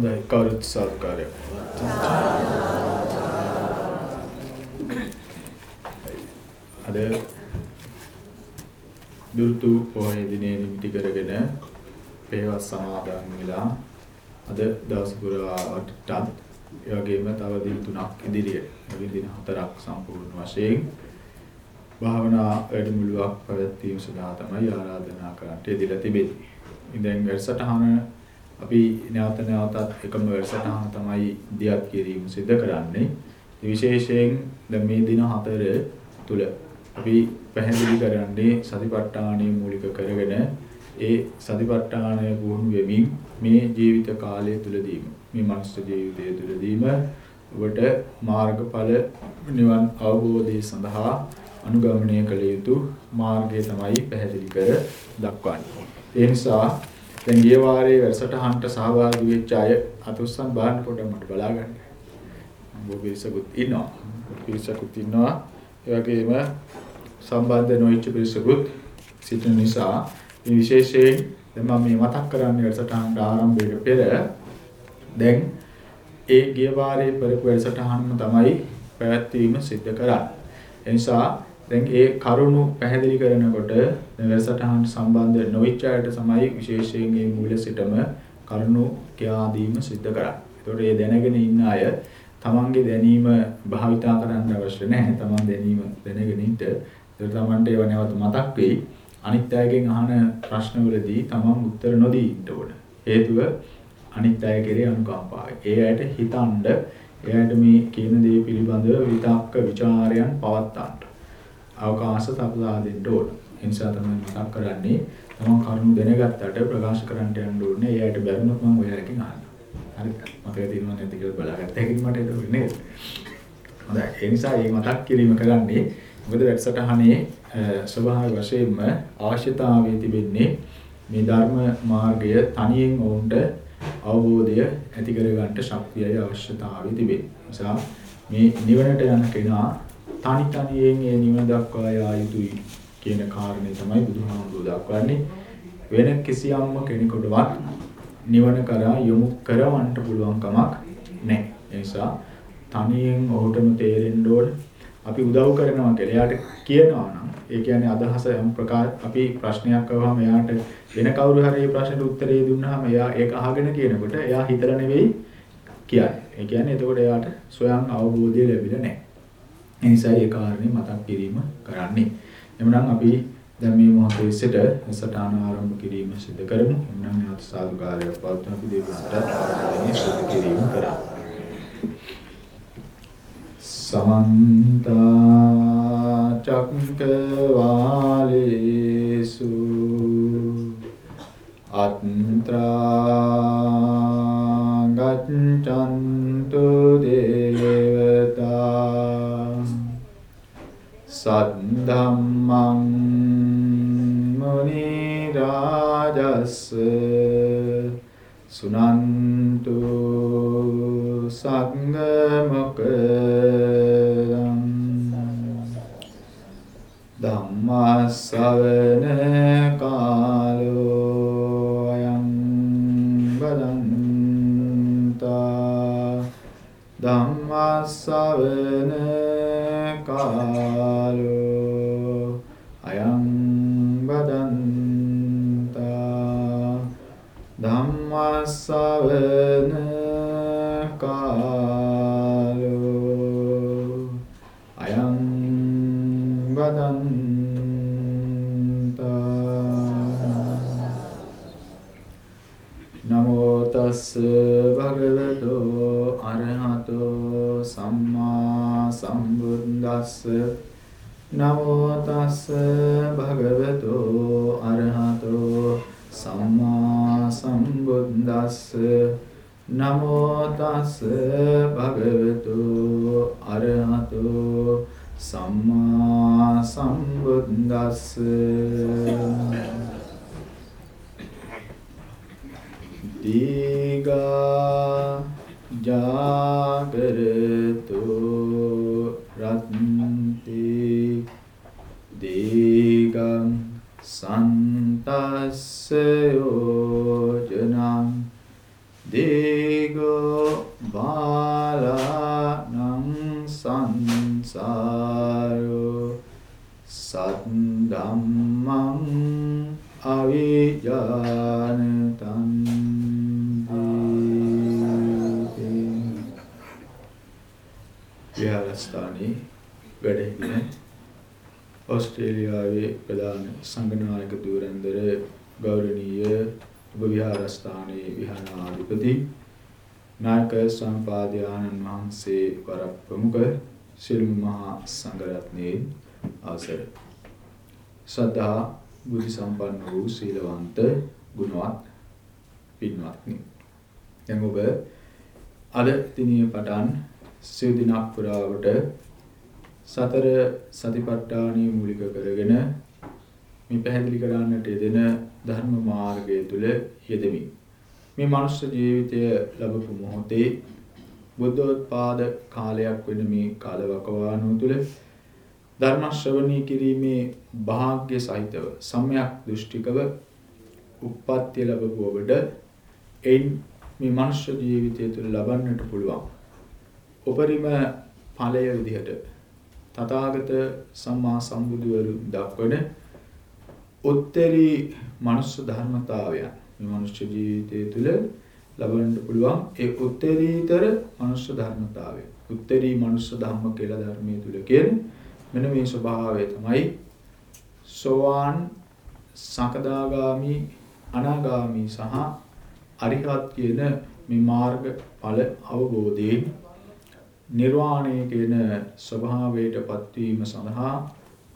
හොඳයි කවුරුත් සාදුකාරය. අද දුරුතු පොහේ දිනේ නිමිති කරගෙන පේවස් සමාදන් වෙලා අද දවස් පුරාටත් ඒ වගේම තව දින තුනක් ඉදිරියට, ඒ දින හතරක් සම්පූර්ණ වශයෙන් භාවනා වැඩමුළුවක් පැවැත්වීම සඳහා තමයි ආරාධනා කරන්නට යෙදিলা තිබෙන්නේ. ඉතින් වැඩසටහන අපි නැවත නැවතත් එකම වැඩසටහන තමයි දියත් කිරීම සිදු කරන්නේ. විශේෂයෙන් දැන් මේ දින හතර තුල අපි පැහැදිලි කරන්නේ සතිපට්ඨානය මූලික කරගෙන ඒ සතිපට්ඨානය පුහුණු වෙමින් මේ ජීවිත කාලය තුලදීම මේ මනුෂ්‍ය ජීවිතය තුලදීම ඔබට මාර්ගඵල නිවන් අවබෝධය සඳහා අනුගමනය කළ යුතු මාර්ගය තමයි පැහැදිලි කර දක්වන්නේ. ඒ නිසා දැන් ගිය වාරයේ වැඩසටහනට සහභාගී වෙච්ච අය අතුස්සන් බලන්න පොඩ්ඩක් මට බලා ගන්න. බොබිසකුත් ඉන්නවා. පිරිසකුත් ඉන්නවා. ඒ වගේම සම්බන්ධ නොවිච්ච පිරිසකුත් සිටින නිසා මේ විශේෂයෙන් දැන් මම මේ මතක් කරන්නේ වැඩසටහනට ආරම්භයට පෙර දැන් ඒ ගිය වාරයේ පෙරපු වැඩසටහනම තමයි පැවැත්වීම සිද්ධ කරන්නේ. ඒ නිසා දැන් ඒ කරුණු පැහැදිලි කරනකොට වැඩසටහන් සම්බන්ධ නොවිච්ච අයට තමයි විශේෂයෙන් මේ මූල සිටම කරුණු කියා දීම සිද්ධ කරන්නේ. ඒතකොට මේ දැනගෙන ඉන්න අය තමන්ගේ දැනීම භාවිතා කරන්න අවශ්‍ය නැහැ. තමන් දැනීම දැනගෙන ඉන්න. ඒතකොට තමන්ට ඒව නැවත මතක් වෙයි. අනිත් අයගෙන් අහන ප්‍රශ්නවලදී තමන් උත්තර නොදී ඉන්න ඕන. හේතුව අනිත් අය කෙරේ අනුකම්පාවයි. ඒ අයට හිතනද එයාට මේ කියන දේ පිළිබඳව විතක්ක ਵਿਚාරයන් පවත්තන්න. අවකාශ සපලා දෙන්න ඕන. ඒ නිසා තමයි මතක් කරන්නේ තමන් කරුණු දැනගත්තට ප්‍රකාශ කරන්න යන්න ඕනේ. එයාට බැරිනොත් මම ඔයාලකින් අහන්න. හරිද? මතක තියෙනවද නැද්ද කියලා බලාගත්ත හැකියි මට ඒක නේද? හොඳයි. ඒ නිසා මේ මතක් කිරීම කරන්නේ මොකද වැඩසටහනේ ස්වභාවික වශයෙන්ම අවශ්‍යතාවය තිබෙන්නේ මේ ධර්ම මාර්ගය තනියෙන් වුන්ට අවබෝධය ඇති කරගන්න ශක්තියයි අවශ්‍යතාවය තිබේ. නිසා මේ නිවනට යන කෙනා තනි තනියෙන් ඒ නිවන දක්වා යා යුතුයි කියන කාරණේ තමයි බුදුහාමුදුරුවෝ දක්වන්නේ. වෙන කිසියම්ම කෙනෙකුටවත් නිවන කරා යොමු කරවන්න පුළුවන් කමක් නැහැ. ඒ නිසා තනියෙන් ඔහුටම තේරෙන්න ඕන අපි උදව් කරනවා කියලා එයාට කියනවා නම් ඒ කියන්නේ අදහස යම් ප්‍රකාර අපි ප්‍රශ්නයක් අහුවම එයාට වෙන කවුරු හරි ඒ ප්‍රශ්නෙට උත්තරේ දුන්නාම එයා ඒක අහගෙන කියනකොට එයා හිතලා නෙවෙයි කියන්නේ. ඒ කියන්නේ එතකොට එයාට ස්වයං අවබෝධය ලැබිලා නැහැ. ඒ නිසා ඒ කාරණේ මතක් කිරීම කරන්නේ. එමුනම් අපි දැන් මේ මොහොතේ සිට සටහන ආරම්භ කිරීම සිදු කරමු. එමුනම් නැවත සාදුකාරයක් පවත්වන අපි දෙවියන්ට ආරාධනය සිදු කිරීම කරා. සමන්ත චක්කවාලේසු අත්‍රා ගච්ඡන්තු සද්ධම්මං මුනි රාජස් සුනන්තු සංගමකරං ධම්මාසවන කාලෝ අයං බදන්තා ධම්මාසවන කාලෝ ධම්මාසවන කාලෝ අයං බදන්තා නමෝ තස් භගවතෝ අරහතෝ සම්මා සම්බුද්දස්ස නමෝ තස් භගවතෝ අරහතෝ සම්මා සම්බුද්දස්ස නමෝ තස් භගවතෝ අරහතෝ සම්මා සම්බුද්දස්ස. දීගා ජාගරතු රත්ති දීගං සන්තස්ස විහාරස්ථානයේ වැඩ සිටින ඕස්ට්‍රේලියාවේ ප්‍රධාන සංඝනායක ධුරන්දර ගෞරවනීය උප විහාරස්ථානයේ විහාරාධිපති නායක සම්පාදයාණන් වහන්සේ වරක් ප්‍රමුඛ සිළුම් මහා සංඝරත්නයේ අවසර. සදා බුද්ධ සම්පන්න වූ සීලවන්ත ගුණවත් පින්වත්නි දැන් ඔබ අද දිනේ පටන් සිය දිනක් පුරාවට සතර සතිපට්ඨානිය මූලික කරගෙන මේ පැහැදිලි කරන්නට යෙදෙන ධර්ම මාර්ගය තුල යෙදෙමි. මේ මනුෂ්‍ය ජීවිතය ලැබපු මොහොතේ බුද්ධෝත්පාද කාලයක් වෙන මේ කාලවකවානුව තුල ධර්ම ශ්‍රවණී කිරීමේ වාග්ය සහිතව සම්‍යක් දෘෂ්ටිකව උප්පත්ති ලැබපු ඔබට එයින් මේ මනුෂ්‍ය ජීවිතය තුළ ලබන්නට පුළුවන් උපරිම ඵලය විදිහට තථාගත සම්මා සම්බුදුවරු දක්වන උත්තරී මනුෂ්‍ය ධර්මතාවයන් මේ මනුෂ්‍ය ජීවිතය තුළ ලබන්න පුළුවන් ඒ උත්තරීතර මනුෂ්‍ය ධර්මතාවය. උත්තරී මනුෂ්‍ය ධර්ම කියලා ධර්මයේ තුල කියන්නේ මෙන්න මේ ස්වභාවය තමයි සෝවාන් සකදාගාමි අනාගාමි සහ අරිහත් කියන මේ මාර්ග ඵල අවබෝධයෙන් නිර්වාණය කියන ස්වභාවයට පත්වීම සඳහා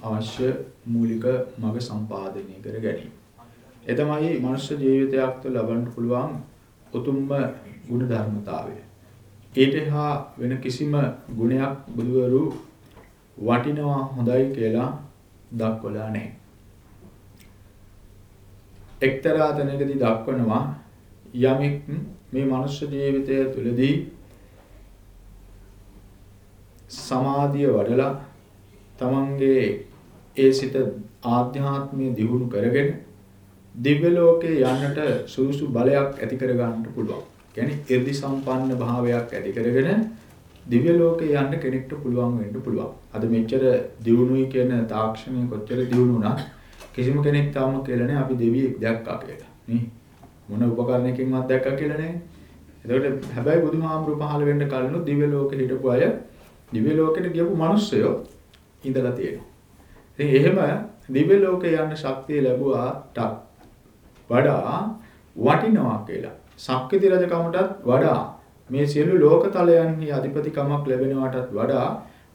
අවශ්‍ය මූලික මඟ සම්පාදනය කර ගැනීම. ඒ තමයි මනුෂ්‍ය ජීවිතයක් තුළ ලබන්න පුළුවන් උතුම්ම ගුණ ධර්මතාවය. ඊට හා වෙන කිසිම ගුණයක් බුදුවරු වටිනවා හොඳයි කියලා දක්වලා නැහැ. එක්තරා තැනකදී දක්වනවා යමෙක් මේ මනුෂ්‍ය ජීවිතය තුළදී සමාධිය වඩලා තමන්ගේ ඒ සිත ආධ්‍යාත්මය දියුණු කරගෙන දිව්‍ය ලෝකේ යන්නට සුසු බලයක් ඇති කර ගන්නට පුළුවන්. කියන්නේ irdi සම්පන්න භාවයක් ඇති කරගෙන දිව්‍ය ලෝකේ යන්න කෙනෙක්ට පුළුවන් වෙන්න පුළුවන්. අද මෙච්චර දියුණුයි කියන තාක්ෂණය කොච්චර දියුණු වුණත් කිසිම කෙනෙක් තාම කියලා නැහැ අපි දෙවියෙක් දැක්කා කියලා. නේ? මොන උපකරණයකින්වත් දැක්කා කියලා නැහැ. එතකොට හැබැයි බුදුහාමුදුරු පහළ වෙන්න කලින් දිව්‍ය ලෝකෙ හිටපු අය දිව්‍ය ලෝකෙට ගියපු මිනිස්සයෝ ඉඳලා තියෙනවා. ඉතින් එහෙම දිව්‍ය ලෝකේ යන්න ශක්තිය ලැබුවාට වඩා වටිනවා කියලා. සක්විති රජකමටත් වඩා මේ සියලු ලෝකතලයන්හි අධිපතිකමක් ලැබෙනවටත් වඩා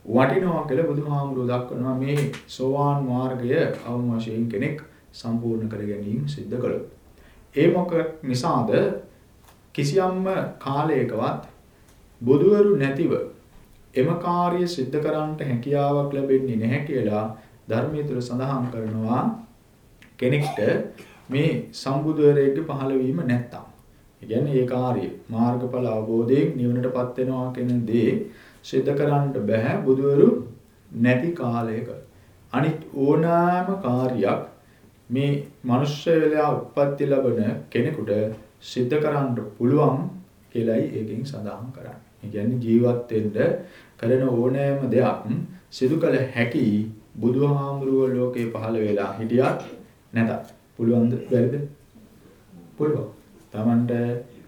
වටිනවා කියලා බුදුහාමුදුරුවෝ දක්වනවා මේ සෝවාන් මාර්ගය අවම වශයෙන් කෙනෙක් සම්පූර්ණ කර ගැනීම සිද්ධ කළොත්. ඒ මොක නිසාද කිසියම්ම කාලයකවත් බුදුවරු නැතිව එම කාර්ය සිද්ධ කරන්නට හැකියාවක් ලැබෙන්නේ නැහැ කියලා ධර්මයේ තුල සඳහන් කරනවා කෙනෙක්ට මේ සම්බුදුවරයෙක්ගේ පහළවීම නැත්තම් ඒ කියන්නේ ඒ කාර්යය මාර්ගඵල අවබෝධයෙන් නිවනටපත් වෙනවා කියන දේ සිද්ධ කරන්න බෑ බුදවරු නැති කාලයක. අනිත් ඕනෑම කාර්යයක් මේ මනුෂ්‍ය වෙලා උප්පත්ති ලැබෙන කෙනෙකුට සිද්ධ කරන්න පුළුවන් කියලයි ඒකෙන් සඳහන් කරන්නේ. ඒ කියන්නේ ජීවත් වෙන්න කරන ඕනෑම දෙයක් සිදු කළ හැකි බුදුහාමුදුරුවෝ ලෝකේ පහළ වෙලා හිටියත් නැතත් පුළුවන්ද බැරිද? පුළුවන්. Tamanට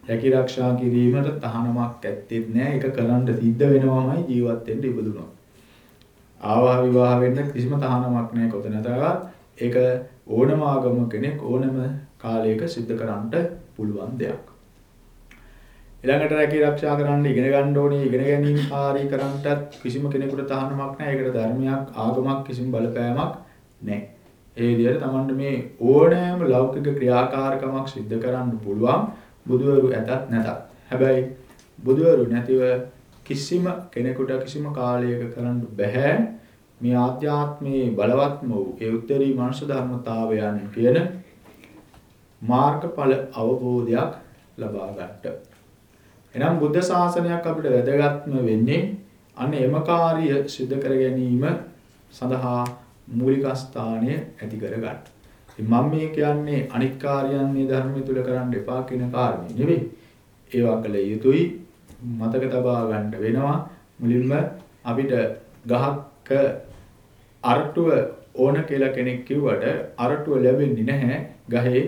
රැකී ආරක්ෂා කිරීමට තහනමක් ඇත්තේ නැහැ. ඒක කරන්න සිද්ධ වෙනවමයි ජීවත් වෙන්න ඉපදුනොත්. ආවාහ විවාහ වෙන්න කිසිම තහනමක් නැහැ කොතනදවත්. ඒක ඕනම ආගම කෙනෙක් ඕනම කාලයක සිද්ධ කරන්නට පුළුවන් දෙයක්. ඊළඟට රැකී ආරක්ෂා කරන්න ඉගෙන ගන්න ඕනේ ඉගෙන ගැනීම කාර්යය කරන්නටත් කිසිම කෙනෙකුට තහනමක් නැහැ. ඒකට ධර්මයක් ආගමක් කිසිම බලපෑමක් නැහැ. ඒ විදිහට Tamanට මේ ඕනෑම ලෞකික ක්‍රියාකාරකමක් සිද්ධ කරන්න පුළුවන් බුදුවරු ඇතත් නැතත්. හැබැයි බුදුවරු නැතිව කිසිම කෙනෙකුට කිසිම කාලයක කරන්න බෑ මේ ආධ්‍යාත්මයේ බලවත්ම වූ ඒ උත්තරී මනුෂ්‍ය ධර්මතාවයන් කියන මාර්ගඵල අවබෝධයක් ලබා ගන්නට. එනම් බුද්ධ ශාසනයක් අපිට වැදගත්ම වෙන්නේ අන්න එම කාර්ය සිදු කර ගැනීම සඳහා මූලික ස්ථානය ඇති කරගන්න. ඉතින් මම මේ කියන්නේ අනික් කාර්යයන් මේ ධර්මය තුල කරන්න එපා කියන කාරණේ නෙවෙයි. ඒවා කළ යුතුයි මතක තබා ගන්න වෙනවා. මුලින්ම අපිට ගහක අරටුව ඕන කියලා කෙනෙක් කිව්වට අරටුව ලැබෙන්නේ නැහැ ගහේ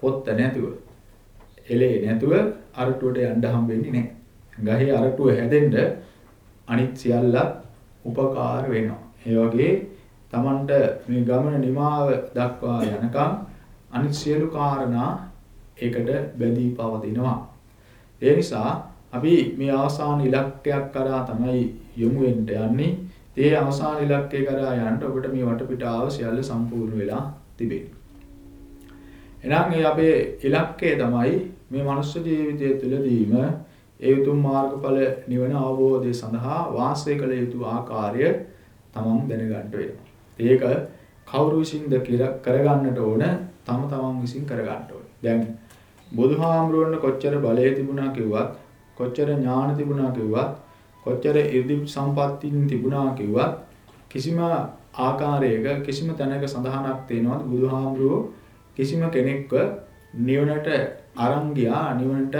පොත්ත නැතුව. එලේ නැතුව අරටුවට යන්න හම්බෙන්නේ නැහැ. ගහේ අරටුව හැදෙන්න අනිත් සියල්ලත් උපකාර වෙනවා. ඒ වගේ Tamanට මේ ගමන නිමාව දක්වා යනකම් අනිත් සියලු කාරණා ඒකට බැඳී පවතිනවා. ඒ නිසා අපි මේ අවසාන ඉලක්කයක් කරා තමයි යොමු වෙන්න යන්නේ. ඒ අවසාන ඉලක්කය කරා යන්න ඔබට මේ වටපිටාව සියල්ල සම්පූර්ණ වෙලා තිබෙනවා. එහෙනම් මේ අපේ ඉලක්කය තමයි මේ මනුෂ්‍ය ජීවිතය තුළදීම ඒ උතුම් මාර්ගඵල නිවන අවබෝධය සඳහා වාසය කළ යුතු ආකාරය තමන් දැනගන්න වෙනවා. ඒක කවුරු විසින්ද කරගන්නට ඕන තම තමන් විසින් කරගන්න ඕන. දැන් බුදුහාමුදුරන් කොච්චර බලය තිබුණා කිව්වත් කොච්චර ඥාන තිබුණා කිව්වත් කොච්චර ඉර්ධි සම්පත්තින් තිබුණා කිව්වත් කිසිම ආකාරයක කිසිම තැනක සඳහනක් තේනවත් බුදුහාමුදුරුවෝ කිසිම කෙනෙක්ව නිවනට අරන් ගියා නිවනට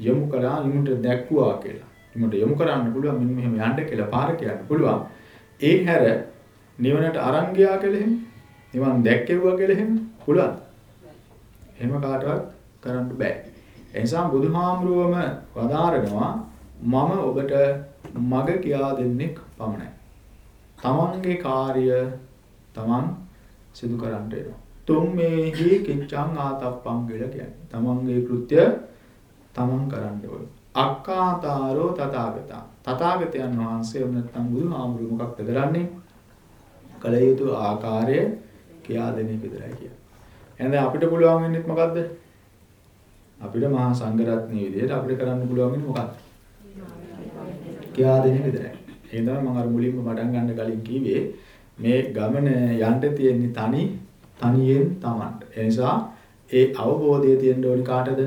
යොමු කළා නිවනට දැක්කුවා කියලා. නිවනට යොමු කරන්න පුළුවන් මෙන්න මෙහෙම යන්න කියලා පාර කියන්න පුළුවන්. ඒ හැර නිවනට අරන් ගියා කියලා එහෙම නිවන් දැක්කෙව්වා කියලා එහෙම පුළුවන්. එහෙම කාටවත් කරන්න බෑ. ඒ නිසා බුදුහාමුදුරුවම වදාරනවා මම ඔබට මග කියා දෙන්නෙක් පමණයි. තමන්ගේ කාර්ය තමන් සිදු කරන්න වෙනවා. තුම්මේහි කිච්ඡං ආතප්පං කියලා කියන්නේ. තමන්ගේ කෘත්‍ය තමන් කරන්න ඕනේ. අක්කාතාරෝ තථාගතං. තථාගතයන් වහන්සේ නැත්නම් බුදුහාමුදුරුවෝ මොකක්ද කරන්නේ? කල යුතු ආකාරය කියා දෙන එක විතරයි කියන්නේ. එහෙනම් අපිට පුළුවන් වෙන්නේ මොකද්ද? අපිට මහා සංඝරත්නයේ විදිහට අපිට කරන්න පුළුවන් වෙන්නේ මොකක්ද? කියා දෙන එක විතරයි. ඒ තමයි මම අර මුලින්ම පටන් ගන්න කලින් කිව්වේ මේ ගමන යන්න තියෙන්නේ තනි තනියෙන් Tamanට. ඒ නිසා ඒ අවබෝධය තියෙන්න ඕනි කාටද?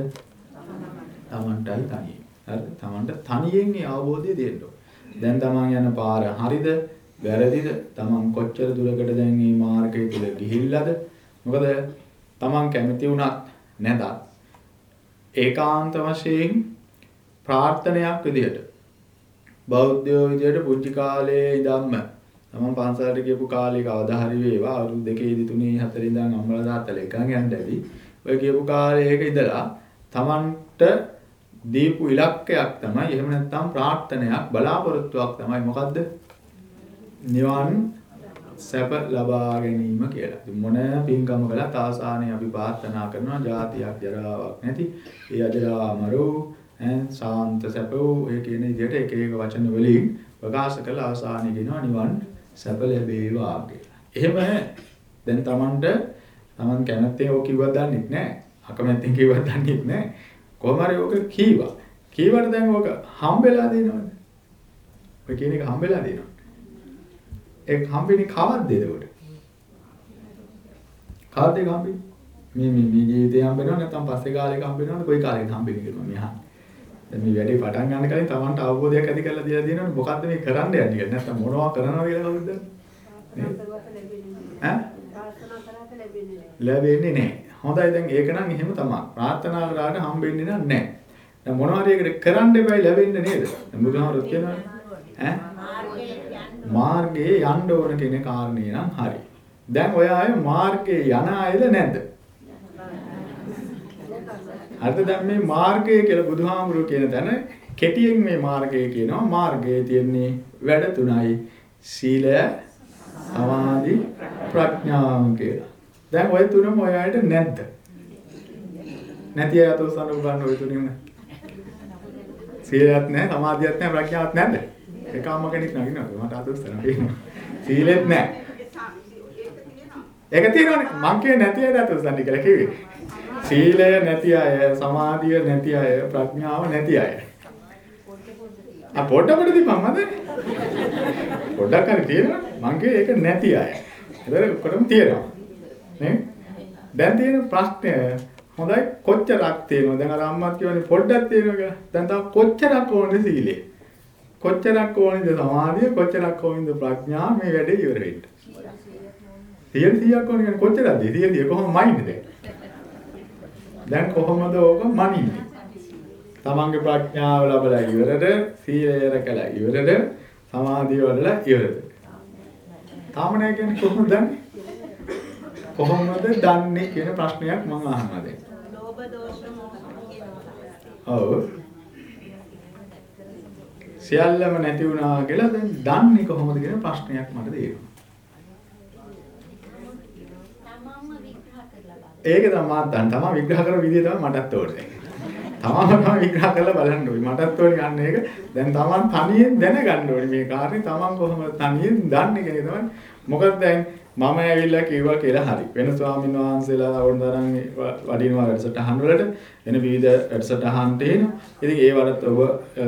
Tamanටයි තනියෙන්. හරිද? Tamanට තනියෙන් ඒ අවබෝධය දෙන්න ඕන. දැන් Taman යන පාර හරිද? වැරදිද? Taman කොච්චර දුරකට දැන් මේ මාර්ගය තුල ගිහිල්ලාද? මොකද Taman කැමති වුණත් නැදත් ඒකාන්ත වශයෙන් ප්‍රාර්ථනයක් විදිහට බෞද්ධයෝ විදිහට පුංචි කාලේ ඉඳන්ම තමන් පන්සලට ගියපු කාලේ කවදා හරි වේවා අවුරුදු දෙකේදී තුනේ හතරේ ඉඳන් අම්මලා තාත්තලා එකන් යන්න ඇවි. ඔය කියපු කාලයක ඉඳලා තමන්ට දීපු ඉලක්කයක් තමයි එහෙම නැත්නම් ප්‍රාර්ථනයක් බලාපොරොත්තුවක් තමයි මොකද්ද? නිවන් සැප ලබා ගැනීම කියලා. ඉතින් මොන පින්කම කළත් ආසානේ අපි ප්‍රාර්ථනා කරනවා ජාතියක් ජරාවක් නැති ඒ අජරා මරෝ ඈ සාන්ත සැපෝ ඒ කියන විදිහට එක එක වචන වලින් ප්‍රකාශ කළ ආසානේ කියනවා නිවන් සැප ලැබේවා කියලා. එහෙම දැන් Tamanට Taman කැමැත්තෙන් ඕක කිව්වත් දන්නෙත් නැහැ. අකමැත්තෙන් කිව්වත් දන්නෙත් නැහැ. කොහොම හරි ඕක කීවා. කීවට දැන් ඕක හම්බෙලා දෙනවද? ඔය කියන එක හම්බෙලා දෙනවද? ඒ හම්බෙන්නේ කවද්ද එතකොට? කවද්ද ඒක හම්බෙන්නේ? මේ මේ මේ ජීවිතේ හම්බෙනව නැත්නම් පස්සේ කාලෙක හම්බෙනවද කොයි කාලෙකද හම්බෙන්නේ කියලා මම අහන්නේ. දැන් මේ වැඩේ පටන් ගන්න කලින් Tamanට අවබෝධයක් ඇති කරලා දීලා දෙනවනේ මොකද්ද මේ කරන්න යන්නේ කියලා. නැත්නම් මොනවා කරනවා කියලා කවුද දන්නේ? ලැබෙන්නේ නැහැ. හොඳයි දැන් ඒක නම් එහෙම තමයි. ප්‍රාර්ථනා කරාට හම්බෙන්නේ නැහැ. දැන් මොනවා හරි එකට කරන්න එපයි ලැබෙන්නේ නේද? බුදුහාමුදුරුවෝ කියනවා ඈ? මාර්ගයේ යන්න ඕන කෙන කාරණේ නම් හරි. දැන් ඔය අය මාර්ගයේ යන අයද නැද්ද? අද දැන් මේ මාර්ගය කියලා බුදුහාමුදුරුවෝ කියන තැන කෙටියෙන් මේ මාර්ගය කියනවා මාර්ගයේ තියෙන්නේ වැඩ තුනයි සීලය සමාධි ප්‍රඥාව කියලා. දැන් ওই තුනම ඔය අයට නැද්ද? නැති අය අතෝ සඳහන් ගන්න ওই තුනෙම. සීලයක් නැහැ සමාධියක් නැහැ ප්‍රඥාවක් නැද්ද? එකම කෙනෙක් නගිනවද? මට අතොස් තන සීලෙත් නැහැ. ඒක තියෙනවනේ මං කියේ නැති අය අතොස් තන කියලා කිව්වේ. සීලය නැති අය, සමාධිය නැති අය, ප්‍රඥාව නැති අය. ආ පොඩ්ඩකට දීපන් මද? පොඩ්ඩක් හරි තියෙනවා. මං කියේ ඒක නැති අය. ඒතර ඔක්කොම තියෙනවා. නේ? දැන් තියෙන ප්‍රශ්නය හොඳයි කොච්චරක් තියෙනවද? දැන් අර අම්මත් කියවනේ පොඩ්ඩක් තියෙනවා කියලා. දැන් තව කොච්චරක් ඕනද සීලය? කොච්චරක් ඕනද සමාධිය? කොච්චරක් ඕනද ප්‍රඥා මේ වැඩේ ඉවර වෙන්න? 100 100ක් ඕන කියන්නේ කොච්චරද? 100 100 කොහොම මයින්ද දැන්? දැන් කොහොමද ඕක මනින්නේ? තමන්ගේ ප්‍රඥාව ලැබලා ඉවරද? සීලය රැකලා ඉවරද? සමාධිය වඩලා ඉවරද? තාම නැහැ කියන්නේ කොහොමද දන්නේ? කොහොමද දන්නේ කියන ප්‍රශ්නයක් මම අහනවා දැන්. ලෝභ දෝෂ මොහ. ඔව්. සියල්ලම නැති වුණා කියලා දැන් දන්නේ කොහොමද කියන ප්‍රශ්නයක් මට තියෙනවා. තමන්ම විග්‍රහ කරලා බලන්න. ඒක තමයි මම තමා විග්‍රහ කරන විදිය තමයි මටත් ඕනේ. තමාම තමයි විග්‍රහ කරලා බලන්න ඕනේ. මටත් ඕනේ ගන්න එක. දැන් තමන් තනියෙන් දැනගන්න ඕනේ මේ කාර්යය තමන් කොහොමද තනියෙන් දන්නේ කියන එක තමයි. මොකද දැන් මම ඇවිල්ලා කිව්වා කියලා හරි. වෙන ස්වාමීන් වහන්සේලා වුණතරන් වඩිනවා වැඩසටහන් වලට එන විවිධ වැඩසටහන් තේනවා. ඉතින් ඒ වලට ඔබ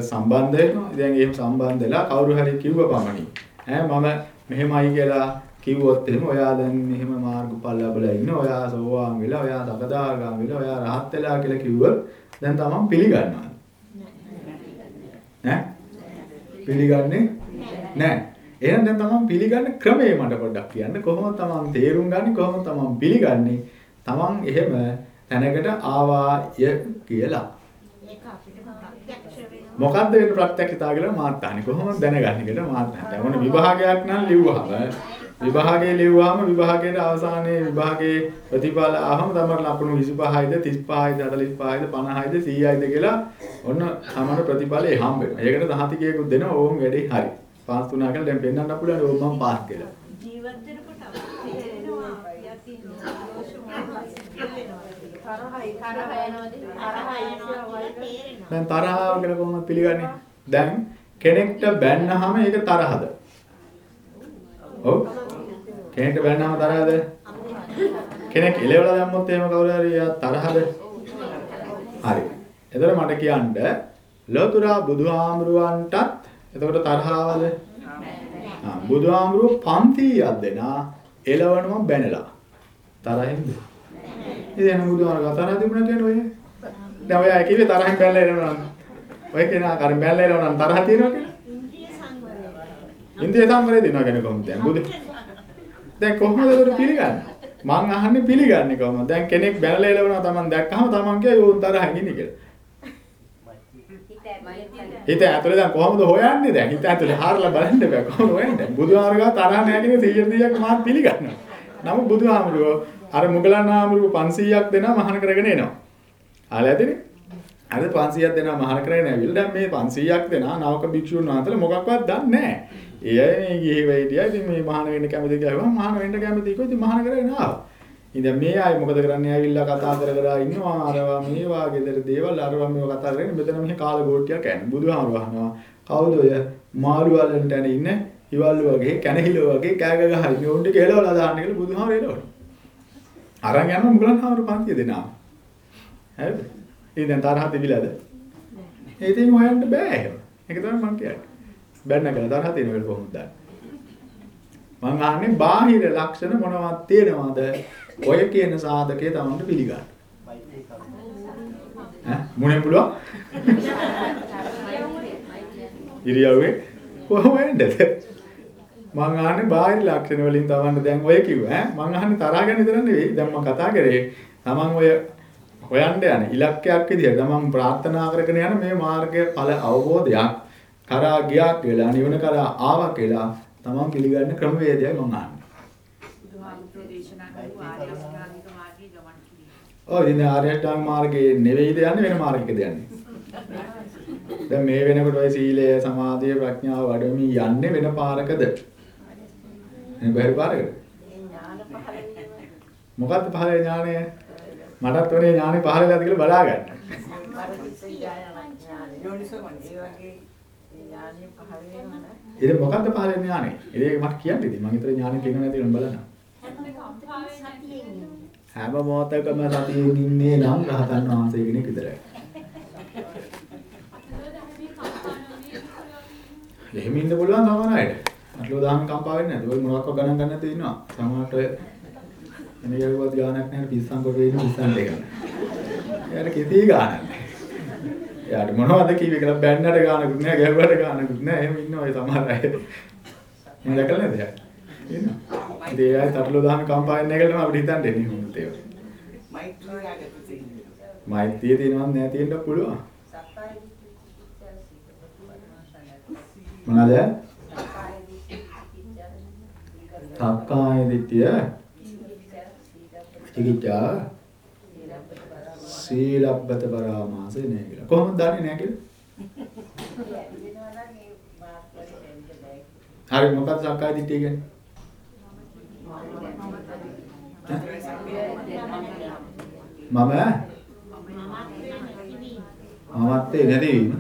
සම්බන්ධ වෙනවා. දැන් එහෙම සම්බන්ධ වෙලා කවුරු හරි කිව්ව පමණින් ඈ මම මෙහෙමයි කියලා කිව්වොත් එහෙම ඔයා දැන් මෙහෙම මාර්ගඵල ලැබලා ඉන්න ඔයා සෝවාන් වෙලා ඔයා සකදාගාම වෙලා ඔයා රහත් වෙලා කියලා කිව්වොත් දැන් තමන් පිළිගන්නවා. ඈ? පිළිගන්නේ නැහැ. එහෙනම් දැන් තමන් පිළිගන්න ක්‍රමය මට පොඩ්ඩක් කියන්න. කොහොමද තමන් තේරුම් ගන්නේ? කොහොමද තමන් පිළිගන්නේ? තමන් එහෙම තැනකට ආවාය කියලා. ඒක අපිට ප්‍රත්‍යක්ෂ වෙනවා. මොකද්ද වෙන ප්‍රත්‍යක්ෂතාව කියලා මාත් අහන්නේ. කොහොමද දැනගන්නේ කියලා මාත් අහන්නේ. මොන විභාගයක් නම් ලිව්වහම විභාගයේ ලිව්වහම විභාගයේ අවසානයේ විභාගයේ ප්‍රතිඵල ආවම තමයි ලකුණු 25යිද 35යිද 45යිද 50යිද 100යිද කියලා ඔන්න සමහර ප්‍රතිඵලේ හම්බ වෙනවා. ඒකට දහතිකයකුත් දෙනවා ඕම් වැඩේ හරි. පාස් තුනා කියලා දැන් පෙන්වන්න පුළුවන් ඕම් මම පාස් කියලා. ජීවත් වෙනකොට. දැන් තරහව කියලා කොහොමද පිළිගන්නේ? දැන් කෙනෙක්ට බැන්නහම ඒක තරහද? ඔව්. කෙනෙක්ට බැන්නහම තරහද? කෙනෙක් එලවලා දැම්මොත් එහෙම කවුරු හරි එයා තරහද? හරි. එතකොට මට කියන්න ලෝතුරා බුදුහාමුදුරුවන්ටත් එතකොට තරහවද? ආ බුදුහාමුදුරුව 500ක් දෙනා එලවනම බැනලා. තරහින්ද? ඉතින් බුදුහාමුදුරුවෝ තරහ තිබුණා කියන්නේ ඔය. දැන් ඔය කිව්වේ තරහින් බැලලා එනවා නම්. ඔය කෙනා කරින් බැලලා එනවා නම් තරහ තියෙනවා කියලා. ඉන්ද්‍රිය සංවරය. ඉන්දිය සම්වරේ දෙනවා කියන්නේ කොහොමද දැන් බුදු දැන් කොහොමද ඒක පිළිගන්නේ? මං අහන්නේ පිළිගන්නේ කොහොමද? දැන් කෙනෙක් බැලලා එළවනවා Taman දැක්කම Taman කියයි ඕන් තරහින් ඉන්නේ කියලා. හිත ඇතුලේ දැන් කොහොමද හොයන්නේ දැන්? හිත ඇතුලේ හාරලා බලන්න බෑ. කොහොමද හොයන්නේ? බුදුහාමරගා තරහ නැහැ කියන 100 100ක් මාත් පිළිගන්නවා. නමුත් බුදුහාමරගෝ අර මුගලන් ආමරුව 500ක් දෙනා මහාන කරගෙන එනවා. ආලා ඇතිනේ. අද 500ක් දෙනා මහාන කරගෙන ඇවිල්ලා දැන් මේ 500ක් දෙනා නවක භික්ෂුන් වහන්සේලා මොකක්වත් දන්නේ නැහැ. ඒ අය මේ ගිහි වෙයිටියා ඉතින් මේ මහාන වෙන්න කැමති කියලා මහාන වෙන්න කැමති කිව්වා ඉතින් මහාන කරගෙන ආවා. ඉතින් මේ අය මොකද කරන්නේ ඇවිල්ලා කතා කර කර ඉන්නවා අරවා මේවා ගෙදර දේවල් අරවා මේවා කතා කරගෙන මෙතන මෙහි කාල ගෝට්ටියක් යන්නේ. බුදුහාමුදුරුවෝ අහනවා කවුද ඔය මාළු වලන්ට යන ඉන්නේ ඉවල්ලු වගේ කැනහිලෝ වගේ කෑග ගහ ඉන්නේ උන්ට කියලා දාන්න කියලා බුදුහාමුදුරුවෝ එනවනේ. අරන් යනවා මුගලන් හාමුදුරුවෝ 500 දෙනා. හරිද? ඉතින් දැන් තරහ තිබිලාද? ඒ ඉතින් හොයන්න බෑ එහෙම. ඒක තමයි මම කියන්නේ. බැන්න කියලා තරහ තියෙන වෙලාව කොහොමද දන්නේ? මම අහන්නේ බාහිර ලක්ෂණ මොනවද තියෙනවද? ඔය කියන සාධකයේ තමන්ට පිළිගන්න. ඈ මොනේ පුළුවන්? ඉරියව්වේ කොහොමද? මං අහන්නේ බාහිර ලක්ෂණ වලින් තමන්ට දැන් ඔය කිව්වා ඈ මං අහන්නේ තරහ ගැන විතර නෙවෙයි. දැන් මම කතා කරේ තමන් ඔය හොයන්න යන ඉලක්කයක් විදිහට තමන් ප්‍රාර්ථනා කරගෙන යන මේ මාර්ගය ඵල අවබෝධයක් කරා ගියා කියලා නිවන කරා ආවා කියලා තමන් පිළිගන්න ක්‍රමවේදයයි මම අහන්නේ. ඔව් ඉතින් ආර්ය අෂ්ටාංග මාර්ගයේ නෙවෙයිද යන්නේ වෙන මාර්ගයකද යන්නේ? දැන් මේ වෙනකොට ඔය සීලය, සමාධිය, ප්‍රඥාව වඩමින් යන්නේ වෙන පාරකද? මේ බැරි පාරකද? මොකක්ද පහළ ඥානය? මටත් ඔනේ ඥානෙ පහළ වෙලාද කියලා බලා ගන්න. පරිවිස ඥාන. යෝනිසෝ මනසේ වගේ ඥානිය පහළ වෙනවා. ඉතින් මොකක්ද පහළ වෙන ඥානෙ? ඒක මට කියන්න ඉතින් මම හිතුවා ඥානෙ කියනවා නැති වෙන බලන්න. හැම මොහොතකම සතියෙන් ඉන්නේ නම් රහතන් වහන්සේ කෙනෙක් විතරයි. එහෙම ඉන්න පුළුවන් සමහර අයට. අట్లా දාහම කම්පා වෙන්නේ නැද්ද? ඔය මොනවාක්වත් ගණන් ගන්න නැතුව ඉන්නවා. සමහරට ඔය එනේ යවුවත් ගානක් නැහැ පිස්සන් කොට වෙන පිස්සන් දෙක. එයාට කිසි ගානක් නැහැ. එයාට මොනවද කිව්වේ කියලා බැන්නට ගානකුත් නැහැ, ගැහුවට ගානකුත් නැහැ. එහෙම ඉන්න ඔය සමහර අය. මම දැකලා නැද්ද එයා? ඉන්නවා. ඉතින් ඒ අය තටලු දාහම කම්පා වෙන්නේ නැහැ කියලා අපිට හිතන්න එන්නේ මොකද ඒක. මෛත්‍රිය යාගත තියෙනවා. මෛත්‍රිය තියෙනවද නැහැ තියෙන්න පුළුවන්. මොනවාද? සක්කාය දිට්ඨිය චිකිච්ඡා සීලබ්බත පරාමාසය නෑ කියලා. කොහොමද දන්නේ නෑ කියලා? හරි මොකක්ද සක්කාය දිට්ඨිය කියන්නේ? මම? මමත්තේ නැතිවීම.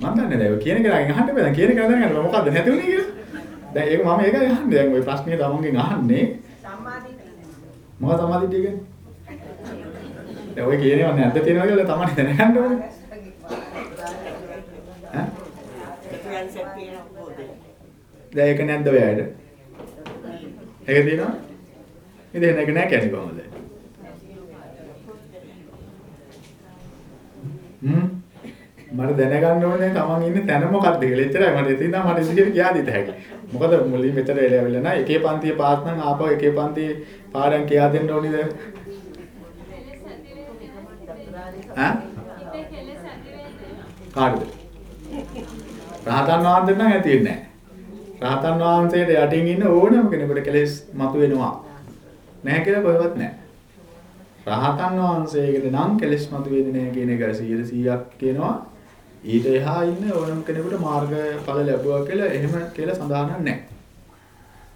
මම දන්නේ නැහැ ඔය කියන එක දැන් අහන්න බෑ. දැන් කියන එක දැනගන්න බෑ. මොකද්ද? නැති වුනේ කියලා? දැන් ඒක මම ඒකයි අහන්නේ. දැන් ওই ප්‍රශ්නේ තමන්ගෙන් අහන්නේ. මොකක්ද සම්මාදිටිය කියන්නේ දැන් ඔය කියනේවත් නැද්ද තියෙනවා කියලා තමන් දැනගන්න ඕනේ. ඈ? දැන් ඒක නැද්ද ඔයාලට ඒක තියෙනවා? ඉතින් ඒක නෑ කියන්නේ කොහොමද? හ්ම්? මට දැනගන්න ඕනේ තමන් ඉන්නේ තැන මොකක්ද කියලා. එච්චරයි මට ඉතින් මට ඉතින් කියා දෙන්න හැකියි. මොකද මුලින් මෙතන එළවෙලා නැහැ. එකේ පන්තියේ පාස් නම් ආපහු එකේ පන්තියේ පාඩම් කියා දෙන්න ඕනේද? ඈ? කාටද? රහතන් වහන්සේ නම් ඇති වෙන්නේ නැහැ. රහතන් වහන්සේට යටින් ඉන්න ඕනම කෙනෙකුට කෙලෙස් මතුවෙනවා. නැහැ කියලා කොහෙවත් නැහැ. රහතන් වහන්සේගෙද නම් කෙලෙස් මතුවෙන්නේ නැහැ කියන එක 100%ක් කියනවා. ඊට එහා ඉන්න ඕනම කෙනෙකුට මාර්ගඵල ලැබුවා කියලා එහෙම කියලා සඳහන් නැහැ.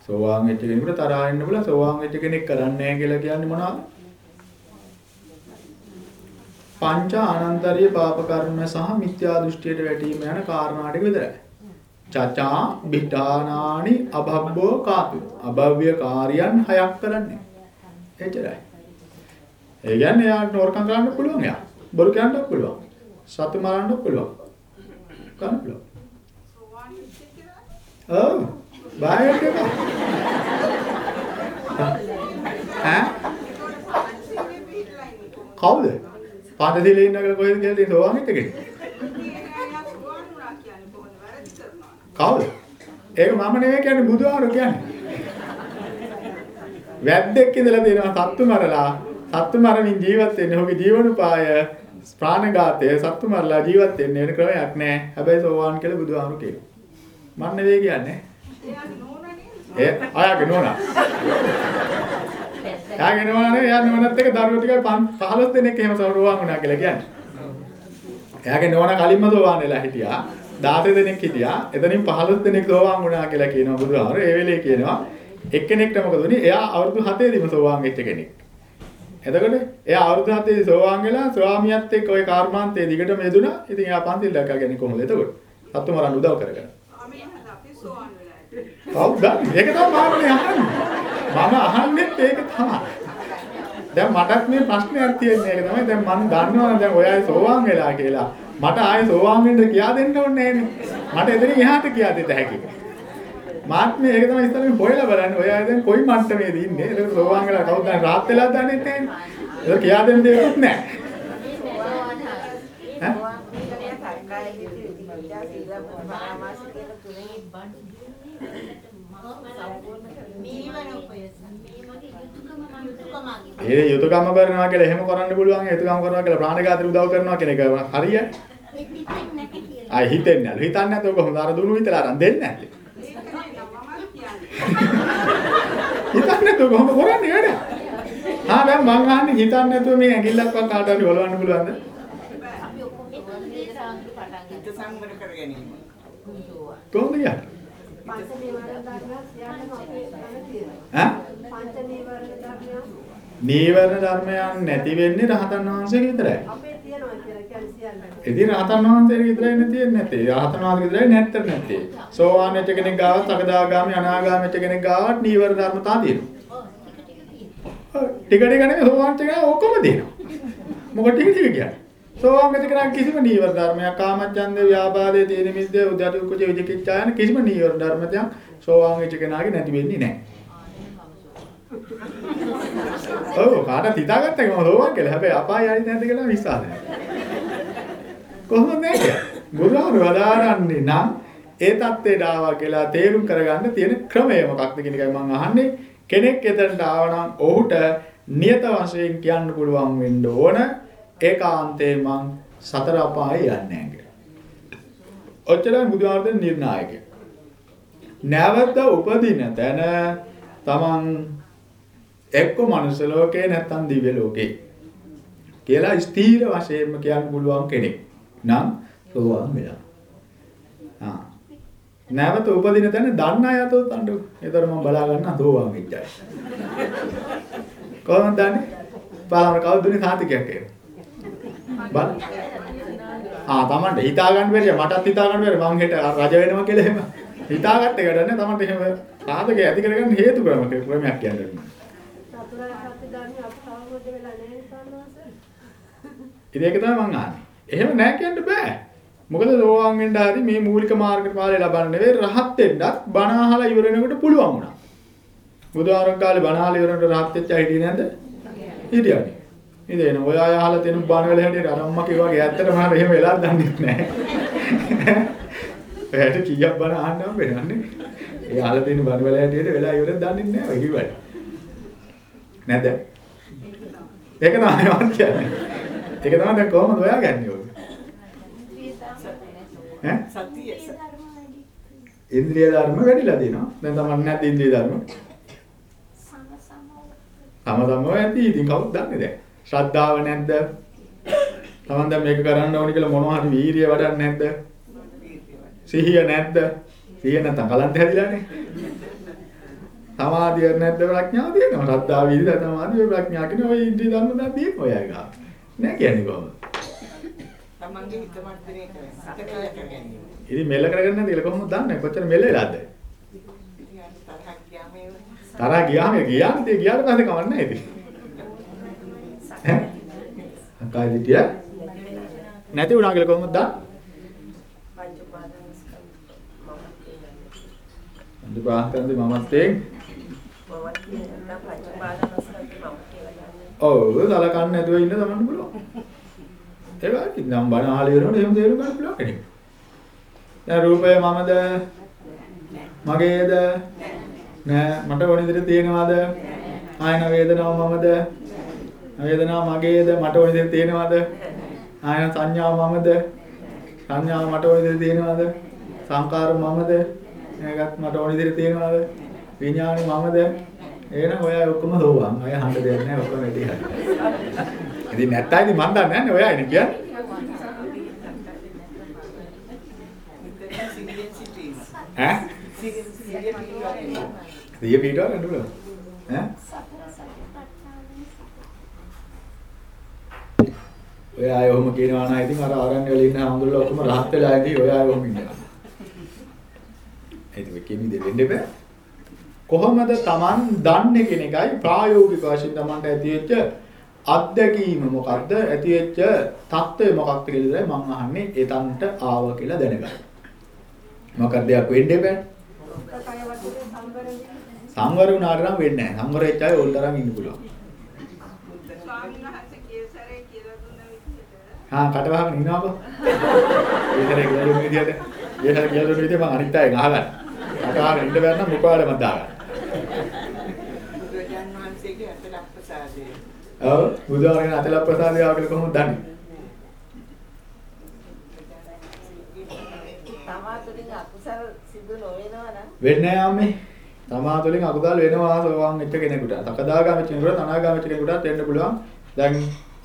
සෝවාන් වෙච්ච කෙනෙකුට තරහා ඉන්න බුල සෝවාන් වෙච්ච කෙනෙක් කරන්නේ නැහැ කියලා කියන්නේ මොනවද? පංච අනන්තරීය පාප කර්ම සහ මිත්‍යා දෘෂ්ටියට වැටීම යන කාරණා ටික විතරයි. චචා බිඨානානි අභබ්බෝ කාතු. අභව්‍ය කාර්යයන් හයක් කරන්නේ. එච්චරයි. ඒ කියන්නේ යාට නෝර්කම් කරන්න පුළුවන් යා. බොරු කියන්නත් පුළුවන්. සතු මරන්න පුළුවන්. කරන්න පුළුවන්. ඔව්. බාහිරට එක. ඈ? කවුද? පාදතිලේ ඉන්න කියලා කොහෙද කියලා තියෙන සෝවාන් වෙච්ච කෙනෙක්. කවුද? ඒක මම නෙවෙයි කියන්නේ බුදුහාරු කියන්නේ. වැද්දෙක් ඉඳලා දෙනවා සත්තු මරලා සත්තු මරමින් ජීවත් වෙන්නේ. ඔහුගේ ජීවනෝපාය ප්‍රාණඝාතය සත්තු මරලා ජීවත් වෙන්න වෙන ක්‍රමයක් නැහැ. හැබැයි සෝවාන් කියලා බුදුහාමුදුරු කියනවා. මන් නෙවෙයි කියන්නේ. ඒ ආයගේ නෝනා. එයාගේ නෝනානේ එයා නෝනත් එක්ක දරුවෝ ටික 15 දෙනෙක් එහෙම සෝවාන් වුණා කියලා කියන්නේ. එයාගේ නෝනා කලින්ම සෝවාන් වෙලා හිටියා. 16 දෙනෙක් හිටියා. එතනින් 15 දෙනෙක් සෝවාන් වුණා කියලා කියනවා බුදුහාමුදුරු. ඒ වෙලේ කියනවා එක්කෙනෙක්ට මොකද උනේ? එයා අවුරුදු 7 දිම සෝවාන් වෙච්ච කෙනෙක්. එතකොට එයා අවුරුදු 7 දී සෝවාන් වෙලා ස්වාමියාත් එක්ක ওই කර්මාන්තයේ දිගටම යෙදුණා. ඉතින් එයා පන්තිල් දැක්කගෙන කොහොමද එතකොට? සත්තු මරන්න උදව් කරගෙන. කවුද? ඒක තමයි මාන්නේ අහන්නේ. මම අහන්නේ ඒක තමයි. දැන් මටත් මේ ප්‍රශ්නයක් තියෙන්නේ ඒක තමයි. දැන් මම දන්නවනේ දැන් ඔයයි සෝවාන් වෙලා කියලා. මට ආයේ සෝවාන් වෙන්න කියා දෙන්න ඕනේ මට එතනින් එහාට කියා දෙන්න හැකියි. මාත් මේ ඒක තමයි ඉස්සරහින් හොයලා බලන්නේ. ඔය දැන් කොයි මට්ටමේද ඉන්නේ? ඒක සෝවාන් වෙලා කවුද දැන් රාත් වෙලා දන්නේ නැහැ. ඒක කියා දෙන්න දෙයක් නැහැ. ඒ යුතුයකම කරනවා කියලා එහෙම කරන්න පුළුවන්. යුතුයකම කරනවා කියලා ප්‍රාණඝාතයට උදව් කරනවා කියන එක හරියයි. හිතෙන්නේ නැහැ. හිතන්නේ ඔක හොඳ අර දුනු විතර අරන් දෙන්නේ නැහැ. හිතන්නේ නැතුව කොහොම කරන්නේ වැඩ? ආ දැන් මං අහන්නේ හිතන්නේ නැතුව මේ ඇඟිල්ලක්වත් කාට හරි හොලවන්න පුළුවන්ද? අපි ඔක්කොම හිත සංවර කර ගැනීම. කොහොමද කියන්නේ? පංච නීවරණ ධර්මයන් නැති වෙන්නේ රහතන් වහන්සේගේ විතරයි. අපේ තියෙනවා කියලා කියන්නේ සියල්ලම. ඉතින් රහතන් වහන්සේගේ විතරයි නැති නැත්තේ. රහතන් වහන්සේ විතරයි නැත්තර නැත්තේ. සෝවාන් වෙච්ච කෙනෙක් ගාවත්, සකදාගාමි, අනාගාමි වෙච්ච කෙනෙක් ගාවත් නීවරණ ධර්මතා තියෙනවා. ඔව් ටික ටික තියෙනවා. ඔව්, ටික ටික නෙමෙයි සෝවාන් වෙච්ච කෙනා ඔක්කොම තියෙනවා. මොකද ටික ටික කියන්නේ? සෝවාන් වෙච්ච කෙනා කිසිම නීවර ධර්මයක් කාමච්ඡන්ද, ව්‍යාපාදේ, තීන මිද්ද, උද්ධච්ච කුච විචිකිච්ඡා යන කිසිම නීවර ධර්මයක් සෝවාන් වෙච්ච කෙනාගේ නැති වෙන්නේ නැහැ. ඔව් කාටත් හිතාගත්තා මම සෝවාන් කියලා. හැබැයි අපාය යන්නේ නැද්ද කියලා විශ්වාස නැහැ. කොහොමද නැහැ? බුදුහාමුදුරු වදාරන්නේ නම් ඒ தත්ත්වයට ආවා කියලා තේරුම් කරගන්න තියෙන ක්‍රමය මොකක්ද කියන එකයි මම අහන්නේ. කෙනෙක් එතනට ආවනම් ඔහුට නියත වශයෙන් කියන්න පුළුවන් වෙන්න ඕන ඒකාන්තේ මං සතර අපායේ යන්නේ නැහැ කියලා. ඔච්චරයි බුදුහාමුදුරේ නිර්ණායකය. නැවත උපදින තැන තමන් එක්ක මනුස්ස ලෝකේ නැත්තම් දිව්‍ය ලෝකේ කියලා ස්ථීර වශයෙන්ම කියන්න පුළුවන් කෙනෙක් නම් සෝවාන් වෙලා. ආ. නැවත උපදින තැන දන්න අය අතොත් අඬු. ඒතර මම බලා ගන්න සෝවාන් වෙච්චයි. කොහොමද දන්නේ? බලන්න කවුදුනේ සාතිකයක් ඒක. බල. ආ Tamanට හිතා ගන්න බැරිය මටත් හිතා ගන්න බැරිය මං හෙට රජ වෙනවා කියලා එහෙම හිතාගත්ත එකට නේ Tamanට එහෙම සාධක ඇති කරගන්න හේතු ක්‍රම ක්‍රමයක් කියන්නේ. සතුරා සත්‍ය ධර්මය අපසාවෝද වෙලා නැහැ සන්නස. ඉතින් ඒක තමයි මං අහන්නේ. එහෙම නෑ කියන්න බෑ. මොකද සෝවාන් වෙන්න හරි මේ මූලික මාර්ග ඵලය ලබන්න නෙවෙයි රහත් වෙන්නත් බණ අහලා ඉවර වෙනකොට පුළුවන් වුණා. බුදුආරං කාලේ බණ අහලා ඉවර වෙනකොට රහත් වෙච්ච හිටියේ නැද්ද? හිටියානේ. ඉතින් එන ඔය අය අහලා තියෙන බණ වල හැටියට අර අම්මා කිව්වා වගේ ඇත්තටම හරිය එහෙම වෙලා දන්නේ නැහැ. එයාට කීයක් බණ අහන්න හම්බෙන්නේ. ඒ අහලා තියෙන බණ වල හැටියට වෙලා ඉවරද දන්නේ නැහැ ඔය කිව්වට. නැද්ද? ඒක තමයි මම කියන්නේ. ඒක තමයි දැන් කොහොමද හොයාගන්නේ ඔය? ඈ? සතිය ඉන්ද්‍රිය ධර්ම වැඩිලා තියෙනවා. දැන් තමයි නැද්ද ඉන්ද්‍රිය ධර්ම? තම තමව ඇති. ඉතින් කවුද දන්නේ දැන්? ශ්‍රද්ධාව නැද්ද? තමන් දැන් මේක කරන්න ඕනි කියලා මොනවා හරි වීරිය වඩන්නේ නැද්ද? සිහිය නැද්ද? සිහිය නැත්නම් කලන්ත හැදිලානේ. සමාධිය නැද්ද ප්‍රඥාව තියෙනවා. ශ්‍රද්ධාව වීරිය සමාධිය ප්‍රඥා කියන ඔය ඉන්ද්‍රිය ධර්ම දැන් තියෙනවා ඔය අය ගාව. නෑ කියන්නේ කොහොමද? තමන්ගේ හිත මර්ධනය කරගන්නේ. ඉතින් මෙල්ල කරගන්න කියලා කොහොමද දන්නේ? කොච්චර මෙල්ල වෙලාද? තරහා ගියාම ගියාම ඉතින් ගියාට පස්සේ කවන්නේ නැහැ ඉතින්. අකයි දිටිය නැති වුණා කියලා කොහොමද දන්නේ? පංච උපාදාන ස්කන්ධ මම කියලා. අද ඔව් සලකන්නේ නැතුව ඉන්න තමන්න පුළුවන්. ඒක හරි. නම් බණ අහලා ඉවරනකොට එහෙම තේරුම් ගන්න පුළුවන් කෙනෙක්. දැන් රූපය මමද? මගේද? නෑ මට ඕන විදිහට තියෙනවද? ආයන වේදනාව මමද? වේදනාව මගේද? මට ඕන විදිහට තියෙනවද? ආයන සංඥාව මමද? සංඥාව මට ඕන විදිහට තියෙනවද? සංකාර මමද? ඒකත් මට ඕන විදිහට තියෙනවද? විඥානෙ මමද? එහෙනම් ඔය අය ඔක්කොම සෝවාන්. අය හඳ දෙයක් නැහැ ඔක්කොම ඇටි හරි. ඉතින් නැත්තම් ඉතින් මන් දන්නේ නැහැ නේ ඔය අයනේ කියන්නේ. මෙතන සිහියෙන් සිටීම. ඈ? සිහියෙන් සිහියෙන් පිළිගන්න. සිය පිටව ගන්න පුළුවන්. ඈ? ඔය අය ඔහොම කියනවා නම් ඉතින් අර ආරණ්‍ය වල ඉන්න හඳුල්ල ඔක්කොම rahat වෙලා ඉඳී ඔය අය ඔහොම ඉන්නවා. ඒක වෙකෙමි දෙන්න බෑ. කොහොමද Taman දන්නේ කියන එකයි ප්‍රායෝගික වශයෙන් Tamanට ඇතිවෙච්ච අත්දැකීම මොකක්ද ඇතිවෙච්ච தত্ত্বය මොකක්ද කියලා මම අහන්නේ එතනට ආව කියලා දැනගන්න. මොකක්ද දෙයක් වෙන්නේ බෑ. සංවර වුණාට නම් වෙන්නේ නැහැ. සංවර වෙච්ච අය ඕල් තරම් ඉන්න පුළුවන්. හා කට වහගෙන ඉනවද? ඒතරේ කියලා දුන්නේ විදියට. ඒතරේ කියලා දුන්නේ විදියට මම අනිත් අය ගහගන්න. කට වහගෙන ඉන්න බැන්නම් මොකවල මම දාගන්න. බුදුරජාන් වහන්සේගේ අතල අප්‍රසාදය. ඔව් බුදුහාමගෙන අතල ප්‍රසාදය ආවකල කොහොමද දන්නේ? තමා තුලින් අකුසල් සිදු නොවෙනවා නම් වෙන්නේ නැහැ අම්මේ. තමා තුළින් අකුසල් වෙනවා සෝවාන් වෙච්ච කෙනෙකුට. තකදාගාමී කෙනෙකුට අනාගාමී කෙනෙකුටත් වෙන්න පුළුවන්. දැන්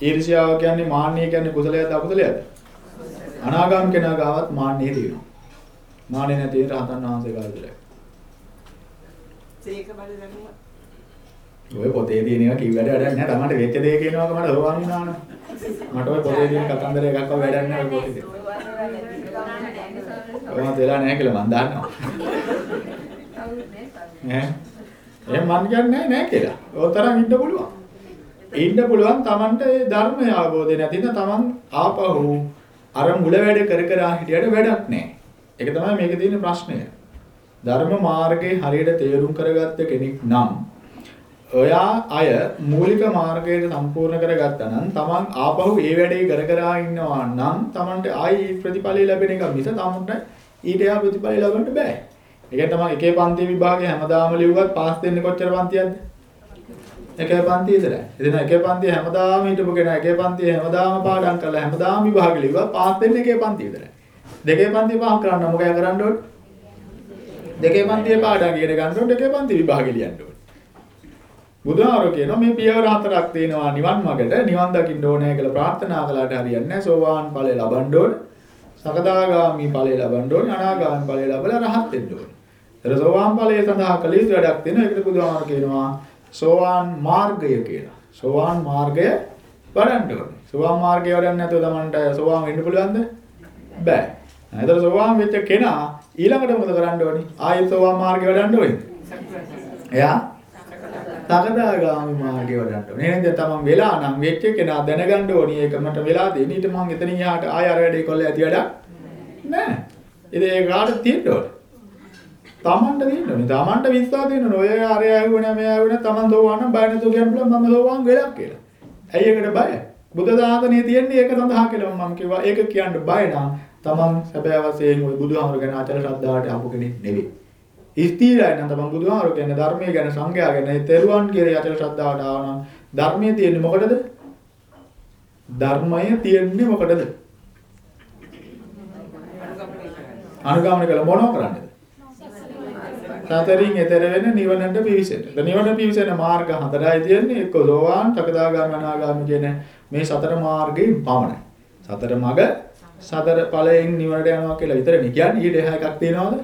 ඊර්ෂ්‍යාව කියන්නේ මාන්නය කියන්නේ කුසලයක්ද අකුසලයක්ද? අනාගාමී කෙනා ගාවත් මාන්නය තියෙනවා. මාන්නය නැති රහතන් වහන්සේ කාලේ. සීක බල දනුවා. ඔය පොතේ තියෙන ඒවා කිව්වට වැඩක් නැහැ. තමන්ට වෙච්ච දේ කියනවාක මට සෝවාන් වුණා නම්. මට ඔය පොතේ තියෙන කතන්දර එකක්වත් වැඩක් නැහැ ඔය පොතේ. ඔයම වෙලා නැහැ කියලා මම දන්නවා. ඈ. එහෙනම් මම කියන්නේ නැහැ කියලා. ඔය තරම් ඉන්න පුළුවන්. ඉන්න පුළුවන් තමන්ට ඒ ධර්මය අවබෝධය නැතිනම් තමන් ආපහු අර මුල වැඩ කර කර හිටියට වැඩක් නැහැ. ඒක තමයි මේකේ තියෙන ප්‍රශ්නය. ධර්ම මාර්ගයේ හරියට තේරුම් කරගත්ත කෙනෙක් නම් ඔයා අය මූලික මාර්ගයට සම්පූර්ණ කරගත්තා නම් තමන් ආපහු ඒ වැඩේ කර කර ඉන්නවා නම් තමන්ට ආයි ප්‍රතිඵලය ලැබෙන එක මිස තමන්ට ඊට එහා ප්‍රතිඵලය ලබන්න බෑ. ඒ කියන්නේ තමන් එකේ පන්ති විභාගේ හැමදාම ලිව්වත් පාස් දෙන්නේ කොච්චර පන්තියක්ද? එකේ පන්තිය විතරයි. එදින එකේ පන්තිය හැමදාම හිටපු කෙනා එකේ පන්තිය හැමදාම පාඩම් කරලා හැමදාම විභාග ලිව්වා පාස් දෙන්නේ එකේ පන්තිය විතරයි. දෙකේ පන්තිය පහ කරන්න මොකද කරන්න ඕනේ? දෙකේ පන්තියේ පාඩම් ඉගෙන ගන්නකොට දෙකේ පන්ති විභාගෙ ලියන්න ඕනේ. බුදුහාරෝ කියනවා මේ පියවර හතරක් තියෙනවා නිවන් මාර්ගට නිවන් දකින්න ඕනේ කියලා ප්‍රාර්ථනා කළාට හරියන්නේ නැහැ. සෝවාන් ඵලය ලබන්න ඕනේ. සකදාගාමි ඵලය ලබන්න ඕනේ. අනාගාමි ඵලය ලබලා රහත් වෙන්න ඕනේ. ඒතර සෝවාන් ඵලය සඳහා කළ යුතු වැඩක් තියෙනවා. ඒකට බුදුහාරෝ කියනවා සෝවාන් මාර්ගය කියලා. සෝවාන් මාර්ගය වඩන්න ඕනේ. සෝවාන් මාර්ගය වඩන්න නැතුව Tamanට සෝවාන් වෙන්න පුළුවන්ද? බෑ. ඒතර සෝවාන් වෙච්ච කෙනා ඊළඟට මොකද කරන්න ඕනේ? ආයෙත් සෝවාන් මාර්ගය වඩන්න ඕනේ. එයා සකදාගාමි මාර්ගය වඩන්න ඕනේ. එහෙනම් දැන් තමන් වෙලා නම් වෙච්ච කෙනා දැනගන්න ඕනේ ඒක මට වෙලා දෙන්නේ. ඊට මං එතනින් එහාට ආය අර වැඩේ කොල්ල ඇති වැඩක් නෑ. ඉතින් ඒක කාටද තියෙන්න ඕනේ? තමන්ට තියෙන්න ඕනේ. තමන්ට විශ්වාස තියෙන්න ඕනේ. ඔය අරය ඇහුව නෑ මෙය ඇහුව නෑ තමන් සෝවාන් නම් බය නැතුව කියන්න පුළුවන් මම සෝවාන් වෙලා කියලා. ඇයි ඒකට බය? බුද්ධ දාතනේ තියෙන්නේ ඒක සඳහා කියලා මම කිව්වා. ඒක කියන්න බය නම් තමන් සැබෑ වශයෙන් ওই බුදුහාමර ගැන අචල ශ්‍රද්ධාවට ආපු කෙනෙක් නෙවෙයි. ස්ථීරයි නම් තමන් බුදුහාමර කියන්නේ ධර්මයේ ගැන සංඝයා ගැන ඒ තෙරුවන් කියන අචල ශ්‍රද්ධාවට ආව නම් ධර්මයේ තියෙන්නේ මොකටද? ධර්මය තියෙන්නේ මොකටද? අනුගමනය කළ මොනව කරන්නේද? සතරින් එතර වෙන නිවනට පිවිසෙන්න. ඒ නිවන පිවිසෙන මාර්ග හතරයි තියෙන්නේ. එක්ක සෝවාන්, සකදාගාමී, අනාගාමී කියන මේ සතර මාර්ගයෙන් පමණයි. සතර මඟ සතර ඵලයෙන් නිවනට යනවා කියලා විතරනේ කියන්නේ. ඊට එහා එකක් තියනවද?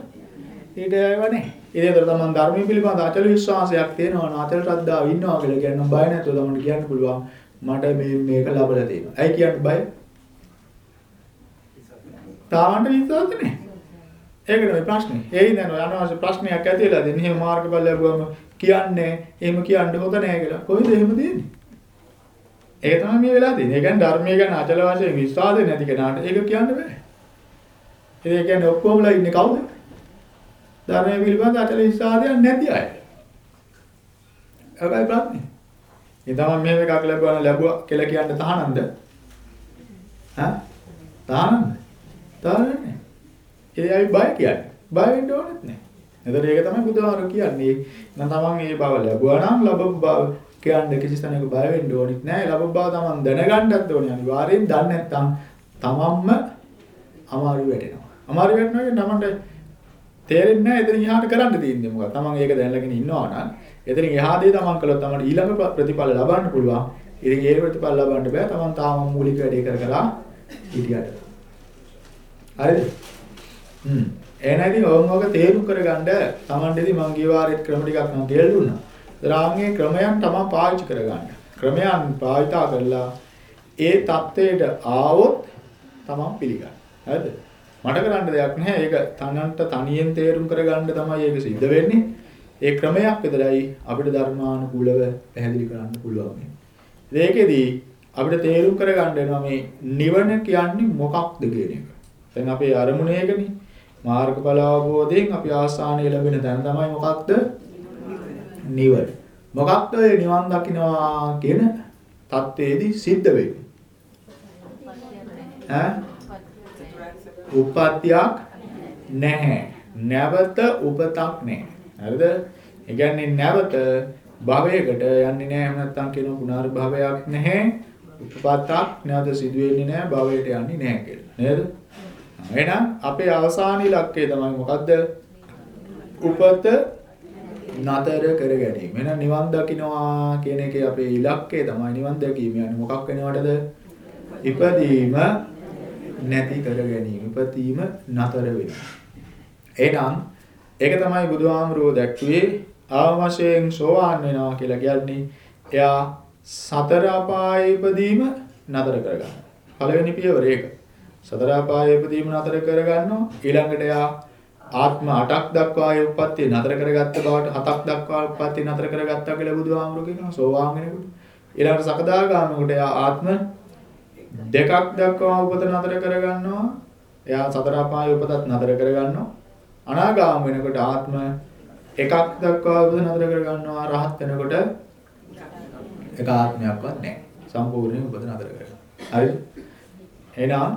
ඊට එහාව නැහැ. ඉතින් ඒතර තමයි ධර්මයේ පිළිබඳ අචල විශ්වාසයක් තියෙනවා. නාචල ශ්‍රද්ධාව ඉන්නවා කියලා කියන්න බය නැතුව තමයි කියන්න පුළුවන්. මට මේ මේක ලැබලා තියෙනවා. ඇයි කියන්න බය? තාමන්ට විශ්වාස නැහැ. ඒක නෙවෙයි ප්‍රශ්නේ. ඒ ඉඳන් අනවශ්‍ය ප්‍රශ්නයක් ඇතිලා දෙන්නේ. එහෙම මාර්ගඵල ලැබුවම කියන්නේ එහෙම කියන්න හොඳ නැහැ කියලා. කොහෙද එහෙම දෙන්නේ? ඒක තමයි මේ වෙලා තියෙන්නේ. ඒ කියන්නේ ධර්මයේ ගැන අචල වශයෙන් විශ්වාසය නැති කෙනාට ඒක කියන්න බෑ. ඒ කියන්නේ ඔක්කොමලා ඉන්නේ කවුද? ධර්මයේ පිළිබඳ අචල විශ්වාසයක් නැති අය. ඒකයි ප්‍රශ්නේ. ඉතින් තමයි මෙහෙම එකක් ලැබුවා ලැබුවා කියලා කියන්න තහනම්ද? හා? තහනම්ද? තහනම්ද? ඒ අය බය කියන්නේ. බය වෙන්න ඕනෙත් නැහැ. එතකොට ඒක තමයි බුදුහාර කියන්නේ. නම් තමන් මේ බව ලැබුවා නම් ලැබපු බව කියන්න කිසි තැනක බය වෙන්න ඕනෙත් නැහැ. ලැබපු බව තමන් දැනගන්නත් ඕනේ. අනිවාර්යෙන් දන්නේ නැත්නම් තමන්ම අමාරු වෙටෙනවා. අමාරු වෙනවා කියන්නේ තමන්ට තේරෙන්නේ නැහැ එතන ඉහාට කරන්න තියෙන්නේ මොකක්ද? තමන් ඒක දැනගෙන ඉන්නවා නම් එතනින් එහාදී තමන් කළොත් තමන් ඊළඟ ප්‍රතිඵල ලබන්න පුළුවන්. ඉතින් ඒ ප්‍රතිඵල ලබන්න බෑ තමන් තාම මූලික වැඩේ කර කර හිටියට. හරිද? හ්ම්. එහෙනම් ඕම් වගේ තේරුම් කරගන්න තමන්ටදී මම ගිය වාරෙත් ක්‍රම ටිකක් මම කියලා දුන්නා. රාගයේ ක්‍රමයන් තමයි පාවිච්චි කරගන්න. ක්‍රමයන් භාවිතා කරලා ඒ தത്വයට ආවොත් තමයි පිළිගන්න. හරිද? මට කරන්න දෙයක් නැහැ. ඒක තනන්ට තනියෙන් තේරුම් කරගන්න තමයි ඒක සිද්ධ වෙන්නේ. ඒ ක්‍රමයක් විතරයි අපිට ධර්මානුකූලව පැහැදිලි කරන්න පුළුවන්. ඒකෙදී අපිට තේරුම් කරගන්න වෙනවා මේ නිවන කියන්නේ මොකක්ද කියන එක. දැන් අපේ අරමුණ ඒකනේ. මාර්ගඵල අවබෝධයෙන් අපි ආස්ථානය ලැබෙන තැන තමයි මොකක්ද? නිවන. මොකක්ද ඔය නිවන් දකින්නවා කියන தത്വෙදී සිද්ධ වෙන්නේ? ඈ? උපත්‍යක් නැහැ. නැවත උපතක් නැහැ. හරිද? ඒ කියන්නේ නැවත භවයකට යන්නේ නැහැ. එහෙම නැත්නම් කියන පුනර්භවයක් නැහැ. උපපතක් නැවත සිදු වෙන්නේ නැහැ. භවයට යන්නේ නැහැ කියලා. නේද? එහෙනම් අපේ අවසාන ඉලක්කය තමයි මොකද්ද? උපත නතර කර ගැනීම. එහෙනම් නිවන් දකින්නවා කියන එකේ අපේ ඉලක්කය තමයි නිවන් දැකීම. යන්නේ මොකක් වෙනවටද? ඉපදීම නැති කර ගැනීම. ඉපදීම නතර වෙනවා. එහෙනම් ඒක තමයි බුදුහාමුදුරුවෝ දැක්ුවේ ආවශයෙන් සෝවාන් වෙනවා කියලා කියන්නේ එයා සතර අපායේ ඉපදීම නතර කරගන්නවා. පළවෙනි පියවර ඒක. සතර අපායේ ඉපදීම නතර කරගන්නවා. ඊළඟට එයා ආත්ම 8ක් දක්වා ඒ උප්පත්තිය නතර කරගත්ත බවට 7ක් දක්වා උප්පත්තිය නතර කරගත්තා කියලා බුදුහාමුදුරුවෝ කියනවා සෝවාන් වෙනකොට. ඊළඟට සකදාගාමීකට එයා ආත්ම දෙකක් දක්වා උපත නතර කරගන්නවා. එයා සතර අපායේ උපතත් නතර කරගන්නවා. අනාගාම වෙනකොට ආත්ම එකක් දක්වා උපත නතර කරගන්නවා. රහත් වෙනකොට එක ආත්මයක්වත් නැහැ. සම්පූර්ණයෙන් උපත නතර කරගන්නවා. හරිද? එහෙනම්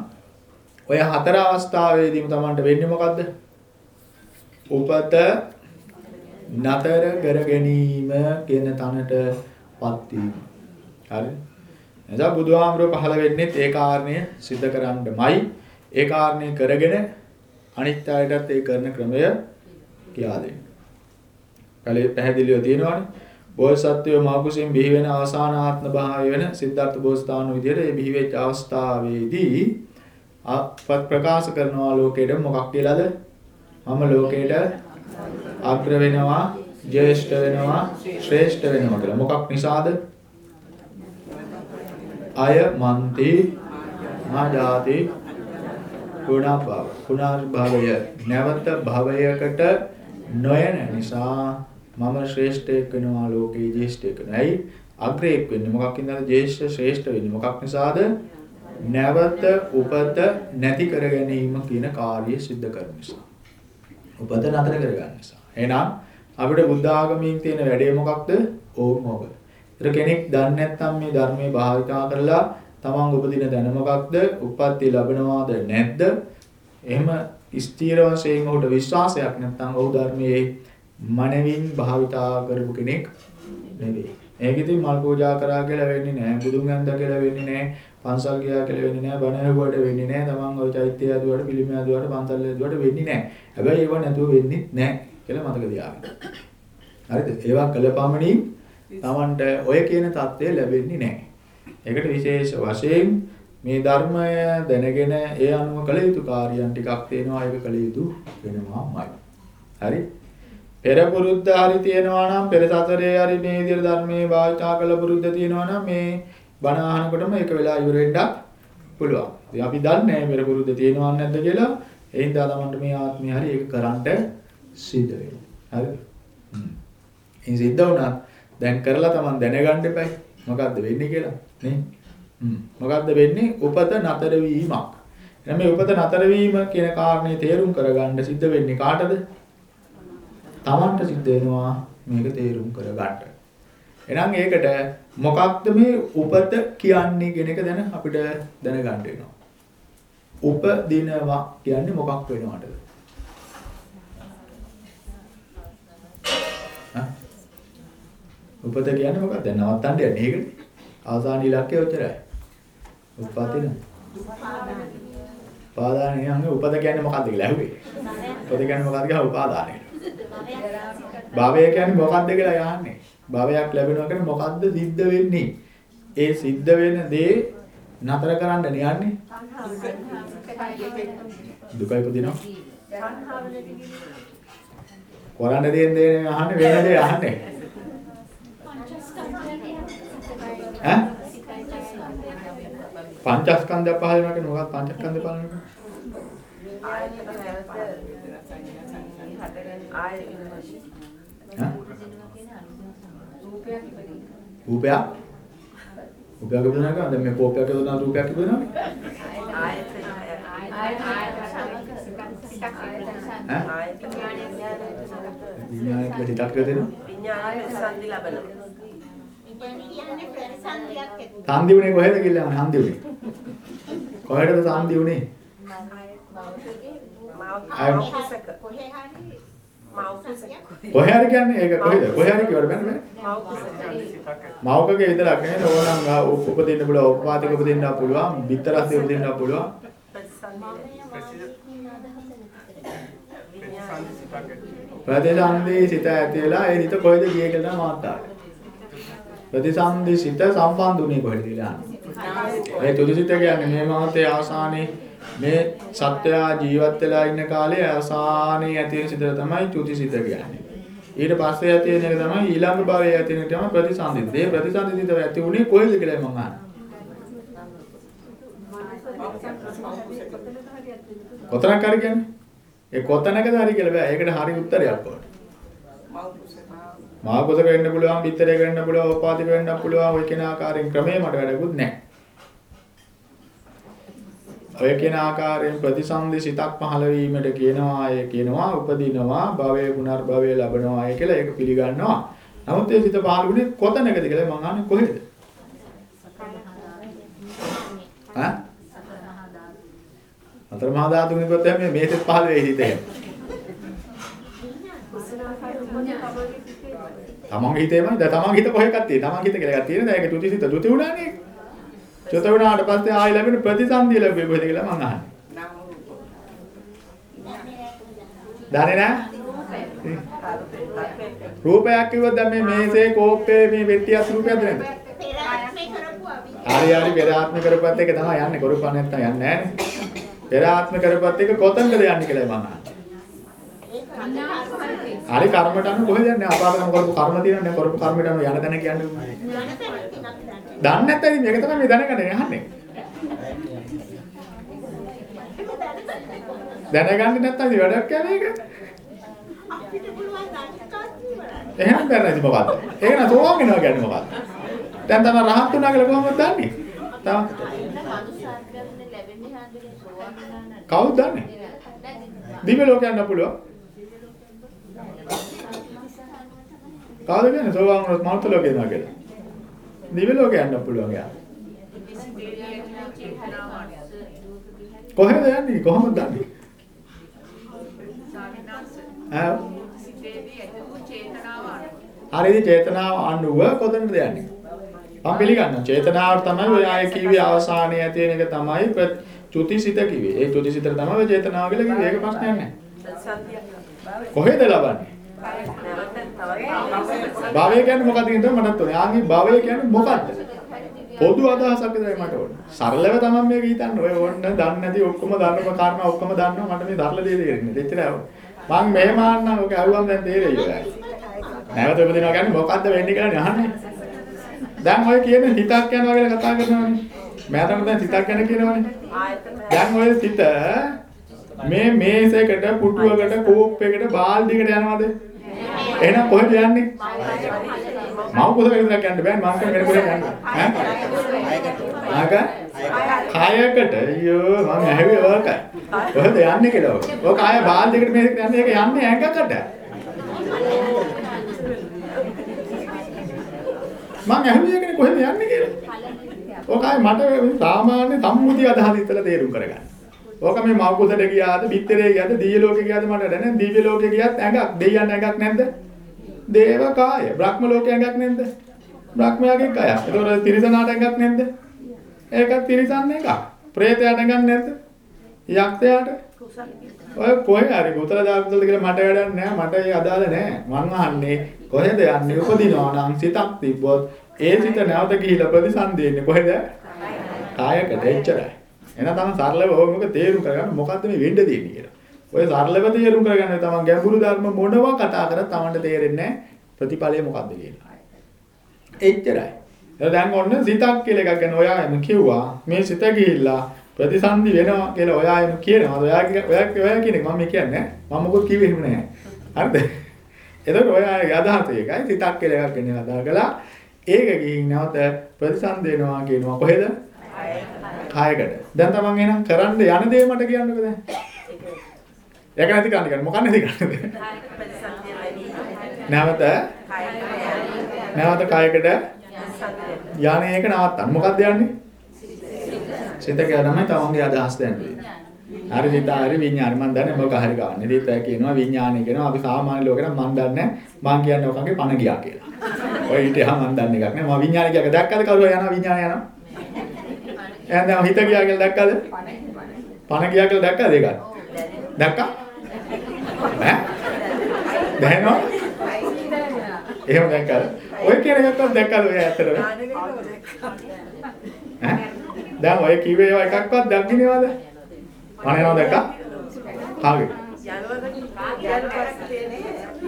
ඔය හතර අවස්ථාවේදීම Tamanට වෙන්නේ මොකද්ද? උපත නතර කර ගැනීම කියන තැනටපත් වීම. හරි? එදා බුදුහාමුදුරුවෝ පහළ වෙන්නේ ඒ කාරණය सिद्ध කරන්නමයි. ඒ කාරණය කරගෙන අනිත් අයටත් ඒ කරන ක්‍රමය කියා දෙන්න. කලේ පැහැදිලිව තියෙනවානේ. බෝසත්වෝ මාකුසින් බිහි වෙන අවසාන ආත්ම භාවය වෙන සිද්ධාර්ථ බෝසතාණන් විදිහට ඒ බිහි වෙච්ච අවස්ථාවේදී අපත් ප්‍රකාශ කරනවා ලෝකෙට මොකක් කියලාද? මම ලෝකයට අග්‍ර වෙනවා ජේෂ්ඨ වෙනවා ශ්‍රේෂ්ඨ වෙනවා කියලා. මොකක් නිසාද? අය මන්ති මා ජාති ගුණභාව ගුණභාවය නැවත භවයකට නොයන නිසා මම ශ්‍රේෂ්ඨයෙක් වෙනවා ලෝකේ ජේෂ්ඨයෙක් නයි අග්‍රයෙක් වෙන්නේ. මොකක් ඉඳලාද ජේෂ්ඨ ශ්‍රේෂ්ඨ වෙන්නේ. මොකක් නිසාද? නැවත උපත නැති කර ගැනීම කියන කාර්යය සිද්ධ කරන නිසා. උපත නතර කර ගන්න නිසා. එහෙනම් අපිට බුද්ධ ආගමෙන් තියෙන වැඩේ මොකක්ද? ඕම මොකද? ඒතර කෙනෙක් දන්නේ නැත්නම් මේ ධර්මයේ භාවිතා කරලා තමන් උපදින දැන මොකක්ද? උප්පත්ති ලැබනවාද නැද්ද? එහෙම ස්ථීර වශයෙන් ඔහුට විශ්වාසයක් නැත්නම් ඔහු ධර්මයේ මනවින් භාවිතා කරපු කෙනෙක් නෙවෙයි. ඒක ඉතින් මල් පූජා කරා කියලා වෙන්නේ නැහැ. බුදුන් වහන්සේ කියලා වෙන්නේ නැහැ. පන්සල් ගියා කියලා වෙන්නේ නැහැ, බණ ඇහුවට වෙන්නේ නැහැ, තමන් ওই චෛත්‍ය ඇදුවට, පිළිම ඇදුවට, පන්සල් ඇදුවට වෙන්නේ නැහැ. හැබැයි ඒව නැතුව වෙන්නේ නැහැ කියලා මතක තියාගන්න. හරිද? ඒවා කළපමණින් තමන්ට ඔය කියන தත්ත්වය ලැබෙන්නේ නැහැ. ඒකට විශේෂ වශයෙන් මේ ධර්මය දැනගෙන ඒ අනුව කළ යුතු කාර්යයන් ටිකක් තියෙනවා ඒක කළ යුතු වෙනවාමයි. හරි? පෙර පුරුද්ද හරි තියෙනවා නම් පෙර සතරේ හරි මේ විදිහට ධර්මයේ භාවිතා කළ පුරුද්ද තියෙනවා නම් මේ බණ අහනකොටම ඒක වෙලා ඉවර වෙන්නත් පුළුවන්. ඉතින් අපි දන්නේ පෙර පුරුද්ද තියෙනවද නැද්ද කියලා. ඒ හින්දා තමයි මේ ආත්මය හරි ඒක කරන්න සිද්ධ වෙන්නේ. හරිද? හ්ම්. ඉතින් සිද්ධ වුණා දැන් කරලා තමන් දැනගන්න එපයි. මොකද්ද වෙන්නේ කියලා නේ? හ්ම්. මොකද්ද වෙන්නේ? උපත නතර වීමක්. එහෙනම් මේ උපත නතර වීම කියන කාරණේ තේරුම් කරගන්න සිද්ධ වෙන්නේ කාටද? තමන්ට සිද්ධ වෙනවා මේක තේරුම් කරගන්න. එහෙනම් ඒකට මොකක්ද මේ උපත කියන්නේ කියන එක දැන අපිට දැනගන්න වෙනවා. උපදිනවා කියන්නේ මොකක් වෙනවද? උපත කියන්නේ මොකක්ද? දැන් නවත්තන්න යන්නේ ඒකනේ. අවසාන ඉලක්කය ඔච්චරයි. උත්පත්ති නේ. උපාදානය කියන්නේ උපත කියන්නේ මොකක්ද කියලා ඇහුවේ. උපත කියන්නේ මොකක්ද කියලා උපාදානය. භවය කියන්නේ මොකක්ද කියලා යන්නේ. භවයක් ලැබෙනවා කියන්නේ මොකද්ද සිද්ධ වෙන්නේ? ඒ සිද්ධ වෙන දේ නතර කරන්න යන්නේ. දුකයි පුදිනවා. කරන්න දෙන දේ අහන්නේ වෙන දේ අහන්නේ. ඈ? පංචස්කන්ධය පහල වෙනවා කියන්නේ මොකක්ද පංචස්කන්ධය පහල වෙනවා? ආයතන නැවත හටගන්න ආය වෙනවා. ඈ? රූපයක්. රූපයක්? ඉපදුනා කියන්නේ දැන් මේ කෝපයක් ඉපදුනා රූපයක් ඉපදුනා? ආයතන ඈ? ආයතන විඥානයේ පිට ටිකක් ඉපදෙනවා? විඥානයේ සංදි ලබන. කියන්නේ ප්‍රතිසන්දියක් ඇති. සාන්දි උනේ කොහෙද කියලා යන්නේ හන්දි උනේ? කොහෙටද සාන්දි උනේ? මාව කුසක කොහේ හරි කොහේ හරි කියන්නේ ඒක කොහෙද? කොහේ හරි කියවට බෑ නේද? මවකගේ විතරක් නෙවෙයි ඕනනම් ගා උපදින්න පුළුවන් උපපාතික උපදින්න පුළුවන් බිත්තරස්සේ උපදින්න පුළුවන්. ප්‍රතිසන්දි සිත ඇතිලා ඒ හිත කොහෙද ගියේ කියලා මාත්තාට ප්‍රතිසන්දි සිත සම්බන්ධ උනේ කොහෙද කියලා. ඒ තුදිසිත කියන්නේ මේ මොහොතේ අවසානයේ මේ සත්‍යය ජීවත් වෙලා ඉන්න කාලේ අවසානයේ ඇති වෙන සිත තමයි තුදිසිත කියන්නේ ඊට පස්සේ ඇති වෙන එක තමයි ඊළඟ භවයේ ඇති වෙන එක තමයි ප්‍රතිසන්දිත. මේ ප්‍රතිසන්දිත ඇති උනේ කොහෙද කියලා මම අහන්නේ. කොතනක හරි කියන්නේ? ඒ කොතනකද හරි කියලා බෑ. ඒකට හරි උත්තරයක් ඕන. මාව කුසක වෙන්න පුළුවන්, පිටරේ වෙන්න පුළුවන්, උපාදික වෙන්න පුළුවන්. ඔය කියන ආකාරයෙන් ක්‍රමේ මට වැඩකුත් නැහැ. ඔය කියන ආකාරයෙන් ප්‍රතිසන්දි සිතක් පහළ වීමට කියනවා අය කියනවා උපදිනවා භවයේ පුනර්භවයේ ලබනවා අය කියලා ඒක පිළිගන්නවා. නමුත් ඒ සිත පහළ වුණේ කොතැනකද කියලා මම අහන්නේ කොහෙද? ඈ? අතර මහා ධාතුන් කිව්වොත් එහෙනම් මේ සිත පහළ වෙයි හිතේ. තමන්ගේ හිතේමයි දැන් තමන්ගේ හිත කොහෙකද තියෙන්නේ? තමන්ගේ හිත කියලා එකක් තියෙනද? ඒක තුති සිත තුති උනානේ. චොත වුණාට පස්සේ ආයෙ ලැබෙන ප්‍රතිසන්දිය ලැබෙන්නේ කොහෙද කියලා මම අහන්නේ. දන්නේ නැහැ? රූපයක් කිව්වොත් දැන් මේ මේසේ කෝප්පේ මේ පෙට්ටියත් රූපයක්ද නැද්ද? පෙරාත්මේ කරපු අපි. හරි හරි පෙර ආත්ම කරපුවත් එක තමයි යන්නේ කරුපා නැත්තම් යන්නේ නැහනේ. පෙර ආත්ම කරපුවත් එක කොතනද යන්නේ කියලා මම අහන්නේ. හරි කර්මයට අනුව කොහෙද යන්නේ? අපාගම කරපු කර්ම තියෙනනේ කරපු කර්මයට අනුව යන තැන කියන්නේ. දන්නේ නැත්නම් මේක තමයි මේ දැනගන්න යන්නේ. දැනගන්නේ නැත්නම් වැඩක් යන්නේ ඒක. අපිට පුළුවන්. එහෙනම් බැලලා ඉතින් මොකද්ද? ඒක නා සෝවාන් වෙනවා කියන්නේ මොකද්ද? දැන් තමයි රහත් වුණා කියලා කොහොමද දන්නේ? තව? කවුද දන්නේ? දිව්‍ය ලෝකයක් යන්න පුළුවන්. කවුද කියන්නේ සෝවාන් වුණොත් මනුස්ස ලෝකේ යනවා කියලා? දිව්‍ය ලෝකේ යන්න පුළුවන් යා. කිසි දෙයක් චේතනාවක් කොහෙද යන්නේ? කොහොමද දන්නේ? සාමිනාස ඈ සිතේදී ඇතුළු චේතනාව අනුව හරිද චේතනාව අනුව කොතනද යන්නේ? මම පිළිගන්නවා. චේතනාව තමයි ඔය ආයේ කිව්වේ අවසානයේ ඇති වෙන එක තමයි ප්‍ර- චුතිසිත කිව්වේ. ඒ චුතිසිතට තමයි ඔය චේතනාව කියලා කිව්වේ. ඒක ප්‍රශ්නයක් නැහැ. සංසන්දියක් කොහෙද ලබන්නේ? නැවත තවත් භවය කියන්නේ මොකක්ද කියන එක මටත් ඕනේ. ආන්ගේ භවය කියන්නේ මොකක්ද? පොදු අදහසක් විතරයි මට ඕනේ. සරලව තමයි මේක හිතන්න. ඔය ඕන්න දන්නේ නැති ඔක්කොම දන්නම කාරණා ඔක්කොම දන්නවා. මට මේ සරල දේ තේරෙන්නේ. දෙච්චරයි. මං මෙහෙම ආන්නම් ඔක ඇහුවම දැන් තේරෙයි ඔයලා. නැවත උපදිනවා කියන්නේ මොකද්ද වෙන්නේ කියලා අහන්නේ. දැන් ඔය කියන්නේ හිතක් යනවා කියලා කතා කරනවානේ. මෑතම දැන් හිතක් යන කියනවානේ. ආයතන දැන් ඔය සිත මේ මේසයකට පුටුවකට කෝප්පයකට බාල්දියකට යනවද? එහෙනම් කොහෙද යන්නේ? මම කොහෙද විතරක් යන්න බෑ මම කියන්නේ වෙන කොහෙද යන්නේ? ඈ? ආක? කායයකට අයියෝ මම ඇහුවේ ඕකයි. කොහෙද යන්නේ කියලා. ඔය කාය බාල්දියකට මේකට යන්නේ ඒක යන්නේ ඇඟකට. මම ඇහුවේ ඒකනේ කොහෙද යන්නේ කියලා. ඕකයි මට සාමාන්‍ය සම්මුති අදහස ඉතල තේරුම් කරගන්න. ඕක මේ මව කුසට ගියාද, බිත්තරේ ගියාද, දිව්‍ය ලෝකේ ගියාද මට දැනෙන්නේ දිව්‍ය ලෝකේ ගියත් ඇඟක්, දෙයයන් ඇඟක් නැද්ද? දේව කාය. බ්‍රහ්ම ලෝකේ ඇඟක් නැද්ද? බ්‍රහ්මයාගේ කය. ඒතකොට තිරිසනාට ඇඟක් නැද්ද? ඒකත් තිරිසන් එකක්. ප්‍රේතයාට ඇඟක් නැද්ද? යක්ෂයාට ඔය කොහේ හරි උතර දාපුතලද කියලා මට වැඩක් නෑ මට ඒ අදාළ නෑ මං අහන්නේ කොහෙද යන්නේ උපදිනවා නම් සිතක් තිබ්බොත් ඒ සිත නැවත ගිහිලා ප්‍රතිසන්දෙන්නේ කොහෙද කායකට එච්චරයි එහෙනම් තමයි සරලව ඕක තේරුම් කරගන්න මොකද්ද මේ වෙන්න දෙන්නේ කියලා ඔය සරලව තේරුම් කරගන්න තමන් ගැඹුරු ධර්ම මොනවා කතා කරත් තමන්ට තේරෙන්නේ ප්‍රතිඵලය මොකද්ද කියලා එච්චරයි එහෙනම් දැන් ඔන්න සිතක් කියලා එකක් ගැන ඔයාම කිව්වා මේ සිත ගිහිල්ලා ප්‍රතිසන්දි වෙනවා කියලා ඔයාම කියනවා. ඔයා ඔයා ඔයා කියන එක මම කියන්නේ මම මොකද කිව්වේ එහෙම නෑ. හරිද? එතකොට ඔයාගේ අදහස ඒකයි සිතක් කියලා එකක් ගෙන හදාගලා ඒක ගිහින් නැවත ප්‍රතිසන්දි වෙනවා කියනවා කොහෙද? කායකට. දැන් තමන් එහෙනම් කරන්න යන දේ මට කියන්නකෝ දැන්. ඒක නැති කරන්න කියන්නේ මොකක් නැති කරන්නද? කායික ප්‍රතිසන්දිය ලැබීම නැවත කායික නැවත කායකට ප්‍රතිසන්දිය යන්නේ ඒක නවත්තන්න. මොකක්ද යන්නේ? සිත කියලා තමයි තමන්ගේ අදහස් දැන්නේ. හරි සිත හරි විඥාන මම දන්නේ මොකක් හරි ගන්න. ඉතින් ඒ කියනවා විඥානය කියනවා අපි සාමාන්‍ය ලෝකෙට මම දන්නේ මම කියන්නේ ඔකගේ පණ ගියා කියලා. ඔය ඊට එහා මම දන්නේ එකක් නෑ. මම විඥානය කියක දැක්කද කවුරු හරි යනවා විඥානය යනවා? එහෙනම් දැන් හිත ගියා කියලා දැක්කද? පණ ගියා කියලා දැක්කද ඒක? දැක්කා? ඈ? දැනෙනවා? එහෙම දැක්කද? ඔය කියන එකක්වත් දැක්කද ඔය ඇත්තටම? ඈ? දැන් ඔය කිව්වේ ඒවා එකක්වත් දැක්කිනේවද? පණ යනවා දැක්කා? කාගේ?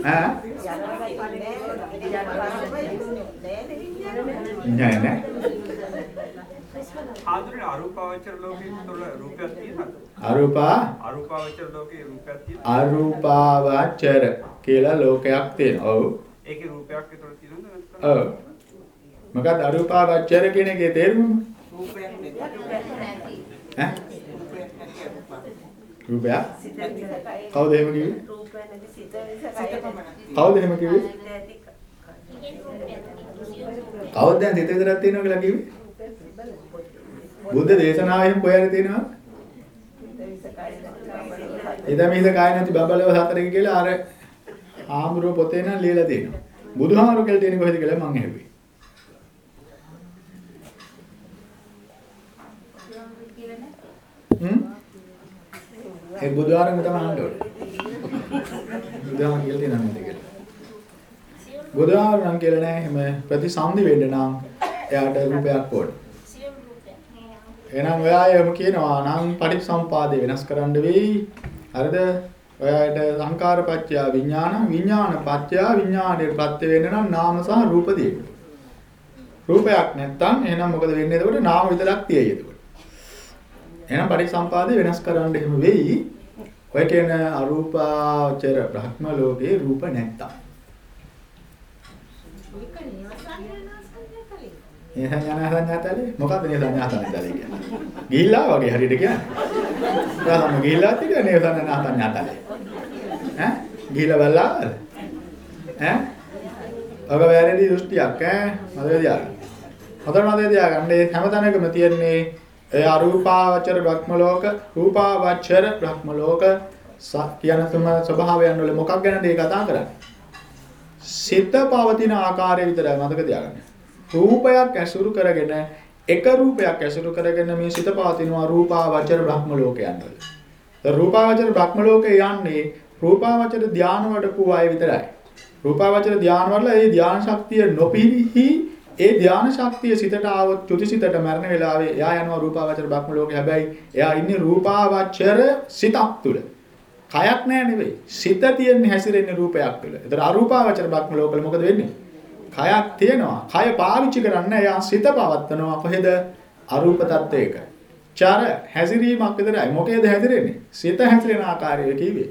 ඈ? නෑ නෑ. ආදුරේ අරූපාවචර ලෝකයේ තුල රූපයක් තියෙනවද? අරූපා අරූපාවචර ලෝකයේ රූපයක් තියෙනවද? අරූපාවචර කියලා ලෝකයක් තියෙනවා. ඔව්. ඒකේ රූපයක් විතර තියෙනවද? ඔව්. මොකද අරූපාවචර කියන එකේ තේරුම? ඈ? රූපයක්? කවුද එහෙම කිව්වේ? කවුද එහෙම කිව්වේ? කවුද දැන් සිත විතරක් තියෙනවා කියලා කිව්වේ? බුද්ධ දේශනාවෙන් කොහෙද තියෙනවා? එදා මේක කාය නැති බබලව හතරක කියලා අර ආමුරෝ පොතේ නම් ලියලා තියෙනවා. බුදුහාමුදුරුවෝ කියලා තියෙන්නේ කොහෙද කියලා මං ඇහුවේ. හ්ම්? ඒ බුදුහාමුදුරුවෝ තමයි අහන්න ඕනේ. බුදුහාම කියලා තියෙනවා නේද කියලා. බුදුහාම නම් කියලා නෑ එහෙම ප්‍රතිසන්දි වෙන්න නම් එයාට රූපයක් ඕන. සියුම් රූපයක්. එහෙනම් ඔයා එහෙම කියනවා නම් පටිච්චසමුපාදේ වෙනස් කරන්න වෙයි. හරිද? ඔයාට සංකාරපච්චය විඥාන විඥානපච්චය විඥාණයට ප්‍රත්‍ය වෙන්න නම් නාම සහ රූප දෙන්න. රූපයක් නැත්තම් එහෙනම් මොකද වෙන්නේ එතකොට නාම විතරක් තියෙයි එතකොට. එහෙනම් පටිච්චසමුපාදේ වෙනස් කරන්න එහෙම වෙයි. ඔය කියන අරූපාවචර බ්‍රහ්ම ලෝකේ රූප නැත්තම්. ඒක නියසන්න කලින්. මේ සංඥා සංඥාතලේ මොකක්ද මේ සංඥා සංඥාතලේ කියන්නේ? ගිහිල්ලා වගේ හරියට කියන්නේ. ඔයාලම ගිහිල්ලා තියද මේ සංඥා සංඥාතලේ? ඈ? ගිහිල්ලා බලලාද? ඈ? ඔබ වැරදි දෘෂ්ටියක් ඈ මතක තියාගන්න. හතර මතක තියාගන්න මේ හැම තැනකම තියෙන්නේ ඒ අරූපාවචර බ්‍රහ්ම ලෝක, රූපාවචර බ්‍රහ්ම ලෝක කියන තුම ස්වභාවයන් වල මොකක් ගැනද ඒ කතා කරන්නේ? සිත පවතින ආකාරය විතරයි මතක තියාගන්න. රූපයක් ඇසුරු කරගෙන එක රූපයක් ඇසුරු කරගෙන මේ සිත පවතිනවා රූපාවචර බ්‍රහ්ම ලෝකයන් වල. ඒ රූපාවචර බ්‍රහ්ම ලෝකේ යන්නේ රූපාවචර ධානය වඩපු අය විතරයි. රූපාවචර ධානය වල ඒ ධාන ශක්තිය නොපිරිහි ඒ ධාන ශක්තිය සිතට ආවොත් චුති සිතට මරණ වෙලාවේ එයා යනවා රූපාවචර බ්‍රහ්ම ලෝකේ. හැබැයි එයා ඉන්නේ රූපාවචර සිතක් තුල. කයක් නෑ නෙවෙයි. සිත තියෙන්නේ හැසිරෙන්නේ රූපයක් තුළ. ඒතර අරූපාවචර බ්‍රහ්ම ලෝකවල මොකද වෙන්නේ? කයක් තියෙනවා. කය පාවිච්චි කරන්න එයා සිත පවත්නවා කොහෙද? අරූප තත්වයක. චර හැසිරීමක් විතරයි. මොකේද හැසිරෙන්නේ? සිත හැසිරෙන ආකාරය කිව්වේ.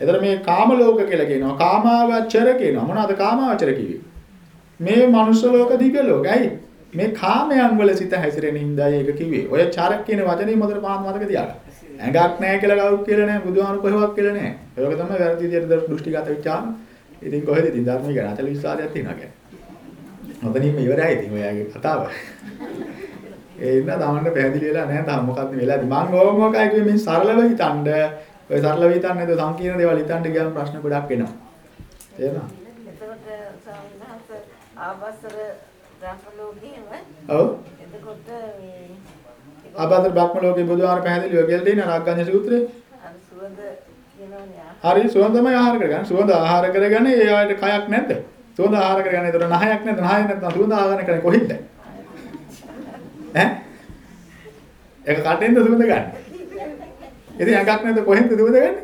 ඒතර මේ කාම ලෝක කියලා කියනවා. කාමාවචර කියනවා. මොනවාද කාමාවචර කිව්වේ? මේ මනුෂ්‍ය ලෝක දිග ලෝක. ඇයි? මේ කාමයන් වල සිත හැසිරෙන හින්දායි ඒක කිව්වේ. ඔය චර කියන වචනේ මොකද පාත් මතක තියාගන්න. ඇඟක් නැහැ කියලා කවුරුත් කියලා නැහැ. බුදුහාමුදුරු කොහෙවත් කියලා නැහැ. ඒක තමයි වැරදි විදියට දෘෂ්ටිගත විචාරණ. ඉතින් කොහෙද ඉතින් ධර්මයේ ගැන අතල විශ්වාසයක් තියෙනවා කියන්නේ. ඔතනින්ම ඉවරයි ඉතින් ඔයාගේ කතාව. ඒ ඉන්න තමන්ට පැහැදිලි වෙලා නැහැ තාම මොකක්ද වෙලාද මම ඕම මොකයි කිව්වේ මේ සරලව හිතන්න ඔය සරලව හිතන්නේ නැතුව සංකීර්ණ දේවල් හිතන්න ගියාම ප්‍රශ්න ගොඩක් එනවා. තේරෙනවද එතකොට සම්හස ආවසර බ්‍රහ්ම ලෝකයේම ඔව්. එතකොට මේ ආබාධ බ්‍රහ්ම ලෝකේ බුදුහාර පැහැදිලිව කියලා දෙන රාග්ගඤ්ඤ සූත්‍රයේ. අර සුවඳ කියනවනේ හරි සුවඳ තමයි ආහාර කරගන්නේ. සුවඳ ආහාර කරගන්නේ ඒ ආයත කයක් නැද්ද සුවඳ ආහාර කරගන්නේ ඒතර නහයක් නැද්ද? නහය නැත්නම් සුවඳ ආහාර කරන්නේ කොහෙන්ද? ඈ? ඒක කටෙන්ද සුවඳ ගන්න? ඉතින් ඇඟක් නැද්ද? කොහෙන්ද සුවඳ ගන්න?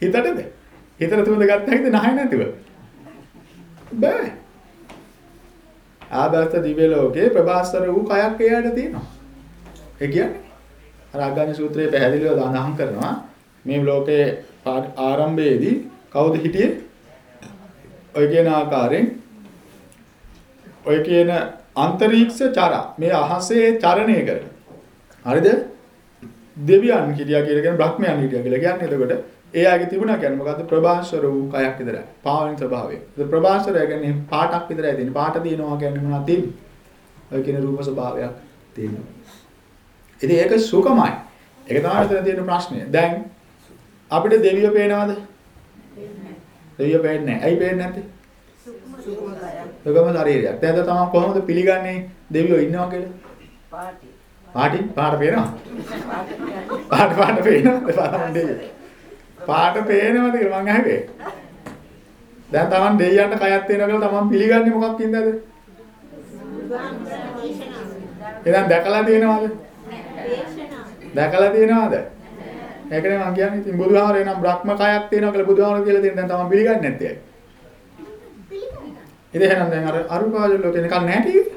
හිතටද? හිතට සුවඳ ගත්ත හැකිද? නහය නැතිව? බෑ. ආදාස්ත දිව්‍ය ලෝකේ ප්‍රභාස්තර වූ කයක් එයාට තියෙනවා. ඒ කියන්නේ අර අග්ගඤ්ඤ සූත්‍රයේ පැහැදිලිව දානහම් කරනවා මේ ලෝකේ ආරම්භයේදී කවුද හිටියේ? ඔය කියන ආකාරයෙන් ඔය කියන අන්තරීක්ෂ චර මේ අහසේ චරණය කරන. හරිද? දෙවියන් හිටියා කියලා කියන බ්‍රහ්මයන් හිටියා කියලා කියන්නේ එතකොට ඒ ආගේ තිබුණා කියන්නේ මොකද්ද ප්‍රභාස්වර වූ කයක් විතරයි. පාවන ස්වභාවය. ඒ ප්‍රභාස්වරය කියන්නේ පාටක් විතරයි තියෙන්නේ. පාට දිනනවා කියන්නේ මොනවද තියෙන්නේ? ඔය කියන රූප ස්වභාවයක් තියෙනවා. ඉතින් ඒක සුඛමයි. ඒක තමයි මෙතන තියෙන ප්‍රශ්නය. දැන් අපිට දෙවියෝ පේනවද? දෙවියෝ පේන්නේ නැහැ. ඇයි පේන්නේ නැත්තේ? සුඛම ශරීරයක්. දැන් තමයි කොහොමද පිළිගන්නේ දෙවියෝ ඉන්නවා කියලා? පාටි පාටි පාට පේනවා. පාට පාට පේනවද? පාට පේනවද කියලා මං අහුවේ. දැන් Taman දෙයියන්ට කයක් තියෙනවා කියලා Taman පිළිගන්නේ මොකක්ින්දද? එහෙනම් දැකලා තියෙනවද? දැකලා තියෙනවද? ඒකනේ මම කියන්නේ ඉතින් බුදුහාමරේ නම් බ්‍රහ්ම කයක් තියෙනවා කියලා බුදුහාමර කියලා දෙන්න දැන් තමයි පිළිගන්නේ නැත්තේ ඇයි? ඉතින් එහෙනම් දැන් අර අරුපාවල ලෝකේ නිකන් නැහැ කිව්වේ.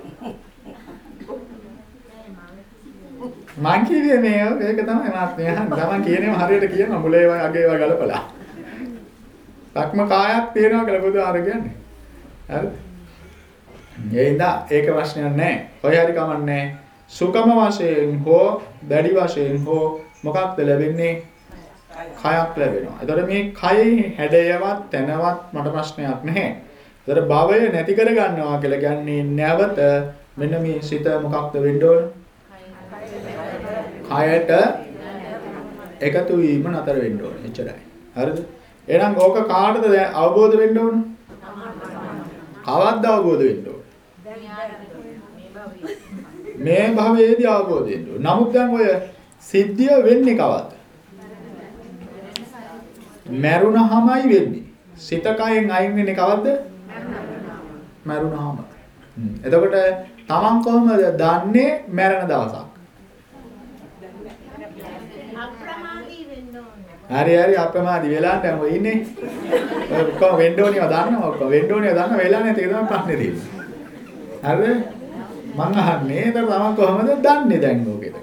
මං කිව්වේ මේ ඒක තමයි මාත් මේ අහන්නේ. තමන් කියනේම හරියට කියනවා මුලේ වගේ වගේ ගලපලා. බ්‍රහ්ම කායක් තියෙනවා කියලා බුදුහාමර කියන්නේ. හරිද? ඒඳා ඒක ප්‍රශ්නයක් නැහැ. කොහේ හරි කමන්නේ සුකම වශයෙන් හෝ දැඩි වශයෙන් හෝ මොකක්ද ලැබෙන්නේ? කයක් ලැබෙනවා. ඒතර මේ කයේ හැඩයවත් තැනවත් මට ප්‍රශ්නයක් නැහැ. ඒතර භවය නැති කර ගන්නවා කියලා කියන්නේ නැවත මෙන්න මේ සිත මොකක්ද වෙන්න ඕන? කයට එකතු වීම නතර වෙන්න ඕන. එච්චරයි. හරිද? එහෙනම් ඕක කාටද අවබෝධ වෙන්න ඕන? කවද්ද අවබෝධ වෙන්න ඕන? මේ භවයේදී අවබෝධ වෙන්න ඕන. නමුත් දැන් ඔය සිද්ධිය වෙන්නේ කවද්ද? මැරුණහමයි වෙන්නේ. සිත කයෙන් අයින් වෙන්නේ කවද්ද? මරුණාම. එතකොට තමන් කොහොමද දන්නේ මැරෙන දවසක්? හරි හරි අප්‍රමාදී වෙලා ඔය ඉන්නේ. ඔක්කොම වෙන්න ඕනියව දන්නවා ඔක්කොම වෙන්න ඕනියව දන්නවා වෙලා නැති එක තමයි ප්‍රශ්නේ තියෙන්නේ. හරිද? මං අහන්නේ ඒතර තමන් කොහොමද දන්නේ දැන් ඕකේද?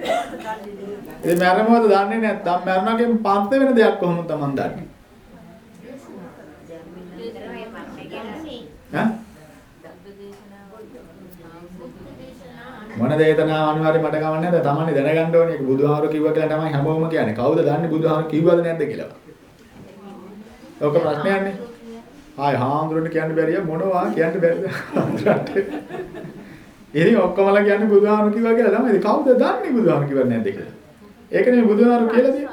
ඒ මරණවද දන්නේ නැත්නම් මරණගෙන් පස්සේ වෙන දෙයක් කොහොමද තමන් දන්නේ? ඈ? මොන දේතනාව අනිවාර්යයෙන් මට කවන්නේ නැද්ද? තමන්නේ දැනගන්න ඕනේ. ඒක බුදුහාමුදුරු කිව්වා කියලා තමයි හැමෝම කියන්නේ. කවුද දන්නේ බුදුහාමුදුරු කිව්වද නැද්ද කියලා? ඔක ප්‍රශ්නයක්නේ. ආයි හාමුදුරනේ කියන්න බැරිය මොනවා කියන්න බැරිද? ඉතින් ඔක්කොමලා කියන්නේ බුදුහාමුදුරු කිව්වා කියලා තමයි. කවුද දන්නේ බුදුහාමුදුරු කිව්වද නැද්ද කියලා? ඒකනේ බුදුහාමුදුරු කියලා තියෙන්නේ.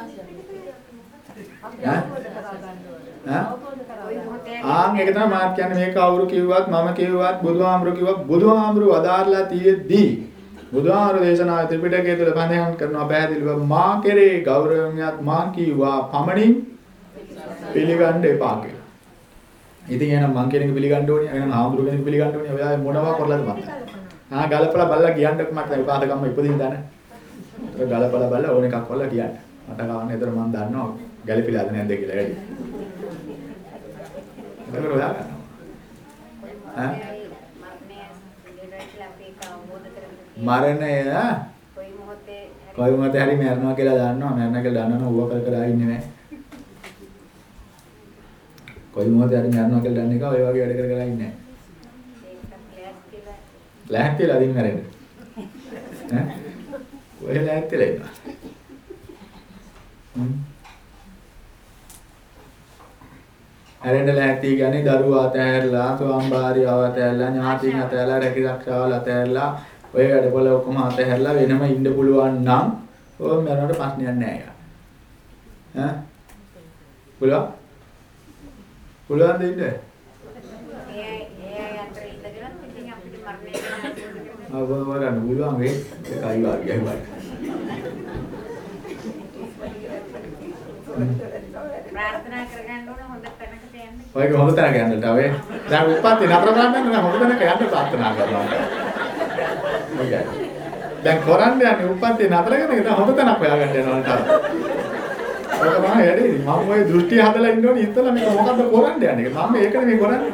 ආන් ඒක තමයි මාත් කියන්නේ මේක කවුරු කිව්වත් මම කිව්වත් බුදුහාමුදුරු කිව්වත් බුදුහාමුදුරු වදාarලා තියෙද්දී බුදුහාමුදුරු දේශනාව ත්‍රිපිටකය තුළ පදහන් කරනවා පැහැදිලිව මා කෙරේ ගෞරවයක් මා කීවා පමණින් පිළිගන්න එපා කියලා. ඉතින් එහෙනම් මං කියන එක පිළිගන්න ඕනේ. එහෙනම් හාමුදුරු කෙනෙක් පිළිගන්න ඕනේ. ඔයා මොනවා කරලාද මම? ආ ගලපලා බලලා කියන්නකො මට විපාකකම්ම ඉපදින්න දන. ඒක ගලපලා බලලා ඕන එකක් වල්ලා කියන්න. මට ගන්න ඒතර මම දන්නවා ගැලපිලාද නැද්ද කියලා වැඩි. ඒක ඔයා ගන්නවා. ඈ මරණය කොයි මොහොතේ කොයි මොහොතේ හරි මරනවා කියලා දන්නවා මරනවා කියලා දන්නවනම් ඌව කර කර ඉන්නේ නැහැ. කොයි මොහොතේ හරි මරනවා කියලා දන්න එක ඔය වගේ වැඩ කර කර ඉන්නේ නැහැ. ලෑස්තිලා අදින් මැරෙන්න. ඈ? ඔය ලෑස්තිලා ඉන්නවා. හ්ම්. ඇරෙන්න ලෑස්ති කියන්නේ දරුවා අතහැරලා, ස්වාම්බාරියව අතහැරලා, ඥාතීන් අතහැරලා, රැකිරක්ෂාවල් අතහැරලා, ඔය වැඩවල ඔක්කොම අතහැරලා වෙනම ඉන්න පුළුවන් නම් ඔය මරනට ප්‍රශ්නයක් නෑ යා. ඈ? පුළුවන්? පුළුවන් දෙන්න? ඒ ඒ අතර ඉඳගෙන ඉතින් අපිට ආව වරන්න පුළුවන් වේ. ඒකයි වාග්යයි වාග්. ප්‍රාර්ථනා කරගන්න ඕන හොඳ තැනකට යන්න. ඔයක හොඳ තැනක යන්න තාවේ. දැන් උප්පත්ති නතර කරන්න නම් හොඳ තැනක යන්න ප්‍රාර්ථනා කරනවා. ඔයයි. දැන් කරන්න යන්නේ උප්පත්ති නතර කරන එක හොඳ තැනක් හොයාගන්න යනවා නේද? ඔක තමයි වැඩේ. මම ওই දෘෂ්ටි හදලා ඉන්න ඕනේ ඉතල මේක මොකද්ද කරන්න යන්නේ. මම මේක නෙමෙයි කරන්නේ.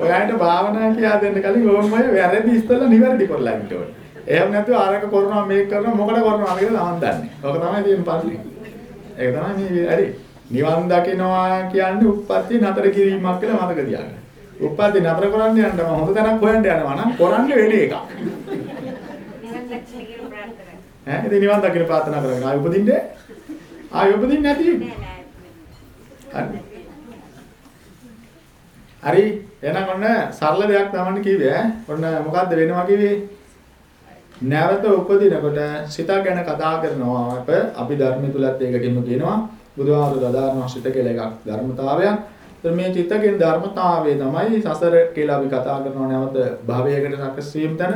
ඔයාලට භාවනා කියා දෙන්න කලින් ඕම ඔය වැරදි ඉස්සෙල්ලා නිවැරදි කරලා ඉන්න ඕනේ. එහෙම නැතුව ආරක කරනවා මේක කරනවා මොකද කරනවා කියලා මම දන්නේ. ඔක තමයි තියෙන ප්‍රශ්නේ. ඒක තමයි මේ වැඩේ. නිවන් දකින්නවා කියන්නේ උප්පත්ති නතර කිරීමක් කියලා මතක තියාගන්න. උප්පත්ති නතර කරන්න යන්න මම හොඳ තැනක් හොයන්න යනවා නම් කරන්න වෙලේ එකක්. කියලා. ඈ ඉතින් නිවන් දකින්න ප්‍රාර්ථනා කරගෙන ආයෙ උපදින්නේ ආයෙ උපදින්නේ නැති. හරි. හරි එහෙනම් ඔන්න සරල දෙයක් තමයි කිව්වේ ඈ. ඔන්න මොකද්ද වෙනවා කිව්වේ? නැවත උපදිනකොට සිත ගැන කතා කරනවා අප අපි ධර්ම තුලත් ඒක කිමු කියනවා. බුදුහාමුදුරු දදාරන සිත කියලා එකක් ධර්මතාවයක්. ඒත් මේ චිත්තකෙන් ධර්මතාවය තමයි සසර කියලා අපි කතා කරනවා නැවත භවයකට සැකසීම තැන.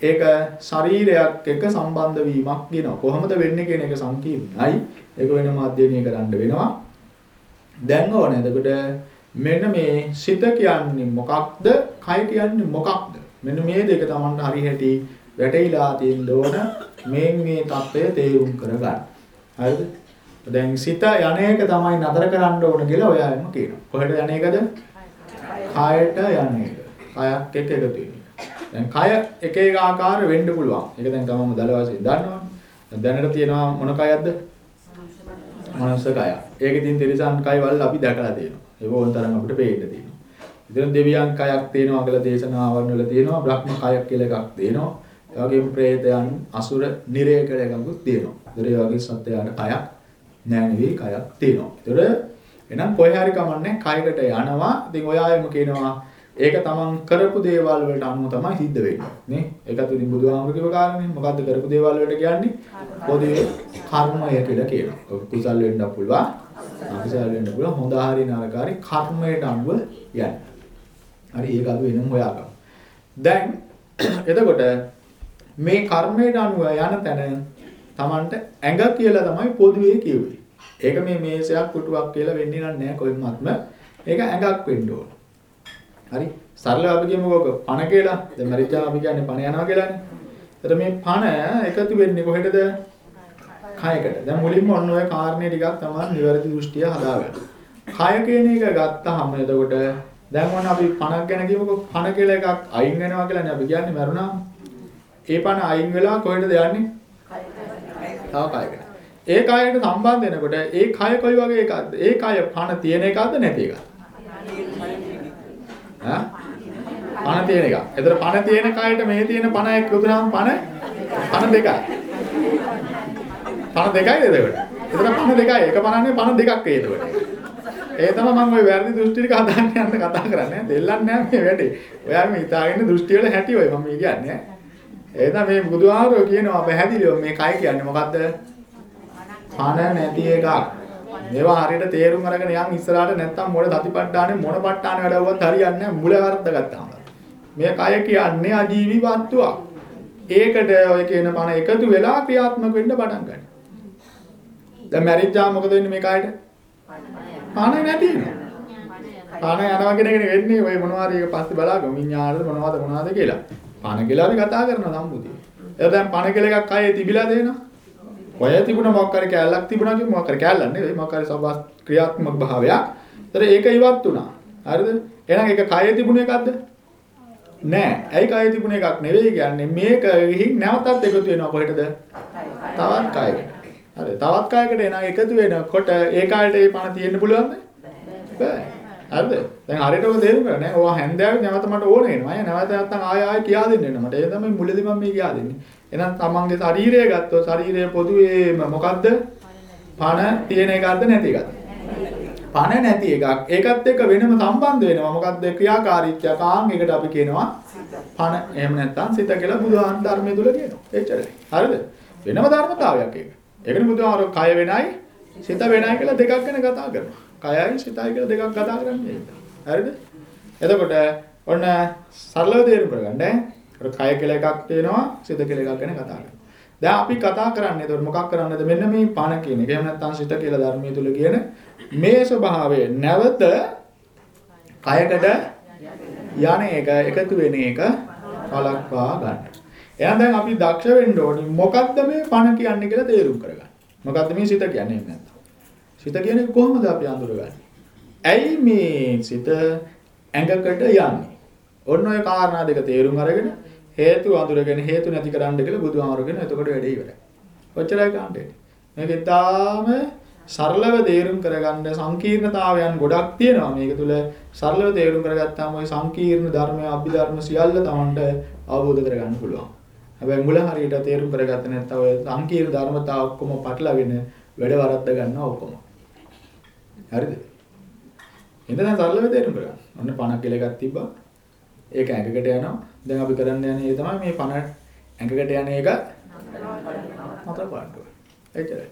ඒක ශරීරයක් එක්ක සම්බන්ධ වීමක් කියනවා. කොහොමද වෙන්නේ කියන එක සංකීර්ණයි. ඒක වෙනම අධ්‍යයනය කරන්න වෙනවා. දැන් ඕනේ එතකොට මෙන්න මේ සිත කියන්නේ මොකක්ද? කය කියන්නේ මොකක්ද? මෙන්න මේ දෙක Tamanට හරි හැටි වැටහිලා තියෙන්න ඕන මේ මේ தත්ත්වය තේරුම් කරගන්න. හරිද? දැන් සිත යන්නේක තමයි නතර කරන්න ඕන කියලා ඔයාම කියනවා. කොහෙද යන්නේකද? කයට යන්නේක. කයක් එක්ක එකතු වෙන. දැන් කය එක එක ආකාර වෙන්න පුළුවන්. ඒක දැන් තමම දල වශයෙන් දන්නවනේ. දැනට තියෙනවා මොන කයක්ද? මනස කය. ඒක ඉතින් තිරසන් කය වල අපි දැකලා තියෙනවා. ඒක ඕන තරම් අපිට පේන්න තියෙනවා. ඉතින් දෙවියන් කයක් තියෙනවා කියලා දේශනාවන් වල තියෙනවා. බ්‍රහ්ම කයක් කියලා එකක් තියෙනවා. ඒ වගේම പ്രേතයන් අසුර නිරය කියලා එකකුත් තියෙනවා. ඒතර ඒ වගේ සත්‍යයන්ට කයක් නෑ නෙවෙයි කයක් තියෙනවා. ඒතර එහෙනම් කොහේ හරි කමන්නේ කයකට යනවා. ඉතින් ඔය ආයෙම කියනවා ඒක තමන් කරපු දේවල් වලට අනුව තමයි සිද්ධ වෙන්නේ. නේ? ඒකත් ඉතින් බුදුහාමුදුරු කිව්ව කාරණේ. මොකද්ද කරපු දේවල් වලට කියන්නේ? පොදුවේ කර්මය කියලා කියනවා. කුසල් වෙන්න පුළුවන්. අකුසල් වෙන්න පුළුවන්. හොඳ හරි නරක හරි කර්මයට අනුව යන්නේ. හරි ඒක අපි වෙනම හොයාගමු. දැන් එතකොට මේ කර්මයට අනුව යන තැන Tamanට ඇඟ කියලා තමයි පොදුවේ කියුවේ. ඒක මේ මේසයක් පුටුවක් කියලා වෙන්නේ නැහැ කොහෙත්ම. ඒක ඇඟක් වෙන්න ඕන. හරි. සරලව අපි කියමුකෝ පණ කියලා. දැන් මරිච්චා අපි කියන්නේ පණ යනවා කියලානේ. එතකොට මේ පණ එකතු වෙන්නේ කොහෙටද? කයකට. දැන් මුලින්ම ඔන්න ඔය කාරණේ ටිකක් තමයි නිවැරදි දෘෂ්ටිය හදාගන්න. කය කියන එක ගත්තාම එතකොට දැන් ඔන්න අපි පණක් ගැන කියමුකෝ. පණ කියලා එකක් අයින් වෙනවා කියලානේ අපි කියන්නේ මරුණාම. ඒ පණ අයින් වෙලා කොහෙටද යන්නේ? තව කයකට. ඒ කයට සම්බන්ධ වෙනකොට ඒ කය කොයි වගේ එකක්ද? ඒ කය පණ තියෙන එකක්ද නැති එකක්ද? ඈ? පණ තියෙන එකක්. එතන පණ තියෙන කයට මේ තියෙන පණ එක්කුනහම පණ පණ දෙකයි. පණ දෙකයිද එතකොට? එතන පණ දෙකයි. එක පණන්නේ පණ දෙකක් ඒ එතකොට. ඒ තමයි මම ওই වැරදි දෘෂ්ටි ටික හදාන්න යන්න කතා කරන්නේ. දෙල්ලන්නේ නැහැ මේ වැඩේ. ඔයා මේ හිතාගෙන දෘෂ්ටි වල හැටි ඔය මම කියන්නේ. එහෙනම් මේ බුදුහාරෝ කියනවා පැහැදිලිව මේ කය කියන්නේ මොකද්ද? පණ නැති එකක්. මේවා හරියට තේරුම් අරගෙන යන් ඉස්සරහට නැත්තම් මොන සතිපට්ඨානේ මොන පට්ඨාන වැඩවුවත් හරියන්නේ නැහැ මුල වර්ධ ගත්තාම. මේ කය කියන්නේ අජීවී වස්තුවක්. ඒකට ඔය කියන පණ එකතු වෙලා ක්‍රියාත්මක වෙන්න පටන් ගන්නවා. දැන් මැරිච්චාම මොකද වෙන්නේ මේ කයට? පණ නැති වෙනවා. පණ යනවා කියන එක වෙන්නේ ඔය මොනවාරි එක පස්සේ බලාගමු විඤ්ඤාණයද මොනවද මොනවද කියලා. පණ කියලා අපි කතා කරනවා සම්මුතිය. ඒක දැන් පණ කියලා එකක් ආයේ තිබිලා දෙනවා. ඔය තිබුණ මොකක් හරි කැලලක් තිබුණා කිව්ව මොකක් හරි කැලලක් නෙවෙයි මොකක් හරි සබස් ක්‍රියාත්මක භාවයක්. ඒතර ඒක ඉවත් වුණා. හරිද? එහෙනම් ඒක කයේ තිබුණ එකක්ද? නෑ. ඇයි කයේ තිබුණ එකක් නෙවෙයි කියන්නේ මේක ගිහින් නැවතත් එකතු වෙනවා කොහෙටද? තවත් කයකට. හරි. තවත් කයකට එන එකතු වෙනකොට ඒ කයට ඒ පණ තියෙන්න පුළුවන්ද? බෑ. හරිද? දැන් හරියට ඔක තේරුම් ගන්න නේ. ඔයා හැන්දෑවේ නැවත මට ඕන වෙනවා. අය නැවත නැත්තම් ආය ආය කියා දෙන්න වෙනවා. මට ඒ තමයි මුලදී මම මේ කියා දෙන්නේ. එහෙනම් තමන්ගේ ශරීරය ගත්තොත් ශරීරය පොදුවේම මොකද්ද? පණ තියෙන එකක්ද නැති එකක්ද? පණ නැති එකක්. ඒකත් එක්ක වෙනම සම්බන්ධ වෙනවා. මොකද්ද ක්‍රියාකාරීත්වය? කාන් එකට අපි කියනවා පණ. එහෙම නැත්තම් සිත කියලා බුදුහාන් ධර්මයේ තුල කියනවා. එච්චරයි. හරිද? වෙනම ධර්මතාවයක් ඒක. ඒකනේ බුදුහාර කය වෙනයි, සිත වෙනයි කියලා දෙකක් ගැන කතා කරනවා. කයයි සිතයි කියලා දෙකක් කතා කරන්නේ. හරිද? එතකොට ඔන්න සරලව තේරුම් කරගන්න ඈ. කය කියලා එකක් තියෙනවා, සිත කියලා එකක් ගැන කතා කරනවා. දැන් අපි කතා කරන්නේ එතකොට මොකක් කරන්නද? මෙන්න මේ පණ කියන එක. එහෙම නැත්නම් සිත කියලා ධර්මයේ තුල කියන මේ ස්වභාවය නැවත කයකට යන එක එකතු වෙන එක කලක්වා ගන්න. එහෙනම් දැන් අපි දක්ෂ වෙන්න ඕනි මොකද්ද මේ පණ කියන්නේ කියලා තේරුම් කරගන්න. මොකද්ද මේ සිත කියන්නේ එහෙම නැත්නම්. සිත කියන්නේ කොහොමද අපි අඳුරගන්නේ? ඇයි මේ සිත ඇඟකට යන්නේ? ඔන්න ඔය කාරණා දෙක තේරුම් අරගෙන හේතු අඳුරගෙන හේතු නැති කරන්න කියලා බුදුහාමරගෙන එතකොට වැඩේ ඉවරයි. ඔච්චරයි කාණ්ඩේ. මේක ඉතාම සරලව තේරුම් කරගන්න සංකීර්ණතාවයන් ගොඩක් තියෙනවා. මේක තුල සරලව තේරුම් කරගත්තාම ওই සංකීර්ණ ධර්මය, අභිධර්ම සියල්ල Tamanට අවබෝධ කරගන්න පුළුවන්. හැබැයි මුල හරියට තේරුම් කරගත්තේ නැත්නම් ඔය සංකීර්ණ ධර්මතා ඔක්කොම පටලගෙන වැඩ වරද්ද ගන්නවා ඔක්කොම. හරිද? ඉතින් දැන් සරලව තේරුම් කරගන්න. ඔන්න 50 කියලා එකක් තිබ්බා. ඒක ඇඟකට යනවා. දැන් අපි කරන්න යන්නේ තමයි මේ 50 ඇඟකට යන එක මතර පාඩුව. එච්චරයි.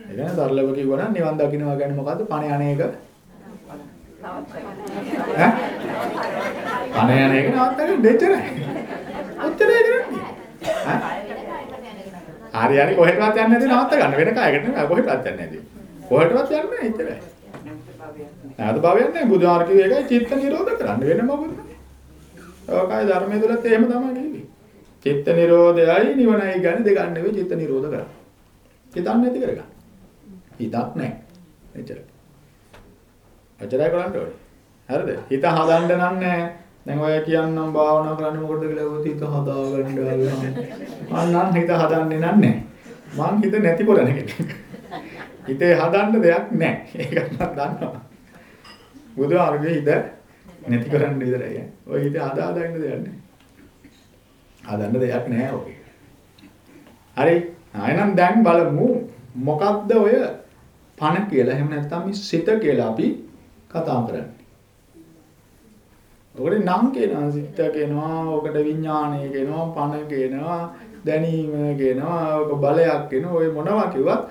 ඒ කියන්නේ සරලව කිව්වනම් නිවන් දකින්නවා කියන්නේ මොකද්ද? පණ යන එක. ඈ? පණ යන එක නවත්තගෙන දෙච්චරයි. ඔච්චරයි කරන්නේ. ඈ? හරි හරි කොහෙටවත් යන්නේ නැති නවත්ත ගන්න වෙන කායකට නෙමෙයි කොහෙටවත් යන්නේ නැති. කොහෙටවත් යන්නේ නැහැ එච්චරයි. නැවත භවයක් නැහැ බුදුහාර කිව්වේ ඒකයි චිත්ත නිරෝධ කරන්න වෙන මොකද? ඔකයි ධර්මයේ තුලත් එහෙම තමයි කිව්වේ. චිත්ත නිරෝධයයි නිවනයි ගන්න දෙක නෙවෙයි චිත්ත නිරෝධ කරන්නේ. හිතන්නේ නැති කරගන්න. හිතක් නැහැ. එච්චරයි. එච්චරයි කරන්න ඕනේ. හරිද? හිත හදන්න නම් නැහැ. දැන් ඔය කියන්නම් භාවනා කරන්න මොකටද කියලා ඔය හිත හදාගන්න ආවා. මං නම් හිත හදන්නේ නැහැ. මං හිත නැති කරන කෙනෙක්. හිතේ හදන්න දෙයක් නැහැ. ඒක මම දන්නවා. බුදුහාමුදුරුවෝ හිත නැති කරන්න විතරයි. ඔය හිත හදා හදා ඉන්න දෙයක් නැහැ. හදන්න දෙයක් නැහැ ඔකේ. හරි. ආයෙනම් දැන් බලමු මොකක්ද ඔය පණ කියලා එහෙම නැත්නම් මේ සිත කියලා අපි කතා කරන්නේ. ඔකට නම් කියනවා සිත කියනවා, ඔකට විඥාණය කියනවා, පණ කියනවා, දැනීම කියනවා, ඔක බලයක් කියනවා. ඔය මොනවා කිව්වත්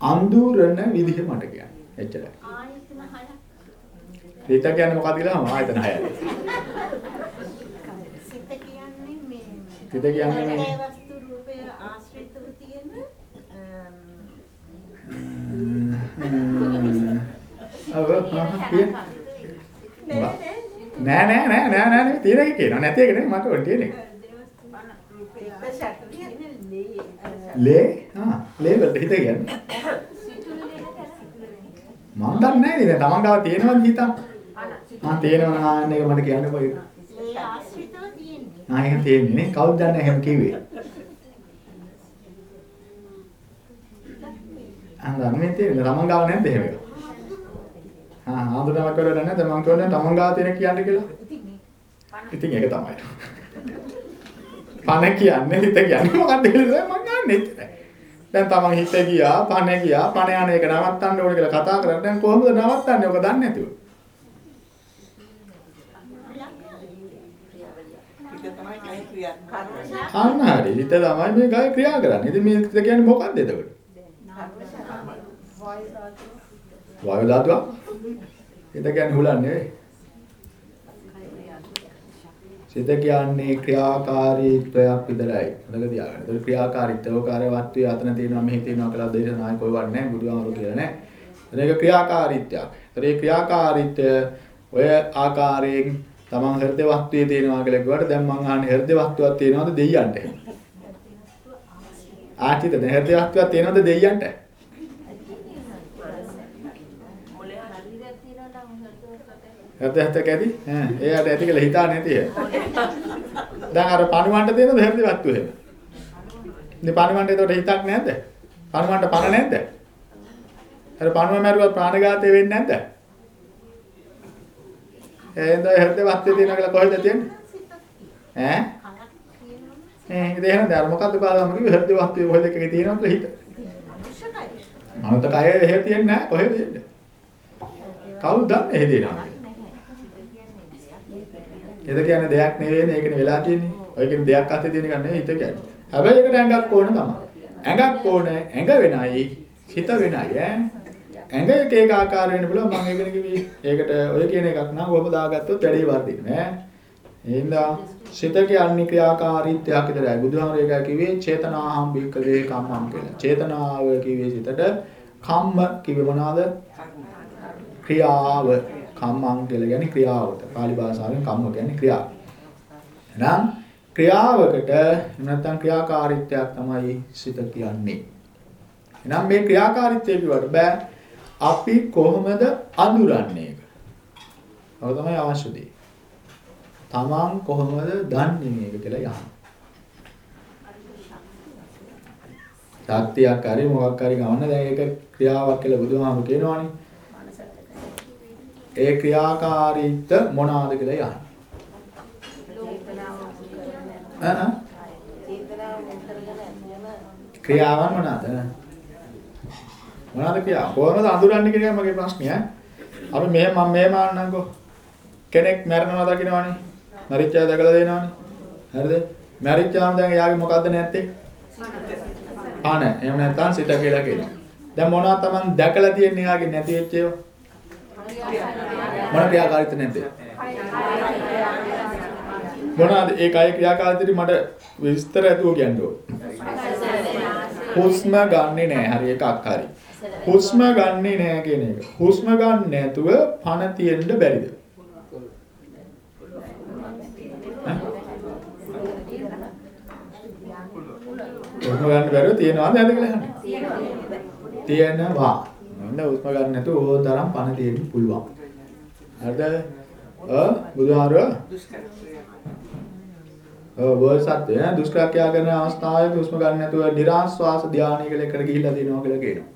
අඳුරන විදිහ මට කියන්නේ. එච්චරයි. ආයතන හයක්. හිත කියන්නේ මොකක්ද කියලා ආයතන හයයි. සිත කියන්නේ මේ සිත කියන්නේ මේ- වස්තු රූපය ආශ්‍රිතව තියෙන අව කිය නෑ නෑ නෑ නෑ නෑ නෙවෙයි තියෙන එක කියනවා නැති එක නෙවෙයි මට ඔය තියෙන එක. ලේ ආ ලේ වලට හිත කියන්නේ. මම දන්නේ නැහැ නේද තමන් ගාව තියෙනවද හිතක්? ආ තියෙනවා නම් ඒක මට කියන්න කොයි. ඒ ආශ්‍රිතව තියෙන්නේ. ආ ඒක තියෙන්නේ නේ කවුද දන්නේ එහෙම කිව්වේ? ආ දන්නේ තියෙන්නේ තමන් ගාව නැද්ද එහෙම එක? ආ ආඳුනමක් කරලා නැද්ද මම කියන්නේ තමන් ගාව තියෙන කියන්න කියලා. ඉතින් ඒක තමයි. පණ කියන්නේ හිත කියන්නේ මොකක්ද කියලා මම ගන්නෙ නැහැ. දැන් තමන් හිත ගියා, පණ ගියා, පණ යන එක නවත්තන්න ඕනේ කියලා කතා කරලා දැන් කොහොමද නවත්තන්නේ? ඔක දන්නේ නැතුව. අන්න හරි. හිත තමයි මේ ගාය ක්‍රියා කරන්නේ. ඉතින් මේ කියන්නේ මොකක්ද එතකොට? වායු ධාතුව. හිත කියන්නේ හුලන්නේ නෙවෙයි. සිත කියන්නේ ක්‍රියාකාරීත්වයක් විතරයි. මතක තියාගන්න. ඒක ක්‍රියාකාරීත්වය කාර්ය වස්තුවේ අතන තියෙනවා මෙහි තියෙනවා කියලා දේශනායි කොයිවත් නැහැ. බුදුහාමුදුරු කියලා නැහැ. ඒක ක්‍රියාකාරීත්වයක්. ඒ ක්‍රියාකාරීත්වය ඔය ආකාරයෙන් තමන් හෘද වස්තුවේ තියෙනවා කියලා කිව්වට දැන් මං අහන්නේ හෘද වස්තුවක් තියෙනවද දෙයියන්ට? ආචිත දැන් හෘද වස්තුවක් තියෙනවද දෙයියන්ට? මොලේ හරියට තියෙනවා නම් ඇති? ඈ එයාට ඇති කියලා හිතා නැති. දැන් අර පණුවන්ට තියෙනවද හෘද වස්තුව එහෙම? ඉතින් පණුවන්ට ඒකට හිතක් නැද්ද? පණුවන්ට පණ නැද්ද? අර පණුව මැරුවත් ප්‍රාණඝාතය වෙන්නේ නැද්ද? එහෙනම් හෘද වස්තුවේ තියෙනවා කියලා කොහෙද තියෙන්නේ? ඈ ඒ ඉතින් එහෙනම් දැන් මොකද්ද බලන්න කිව්වේ හෘද වස්තුවේ කොහෙද එකේ තියෙනවද හිත? මනත කය එහෙ තියෙන්නේ නැහැ කොහෙද තියෙන්නේ? කවුද දන්නේ එහෙ තියෙනවා? හිත කියන්නේ දෙයක් නෙවෙයිනේ ඒකනේ වෙලා තියෙන්නේ. ඔය කියන්නේ දෙයක් අතේ තියෙන එක නෙවෙයි හිත කියන්නේ. හැබැයි ඒකට ඇඟක් ඕන තමයි. ඇඟක් ඕන ඇඟ වෙනයි හිත වෙනයි ඈ. ඇඟ එක එක ආකාර වෙන්න පුළුවන් මම ඒකනේ කිව්වේ. ඒකට ඔය කියන එකක් නම් ඔබ දාගත්තොත් වැඩි වර්ධින්නේ ඈ. එහෙනම් සිත කියන්නේ ක්‍රියාකාරීත්වයක් විතරයි. බුදුහාමර ඒක කිව්වේ චේතනාහම් බික්කවේ කම්මම් කියලා. චේතනාව කිව්වේ සිතට කම්ම කිව්වේ මොනවාද? ක්‍රියාව කම්මං කියලා කියන්නේ ක්‍රියාවට. pāli භාෂාවෙන් කම්ම කියන්නේ ක්‍රියාව. එහෙනම් ක්‍රියාවකට නැත්නම් ක්‍රියාකාරීත්වයක් තමයි සිත කියන්නේ. එහෙනම් මේ ක්‍රියාකාරීත්වය කියවට බෑ අපි කොහොමද අඳුරන්නේ ඒක? ඔය තමයි අවශ්‍ය දේ. තමන් කොහොමද දන්නේ මේක කියලා යහන. සත්‍යයක් හරි මොකක් හරි ගමන්න දැන් ඒක ක්‍රියාවක් කියලා බුදුහාම කියනවනේ. ඒ ක්‍රියාකාරීත්ව මොනවාද කියලා යහන. ඈ ක්‍රියාවන් මොනවාද? මොනවාද ක්‍රියාව? කොහොමද අඳුරන්නේ කියන එක මගේ ප්‍රශ්නය ඈ. අපි මෙහෙම මම මෙහෙම ආන්නම්කෝ. කෙනෙක් මැරෙනවා දකින්නවනේ. මරිච්චා දැකලා දෙනවනේ. හරිද? මරිච්චාම දැන් එයාගේ මොකද්ද නැත්තේ? පණ. එහෙම නැත්නම් සිත කියලා කියනවා. දැන් මොනවද Taman දැකලා තියන්නේ එයාගේ නැති වෙච්ච ඒවා? මොන ක්‍රියාකාරීත්ව නැද්ද? මොනවාද ඒ කය ක්‍රියාකාරීත්වය මට විස්තර ඇතුව කියන්න ඕන. හුස්ම ගන්නෙ නෑ හරි එකක් හරි. හුස්ම ගන්නෙ නෑ කියන එක. හුස්ම ගන්න නැතුව පණ තියෙන්න බැරිද? හුස්ම ගන්න බැරුව තියනවාද නැද්ද කියලා අහන්නේ. තියෙනවා. නේද හුස්ම ගන්න නැතුව ඕන තරම් පණ තියෙන්න පුළුවන්. හරිද? අ බුදුහාරව ඔව් බෝසත්ත්වය දුෂ්කරක්‍රියා කරන අවස්ථාවේ හුස්ම ගන්න නැතුව නිරාස්වාස ධානය කියලා එකට ගිහිල්ලා දිනවා කියලා කියනවා.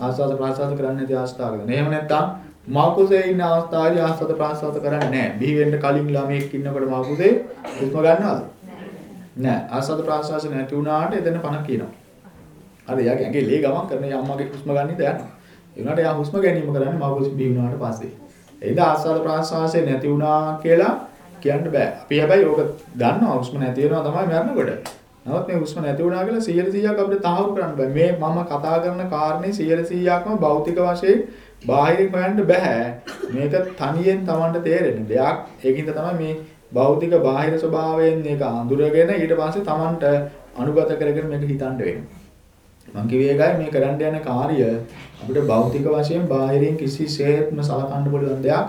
ආස්වාද ප්‍රාස්වාද කරන්නේ නැති අවස්ථාවක. එහෙම නැත්නම් මාකුසේ ඉන්න අවස්ථාවේදී ආස්වාද ප්‍රාස්වාද කරන්නේ නැහැ. බිහි වෙන්න කලින් ළමයෙක් ඉන්නකොට මාකුසේ හුස්ම ගන්නවද? නැහැ. ආස්වාද ප්‍රාස්වාද නැති වුණාට එතන පණ කියනවා. හරි යාගේ ඇඟේ ලේ ගමන් කරන යම්මගේ හුස්ම ගන්න ඉඳ යනවා. ඒ වුණාට යා හුස්ම ගැනීම කරන්නේ මාකුසේ බිහි වුණාට පස්සේ. එයිද ආස්වාද ප්‍රාස්වාදේ නැති වුණා කියලා කියන්න බෑ. අපි හැබැයි ඕක දන්නවා හුස්ම නැති වෙනවා තමයි මරනකොට. නමුත් මේ හුස්ම නැති වුණා කියලා 100%ක් අපිට තහවුරු කරන්න බෑ. මේ මම කතා කරන කාරණේ 100%ක්ම භෞතික වශයෙන් බාහිරින් හොයන්න බෑ. මේක තනියෙන් Tamanට තේරෙන දෙයක්. ඒකින්ද තමයි මේ භෞතික බාහිර ස්වභාවයෙන් මේක අඳුරගෙන ඊට පස්සේ Tamanට අනුගත කරගෙන මේක හිතන්න වෙන්නේ. මං කිව්වේ ඒකයි මේ කරන්න යන කාර්ය අපිට භෞතික වශයෙන් බාහිරින් කිසිසේත්ම සලකන්න පුළුවන් දෙයක්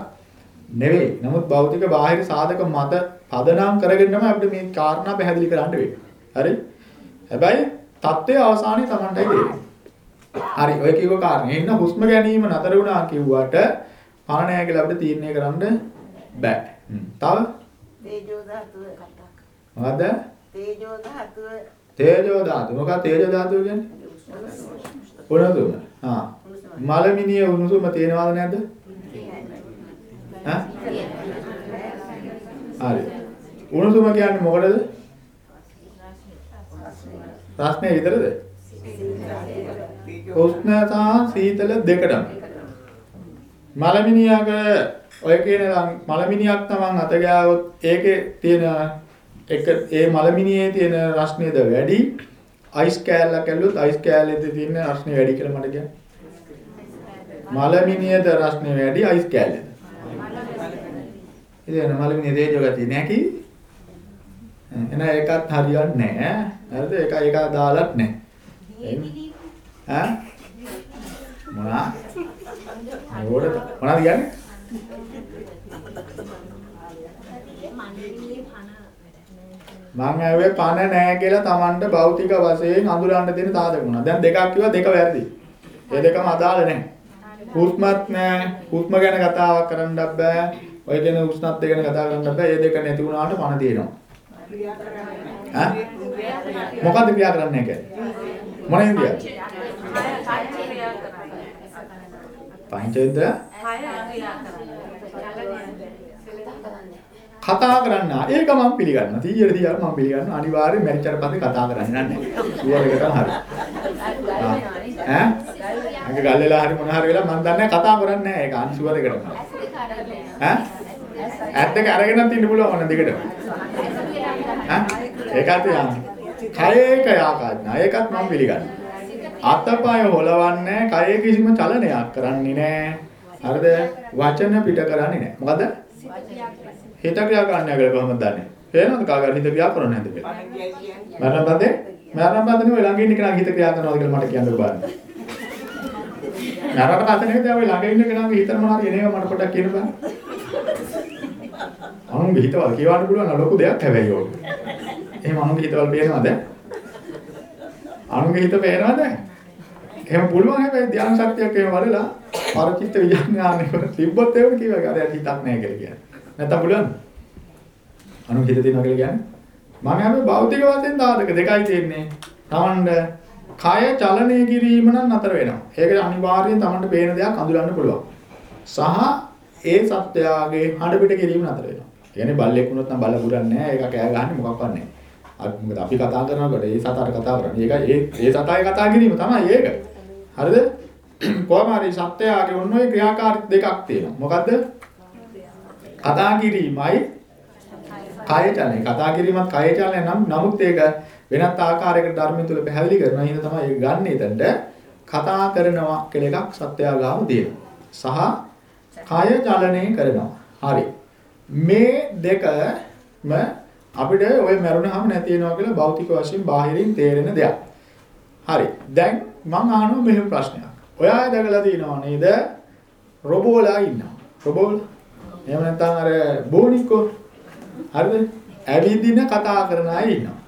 නෙවෙයි. නමුත් භෞතික බාහිර සාධක මත පදනම් කරගෙන තමයි අපිට මේ කාරණා පැහැදිලි කරන්න වෙන්නේ. හරි? හැබැයි தත්ත්වයේ අවසානයේ Tamanටයි තේරෙන්නේ. හරි ඔය කිව්ව කාරණේ. එන්න හුස්ම ගැනීම නතර වුණා කිව්වට පණ නැහැ කියලා අපිට තීරණය කරන්න බෑ. තව තේජෝ ධාතුව මොකද්ද? තේජෝ ධාතුව තේජෝ ධාතු. මොකක්ද තේජෝ ධාතුව කියන්නේ? උණුසුම. ආ. මලමිනිය උණුසුම තේනවද නැද්ද? ඈ? හරි. උණුසුම කියන්නේ මොකටද? රස්නේ විතරද? උෂ්ණ සහ සීතල දෙකටම. මලමිනියක ඔය කියන මලමිනියක් තමන් අත ගෑවොත් ඒකේ තියෙන එක ඒ මලමිනියේ තියෙන රස්නේද වැඩි අයිස් කෑල්ලක් ඇල්ලුවොත් අයිස් කෑල්ලේ තියෙන රස්නේ වැඩි කියලා මට කියන්න. මලමිනියද රස්නේ වැඩි අයිස් කෑල්ලේද? ඉතින් මලමිනිය තේජෝ ගතිය නැකි. එන එකත් හරියන්නේ නැහැ. හරිද? ඒක ඒක දාලත් නැහැ. ඈ? මොනවා? මොකටද? මොනවද කියන්නේ? මං ඇහුවේ පණ නැහැ කියලා Tamanට භෞතික වශයෙන් අඳුරන්න දෙන සාධක මොනවද? දැන් දෙකක් කිව්වා දෙක වැරදි. ඒ දෙකම අදාළ නැහැ. හුස්මත් නැහැ. හුස්ම ගැන කතාවක් කරන්නත් බෑ. ඔය කියන උෂ්ණත්වය ගැන කතා කරන්නත් බෑ. මේ දෙක නැති වුණාට පණ තියෙනවා. ඈ? මොකද්ද ක්‍රියා කරන්නේ කියන්නේ? මොනෙන්ද කියන්නේ? පංචේන්ද්‍ර කතා කරන්න ඒක මම පිළිගන්නවා. 100ට 100ක් මම පිළිගන්නවා. අනිවාර්යෙන් මැරිච්චට පස්සේ කතා කරන්නේ නැහැ ෂුවර් එකටම හරි. ඈ අංග ගල් වෙලා හරි මොන හරි වෙලා මම දන්නේ කතා කරන්නේ නැහැ ඒක අන් ෂුවර් එකටම ඈ ඇත්ත එක අරගෙන තින්න පුළුවන් ඔන්න දෙකටම ඈ? ඒකත් යන්නේ කයේ කයාකාරණා ඒකත් මම පිළිගන්නවා. අතපය හොලවන්නේ කයේ කිසිම චලනයක් කරන්නේ නැහැ හරිද? වචන පිට කරන්නේ නැහැ මොකද හිත ක්‍රියා කරන්නේ කියලා කොහොමද දන්නේ? පේනවද කාගාර හිත ක්‍රියා කරන්නේ නැද්ද කියලා? මරණ පදේ මරණ පදේ නෙවෙයි ළඟ ඉන්න කෙනාගේ හිත ක්‍රියා කරනවද කියලා මට කියන්න බලන්න. මරණ පදේ නෙවෙයි දැන් ඔය ළඟ ඉන්න කෙනාගේ හිත මොනවද එනේව මට පොඩ්ඩක් කියන්න බලන්න. අනුන්ගේ හිතවල් කියවන්න පුළුවන් ලොකු දෙයක් හැබැයි ඕක. එහෙම අනුන්ගේ හිතවල් පේනවද? අනුන්ගේ හිත පේනවද? එහෙම පුළුවන් හැබැයි ධ්‍යාන ශක්තියක් එහෙම වඩලා පරචිත්ත විඥානය තිබ්බොත් ඒක කිව්වා අර හිතක් නැහැ කියලා කියන්නේ. නැත්තම් පුළුවන්. අනු හිත තියෙනවා කියලා කියන්නේ. මම හැම භෞතික වශයෙන් සාධක දෙකයි තියෙන්නේ. Tamand කය චලනය කිරීම නම් නතර වෙනවා. ඒක අනිවාර්යෙන් Tamand පේන දෙයක් අඳුරන්න පුළුවන්. සහ ඒ සත්‍යයගේ හඬ පිට කිරීම නතර වෙනවා. ඒ කියන්නේ බල්ලෙක් වුණොත් නම් බල්ල බුරන්නේ නැහැ. ඒක කෑ ගහන්නේ මොකක්වත් නැහැ. අත් මොකද අපි කතා කරනකොට ඒ සතාට කතා කරන්නේ. ඒක ඒ ඒ සතායි කතා කිරීම තමයි ඒක. හරිද? කොහොම හරි සත්‍යයගේ ඔන්න ඔය ක්‍රියාකාරී දෙකක් තියෙනවා. මොකද්ද? කතා කිරීමයි කාය චලනය. කතා කිරීමත් කාය චලනය නම් නමුත් ඒක වෙනත් ආකාරයකට ධර්මයෙන් තුල පැහැදිලි කරනවා. එහෙනම් තමයි ඒක ගන්න එතනට කතා කරනවා කියලා එකක් සත්‍යගාම තියෙනවා. සහ කාය චලනය කරනවා. හරි. මේ දෙකම අපිට ওই මරුණාම නැති වෙනවා කියලා භෞතික වශයෙන් බාහිරින් තේරෙන දෙයක්. හරි. දැන් මම අහනවා මෙහෙම ප්‍රශ්නයක්. ඔයා දැකලා තියෙනව නේද? රොබෝලා ඉන්නවා. රොබෝලා එහෙම නැත්නම් අර බෝනික්කෝ හරිද? ඇවිදින කතා කරන අය ඉන්නවා.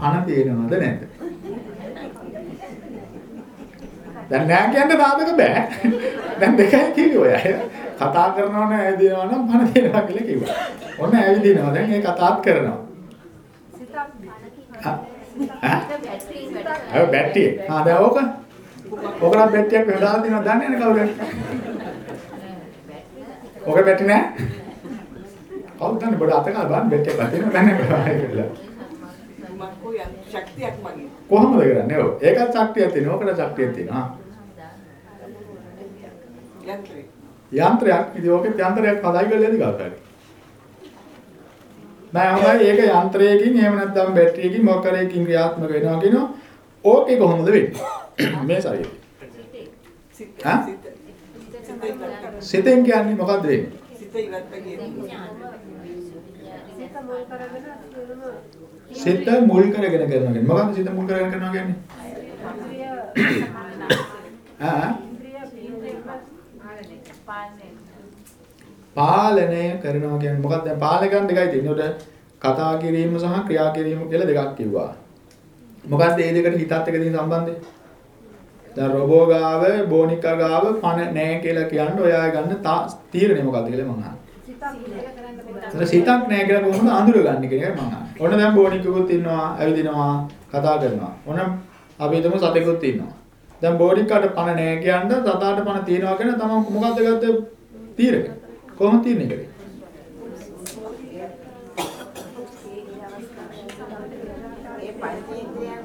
අන තේනවද නැද්ද? දැන් නෑ කියන්න සාධක බෑ. දැන් දෙකයි කිව්වේ ඔය අය. කතා කරනවා නම් ඇවිදිනවා නම් පණ දෙනවා කියලා කිව්වා. ඔන්න ඇවිදිනවා දැන් ඒ කතාත් කරනවා. අය බැටරිය. ආ දැන් ඕක. ඕකනම් බැටරියක් වෙලා දිනවද දන්නේ නැහැ කවුරුද? ඔක බැටි නෑ. කවුද දන්නේ බඩ අතකල් බලන්න බැටි එකක් තියෙනවා නැහැ කියලා. මක්කෝ යම් ශක්තියක් මගේ. කොහොමද කරන්නේ? ඔව්. ඒකත් ශක්තියක් තියෙනවා. ඕකට ශක්තියක් තියෙනවා. යන්ත්‍රේ. යන්ත්‍රයක්. ඉතින් ඕකෙත් යන්ත්‍රයක් හදායි ඉඳි ගන්නවා. නෑ හොඳයි ඒක යන්ත්‍රයකින් එහෙම නැත්නම් බැටරියකින් මොකරයකින් ක්‍රියාත්මක වෙනවා කියනවා. ඕකේ කොහොමද වෙන්නේ? මේ ශරීරය. සිත සිතෙන් කියන්නේ මොකද්ද වෙන්නේ? සිත ඉවත් කියන්නේ. සිත මුල් කරගෙන කරනවා කියන්නේ මොකද්ද සිත මුල් කරගෙන කරනවා කියන්නේ? පාන්නේ. පාලනය කරනවා කියන්නේ මොකක්ද දැන් පාලනය කරන දෙකයි තියෙන්නේ. උඩ කතා කිරීම සහ ක්‍රියා කිරීම කියලා දෙකක් කිව්වා. මොකක්ද මේ දෙකට හිතත් එක්ක තියෙන සම්බන්ධය? දැන් රොබෝ ගාව බෝනිකා ගාව පණ නැහැ කියලා කියන්නේ ඔයා ගන්න තීරණය මොකක්ද කියලා මම අහන්නේ. සිතක් නැහැ කියලා කොහොමද අඳුරගන්නේ කියන එකයි මම අහන්නේ. ඔන්න දැන් බෝනිකුත් ඉන්නවා, ඇවිදිනවා, කතා කරනවා. ඔන්න අපි හිතමු සතෙකුත් ඉන්නවා. දැන් බෝනිකාට පණ නැහැ කියන්නේ සතාට පණ තියනවා කියන තමයි මොකද්ද ගත්ත තීරණය? කොහොමද තීරණය කරේ? ඒ පංචේන්ද්‍රයන්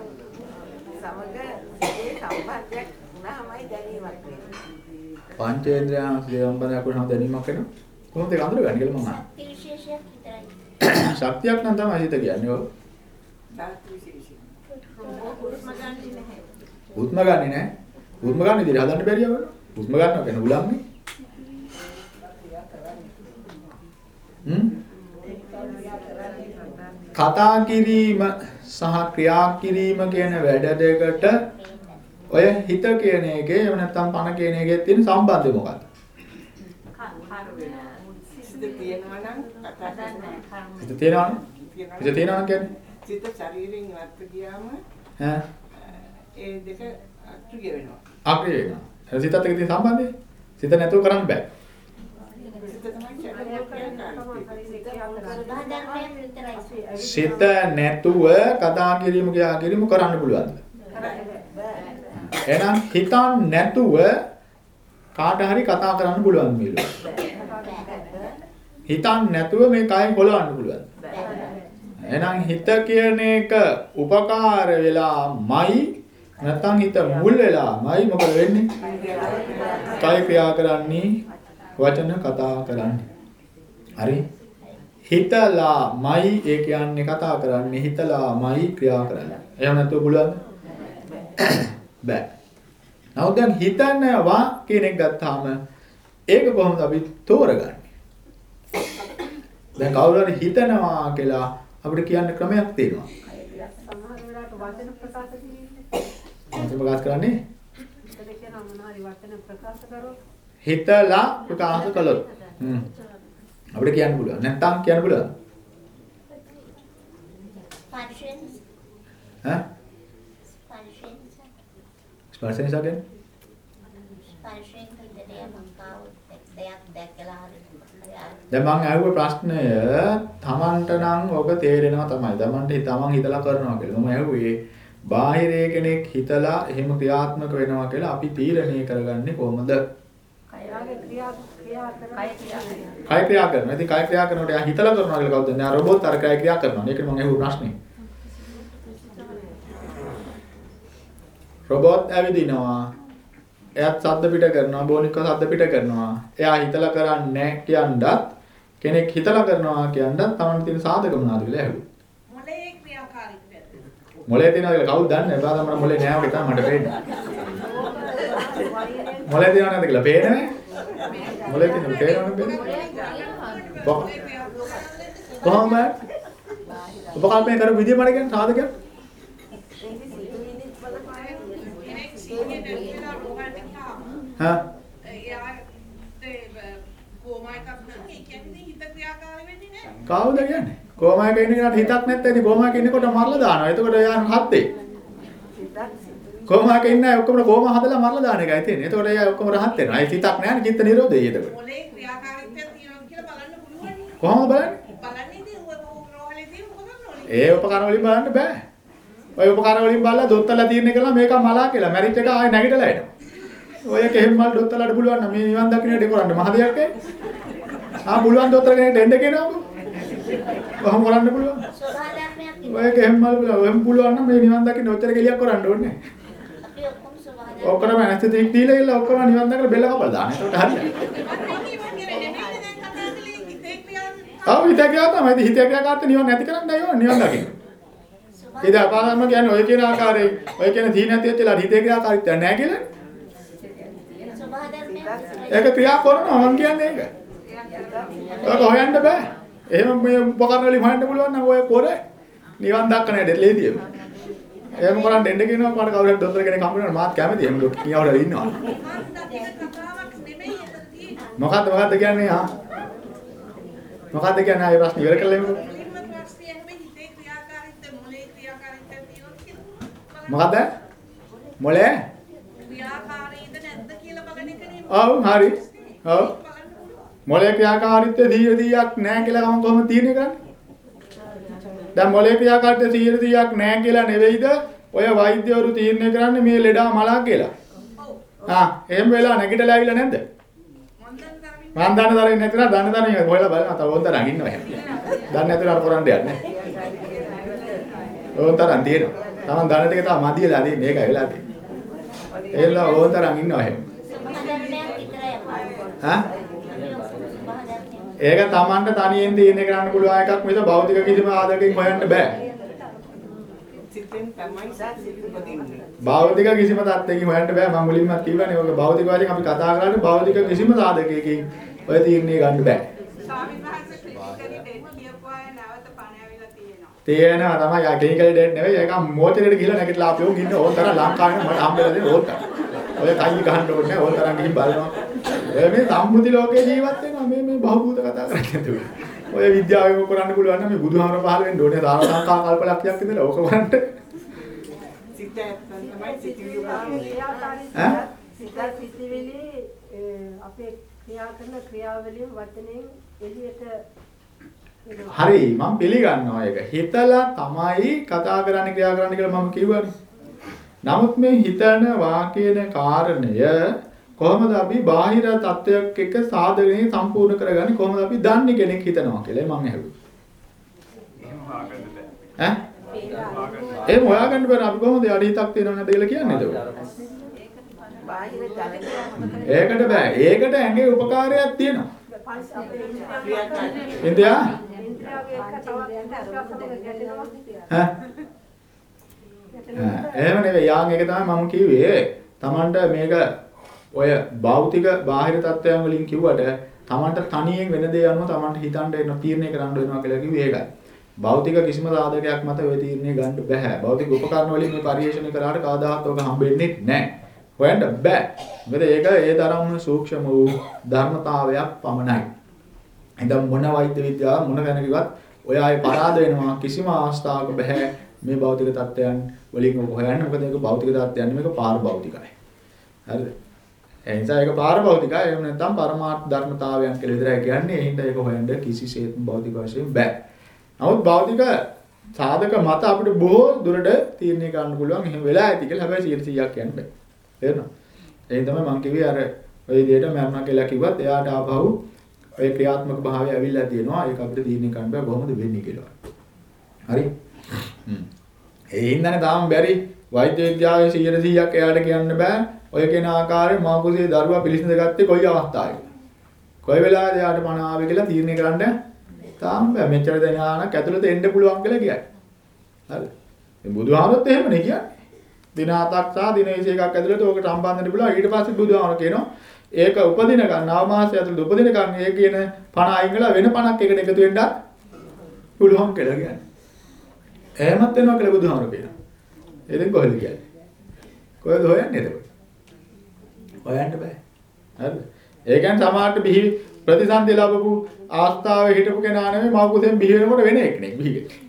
සමග සිතේ සම්බන්ධයක් වුණාමයි දැනීමක් වෙන්නේ. පංචේන්ද්‍රයන් සම්බන්ධයක් වුණාම දැනීමක් වෙනවා. කොහොමද ඒක අඳුරගන්නේ කියලා මම. ශක්ති විශේෂයක් විතරයි. ශක්තියක් නම් තමයි හිත කියන්නේ. ඔව්. හුස්ම ගන්නේ නෑ. හුස්ම ගන්න විදිහට හදන්න බැරිය වුණා. හුස්ම ගන්නවා කියන උලන්නේ. හ්ම්? කතා කිරීම සහ ක්‍රියා කිරීම කියන වැඩ දෙකට ඔය හිත කියන එකේ එහෙම නැත්නම් පණ කියන එකේ තියෙන සම්බන්ධය මොකක්ද? සිත තියෙනවා නම් කතා කරනවා. හිත. තියෙනවා. හිත තියනවා කියන්නේ සිත ශරීරයෙන් ඉවත් ගියාම ඈ ඒ දෙක අක්‍රිය වෙනවා. අක්‍රිය වෙනවා. එහෙනම් සිතත් එක්ක තියෙන සම්බන්ධය සිත නැතුව කරන්න බෑ. සිත නැතුව කතා කිරීම කියා කිරීම කරන්න පුළුවන්ද? එහෙනම් හිතන් නැතුව කාට හරි කතා කරන්න පුළුවන් මේ ලෝකෙ. හිතන් නැතුව මේ කය කොලවන්න පුළුවන්. එහෙනම් හිත කියන එක උපකාර වෙලාමයි නැත්නම් හිත මුල් වෙලාමයි මොකද වෙන්නේ? කය ක්‍රියා කරන්නේ වචන කතා කරන්නේ. හරි? හිතලාමයි ඒ කියන්නේ කතා කරන්නේ හිතලාමයි ක්‍රියා කරන්නේ. එහෙම නැතුව පුළුවන්ද? බෑ. නමුත් දැන් හිතනවා කියන එක ගත්තාම ඒක කොහොමද අපි තෝරගන්නේ? දැන් කවුරු හරි හිතනවා කියලා අපිට කියන්න ක්‍රමයක් තියෙනවා. සමහර වෙලාවට වචන ප්‍රකාශ කිරීමේ ප්‍රකාශ කරන්නේ? හිතලා ප්‍රකාශ කළොත්. හ්ම්. අපිට කියන්න පුළුවන්. නැත්තම් කියන්න පුළුවන්. ස්පර්ශයෙන් ඈ? ස්පර්ශ නිසා කියන්නේ? ස්පර්ශයෙන් යමක් ආවොත් දෙයක් දැකලා හරි දැන් මම අහුව ප්‍රශ්නය තමන්ට නම් ඔබ තේරෙනවා තමයි. තමන්ට තමන් හිතලා කරනවා කියලා. මම අහුවේ බාහිරයේ කෙනෙක් හිතලා එහෙම ක්‍රියාත්මක වෙනවා කියලා අපි තීරණය කරගන්නේ කොහොමද? කය ක්‍රියා කරන කය ක්‍රියා කරනවා. ඉතින් කය ක්‍රියා කරනකොට එයා හිතලා කරනවා කියලා කවුද? නෑ රොබෝට් අර කය ක්‍රියා කරනවා. ඒකනේ මම අහුව ප්‍රශ්නේ. රොබෝට් ඇවිදිනවා. එයාත් සද්ද පිට කරනවා, බෝනික්ක සද්ද පිට කරනවා. එයා හිතලා කරන්නේ නැහැ කියනවත් කෙනෙක් හිතලා කරනවා කියනවත් තමන් තියෙන සාධක මොනවද කියලා ඇහුවා. මොලේ ක්‍රියාකාරීත්වය. මොලේ තියෙනවා කියලා කවුද දන්නේ? එපා තමයි මොලේ නෑ වගේ තමයි මට පේන්නේ. මොලේ තියෙනව නැද්ද කියලා පේන්නේ. මොලේ තියෙනව පේනවනේ කොහොමද? උපකල්පනය කරපු විදිය මට කියන්න සාධකයක්. හා කවුද කියන්නේ? කොමායක ඉන්න කෙනාට හිතක් නැත්නම් ඉතින් කොමායක ඉන්නකොට මරලා දානවා. එතකොට එයා හත්තේ. කොමායක ඉන්න අය ඔක්කොම කොම හදලා මරලා දාන එකයි තියෙන්නේ. එතකොට එයා ඔක්කොම රහත් වෙනවා. ඒ හිතක් නැහැ චිත්ත නිරෝධයයි එතකොට. මොලේ ක්‍රියාකාරීත්වය තියෙනවා කියලා බලන්න පුළුවන්. කොහොමද බලන්නේ? බලන්නේ ඉතින් ඔය රෝහලේ තියෙන මොකද නෝනේ. ඒ උපකරණ වලින් බලන්න බෑ. ඔය උපකරණ වලින් බලලා දොත්තලා තීරණය කළා මේක මලා කියලා. මැරිච් එක ආයෙ නැගිටලා එනවා. ඔය කෙහෙම් මල් දොත්තලාට පුළුවන් නම් මේ නිවන් දකින්න දෙක කරන්න මහ දෙයක් ඒ. ආ පුළුවන් දොත්තර කෙනෙක්ට එන්න කියනවාකෝ. කොහොම කරන්න පුළුවන්? ඔය කෙහෙම් මල් පුළුවන්. ඔයම පුළුවන් නම් මේ නිවන් දකින්න ඔච්චර කෙලියක් කරන්න ඕනේ. අපි ඔක්කොම ඇනස්තෙටික් දීලා ගිහලා ඔක්කොම නිවන් දකින්න බෙල්ල කපලා දාන්න. ඒකට හරියයි. ආව හිත ගියා තමයි. හිත ගියා කාට නිවන් නැති කරන්නයි ඕනේ නිවන් දකින්න. ඉතින් අපාගම කියන්නේ ඔය කියන ආකාරයේ ඔය කියන තීන නැති වෙච්චලා හිතේ ක්‍රියාකාරීත්වය නැහැ කියලා. ස්වභාව ධර්මයක් ඒක ක්‍රියා කරනවා මම කියන්නේ ඒක. ඒක හොයන්න බෑ. එහෙම මේ උපකරණ වලින් හොයන්න පුළුවන් නම් ඔය පොර නිවන් දක්ක නැහැ ලේදියෙම. එහෙම කරන් දෙන්න කියනවා මට කවුරු හරි දොස්තර කෙනෙක් හම්බ වෙනවා මාත් කැමතියි. එහෙම ලොක් කියාවල ඉන්නවා. මොකද්ද මොකද්ද කියන්නේ ආ? මොකද්ද කියන්නේ ආයේ ප්‍රශ්න ඉවර කළා එමුකෝ. මොකද්ද? මොලේ? ඔව් හරි. ඔව්. මොලේ ක්‍රියාකාරීත්වය 100%ක් නැහැ කියලා මම කොහොමද තීරණය කරන්නේ? දැන් මොලේ ක්‍රියාකාරීත්වය 100%ක් නැහැ කියලා නෙවෙයිද ඔය වෛද්‍යවරු තීරණය කරන්නේ මේ ලෙඩා මලක් කියලා. ආ එහෙම වෙලා නැගිටලා ඇවිල්ලා නැද්ද? මම දන්න තරම් නැතිනම් දන්න තරම් හොයලා බලන්න තව ඕන් තරම් ඉන්නවා එහෙම. දන්නේ නැතිනම් අර කරන්න යන්නේ. ඕන් තරම් තියෙනවා. Taman දන්න ටික තමයි මදියලා තියෙන්නේ ඒකයි වෙලා තියෙන්නේ. ඒලා ඕන් තරම් ඉන්නවා එහෙම. ඈ? ඒක Tamanට තනියෙන් තීරණය කරන්න පුළුවන් එකක් මිස භෞතික කිසිම ආදකකින් හොයන්න බෑ. භෞතික කිසිම තත්ත්වයකින් හොයන්න බෑ මම මුලින්ම කිව්වනේ ඔක භෞතික වශයෙන් අපි කතා කරන්නේ භෞතික කිසිම සාධකයකින් ඔය තීරණය ගන්න බෑ. ස්වාමීන් වහන්සේ ක්ලිනිකලි ඩේට් කියපු අය නැවත පණ ඇවිල්ලා තියෙනවා. තියෙනවා තමයි යා ක්ලිනිකල් ඩේට් නෙවෙයි ඒක මෝචරේට ගිහලා නැගිටලා අපි ඕක ඉන්න ඕන තරම් ලංකාවේ මට හම්බෙලා දෙන ඕක. ඔය කයි ගහන්න ඕනේ ඕන තරම් ගිහින් බලනවා. ඔය මේ සම්මුති ලෝකේ ජීවත් වෙනවා මේ මේ බහූත කතා කරන්නේ නැතුව. ඔය විද්‍යාවෙම කරන්න පුළුවන් නම් මේ බුදුහාමර පහල වෙන්න ඕනේ දාන සංකා කල්පලක්ෂයක් ඉඳලා ඕක කරන්න. සිත ඇත්තන් තමයි සිතිවිලි උපදින්නේ. ක්‍රියාකාරීත්වය සිත සිතිවිලි අපේ ක්‍රියා කරන ක්‍රියාවලියෙන් වචනයෙන් එළියට එනවා. හරි මම පිළිගන්නවා ඒක. හිතලා තමයි කතා කරන්න ක්‍රියා කරන්න කියලා මම කිව්වනේ. නමුත් මේ හිතන වාක්‍යන කාරණය කොහොමද අපි බාහිර තත්වයක් එක්ක සාධකනේ සම්පූර්ණ කරගන්නේ කොහොමද අපි දන්නේ කෙනෙක් හිතනවා කියලා මම බෑ. ඈ? එහෙම හොයාගන්න බෑ අපි කොහොමද අඩි හිතක් තියෙනව නැද්ද කියලා කියන්නේ ඒක. ඒකට බෑ. ඒකට ඇඟේ උපකාරයක් තියෙනවා. ඉන්දියා එහෙම නෙවෙයි. යාන් එක තමයි මම කිව්වේ. Tamanට මේක ඔය භෞතික බාහිර තත්ත්වයන් වලින් කිව්වට Tamanට තනියෙන් වෙන දේ අනුව Tamanට හිතන්න එන තීරණය කරන්න වෙනවා කියලා කිව්වේ ඒකයි. භෞතික කිසිම සාධකයක් මත ඔය තීරණය ගන්න බෑ. භෞතික උපකරණ වලින් මේ පරිශ්‍රණය කරාට කවදාවත් ඔක හම්බෙන්නේ නැහැ. හොයන්න බෑ. මොකද ඒක ඒ තරම්ම සූක්ෂම වූ ධර්මතාවයක් පමණයි. ඉතින් මොන වෛද්‍ය විද්‍යාව මොන කෙනෙකුවත් ඔය ආයේ පරාද වෙනවා කිසිම අවස්ථාවක බෑ මේ භෞතික தත්ත්වයන් වලින් ඔබ හොයන්න මොකද ඒක භෞතික தත්ත්වයන් මේක පාරභෞතිකයි. හරිද? ඒ නිසා ඒක පාරභෞතිකයි. එහෙම නැත්නම් පරමාර්ථ ධර්මතාවයන් කියලා විතරයි කියන්නේ. ඒ හින්දා ඒක හොයන්න කිසිසේත්ම භෞතික වශයෙන් බෑ. නමුත් භෞතික සාධක මත අපිට බොහෝ දුරට තීරණය කරන්න පුළුවන්. එහෙම වෙලා ඇති කියලා. හැබැයි 100%ක් කියන්න බෑ. තේරෙනවද? ඒ තමයි මම කිව්වේ අර ඔය විදිහට මරණ කියලා කිව්වත් එයාට ආපහු ඔය ක්‍රියාත්මක භාවය ඇවිල්ලා තියෙනවා. ඒක අපිට තීරණය කරන්න බෑ කොහොමද වෙන්නේ කියලා. හරි? හ්ම්. ඒ හින්දානේ තාම බැරි වෛද්‍ය විද්‍යාවේ 100%ක් එයාට කියන්න බෑ. ඔය කෙන ආකාරයෙන් මාකුසේ දරුවා පිළිසිඳ ගත්තේ කොයි අවස්ථාවේද? කොයි වෙලාවද එයාට පණ ආවේ කියලා තීරණය කරන්න තාම බෑ. මෙච්චර දෙනානක් ඇතුළත එන්න පුළුවන් කියලා කියයි. හරිද? මේ බුදුහාමත් එහෙමනේ කියන්නේ. දින 7ක් සහ දින 21ක් ඇතුළත ඕකට සම්බන්ධ වෙන්න පුළුවන්. ඊට පස්සේ බුදුහාමර කියනවා ඒක උපදින ගන්න නව මාසය ඇතුළත උපදින ගන්න ඒ කියන පණ අයින් කළා වෙන පණක් එකට එකතු වෙන්නත් පුළුවන් කියලා කියන්නේ. එහෙමත් වෙනවා කියලා බුදුහාමර කියනවා. එතෙන් කොහෙද කියන්නේ? කොහෙද හොයන්නේ එතකොට? හොයන්න බෑ. හරිද? ඒ කියන්නේ සමාජයට බිහි ප්‍රතිසන්දි ලැබපු ආස්ථාවේ හිටපු කෙනා නෙමෙයි මව කුසෙන් බිහි වෙනකොට වෙන එකෙක් බිහි වෙන්නේ.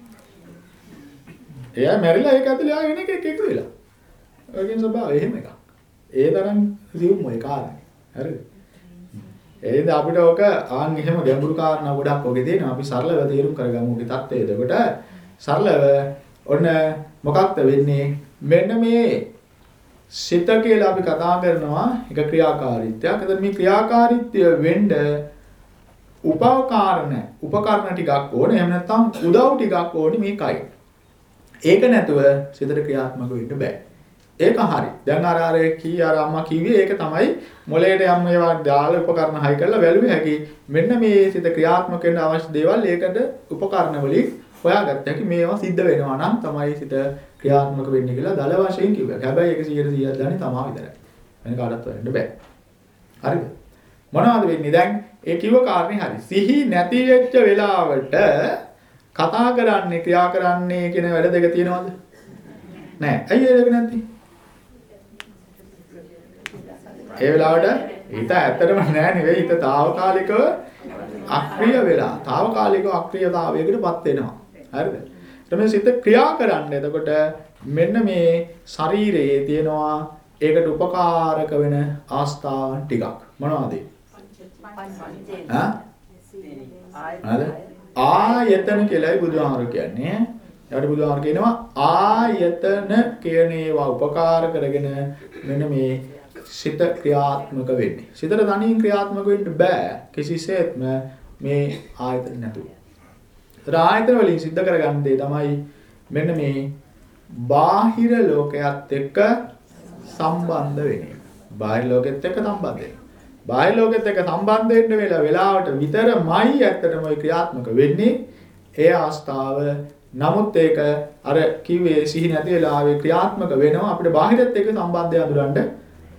එයා මැරිලා ඒක ඇතුලේ ආ වෙන එකෙක් එකතු වෙලා. ඔයගෙන් ස්වභාවය එහෙම එකක්. ඒ තරම් සිවුම් ඔය කාරණේ. හරිද? එහෙනම් අපිට ඔක ආන් එහෙම ගැඹුරු කාරණා ගොඩක් ඔගේ තියෙනවා. අපි සරලව තේරුම් කරගමු ඔගේ தත්ත්වය. එතකොට සරලව ඔන්න මොකක්ද වෙන්නේ? මෙන්න මේ සිත කියලා අපි කතා කරනවා එක ක්‍රියාකාරීත්වයක්. එතන මේ ක්‍රියාකාරීත්වය වෙන්න උපකරණ උපකරණ ටිකක් ඕනේ. එහෙම නැත්නම් උදව් ටිකක් ඕනේ මේ කයි. ඒක නැතුව සිතට ක්‍රියාත්මක වෙන්න බෑ. ඒක හරි. දැන් අර අර කී අර අම්මා කිව්වේ ඒක තමයි මොලේට යම් ඒවා දාලා උපකරණ හයි කරලා බැලුවේ හැකි. මෙන්න මේ සිත ක්‍රියාත්මක වෙන්න අවශ්‍ය දේවල් ඒකට උපකරණ වලින් හොයාගත්ත හැකි මේවා සිද්ධ වෙනවා නම් තමයි සිත ක්‍රියාත්මක වෙන්නේ කියලා දල වශයෙන් කිව්වා. හැබැයි ඒක 100% දන්නේ තමා විතරයි. වෙන කාටවත් වෙන්න බෑ. හරිද? මොනවද වෙන්නේ දැන්? ඒ කිව්ව කාරණේ හරි. සිහි නැති වෙච්ච වෙලාවට කතා කරන්නේ ක්‍රියා කරන්නේ කියන වැඩ දෙක තියෙනවද? නෑ. ඇයි ඒක නැත්තේ? ඒ වෙලාවට හිත ඇත්තටම නෑ නෙවෙයි හිත తాවකාලිකව අක්‍රිය වෙලා తాවකාලිකව අක්‍රියතාවයකටපත් වෙනවා. හරිද? ඊට මේ සිත ක්‍රියා කරන්න. එතකොට මෙන්න මේ ශරීරයේ තියෙනවා ඒකට උපකාරක වෙන ආස්තාවන් ටිකක්. මොනවද? ආයතන කියලායි බුදුහාමර කියන්නේ. ඒකට බුදුහාමර කියනවා ආයතන කියන ඒවා උපකාර කරගෙන මෙන්න මේ සිත ක්‍රියාත්මක වෙන්නේ. සිතට තනියෙන් ක්‍රියාත්මක වෙන්න බෑ කිසිසේත්ම මේ ආයතන නැතුව. ඒතර ආයතන වලින් සිද්ධ කරගන්න දේ තමයි මෙන්න මේ බාහිර ලෝකයක් එක්ක සම්බන්ධ වෙන එක. බාහිර ලෝකෙත් එක්ක සම්බන්ධ වෙන. බාහිර ලෝකෙත් එක්ක සම්බන්ධ වෙන්න වෙලා වෙලාවට විතරමයි ඇත්තටම ওই ක්‍රියාත්මක වෙන්නේ. ඒ අවස්ථාව නමුත් ඒක අර කිව්වේ සිහි නැති වෙලාවේ ක්‍රියාත්මක වෙනවා අපිට බාහිරත් එක්ක සම්බන්ධය අඳුරන්න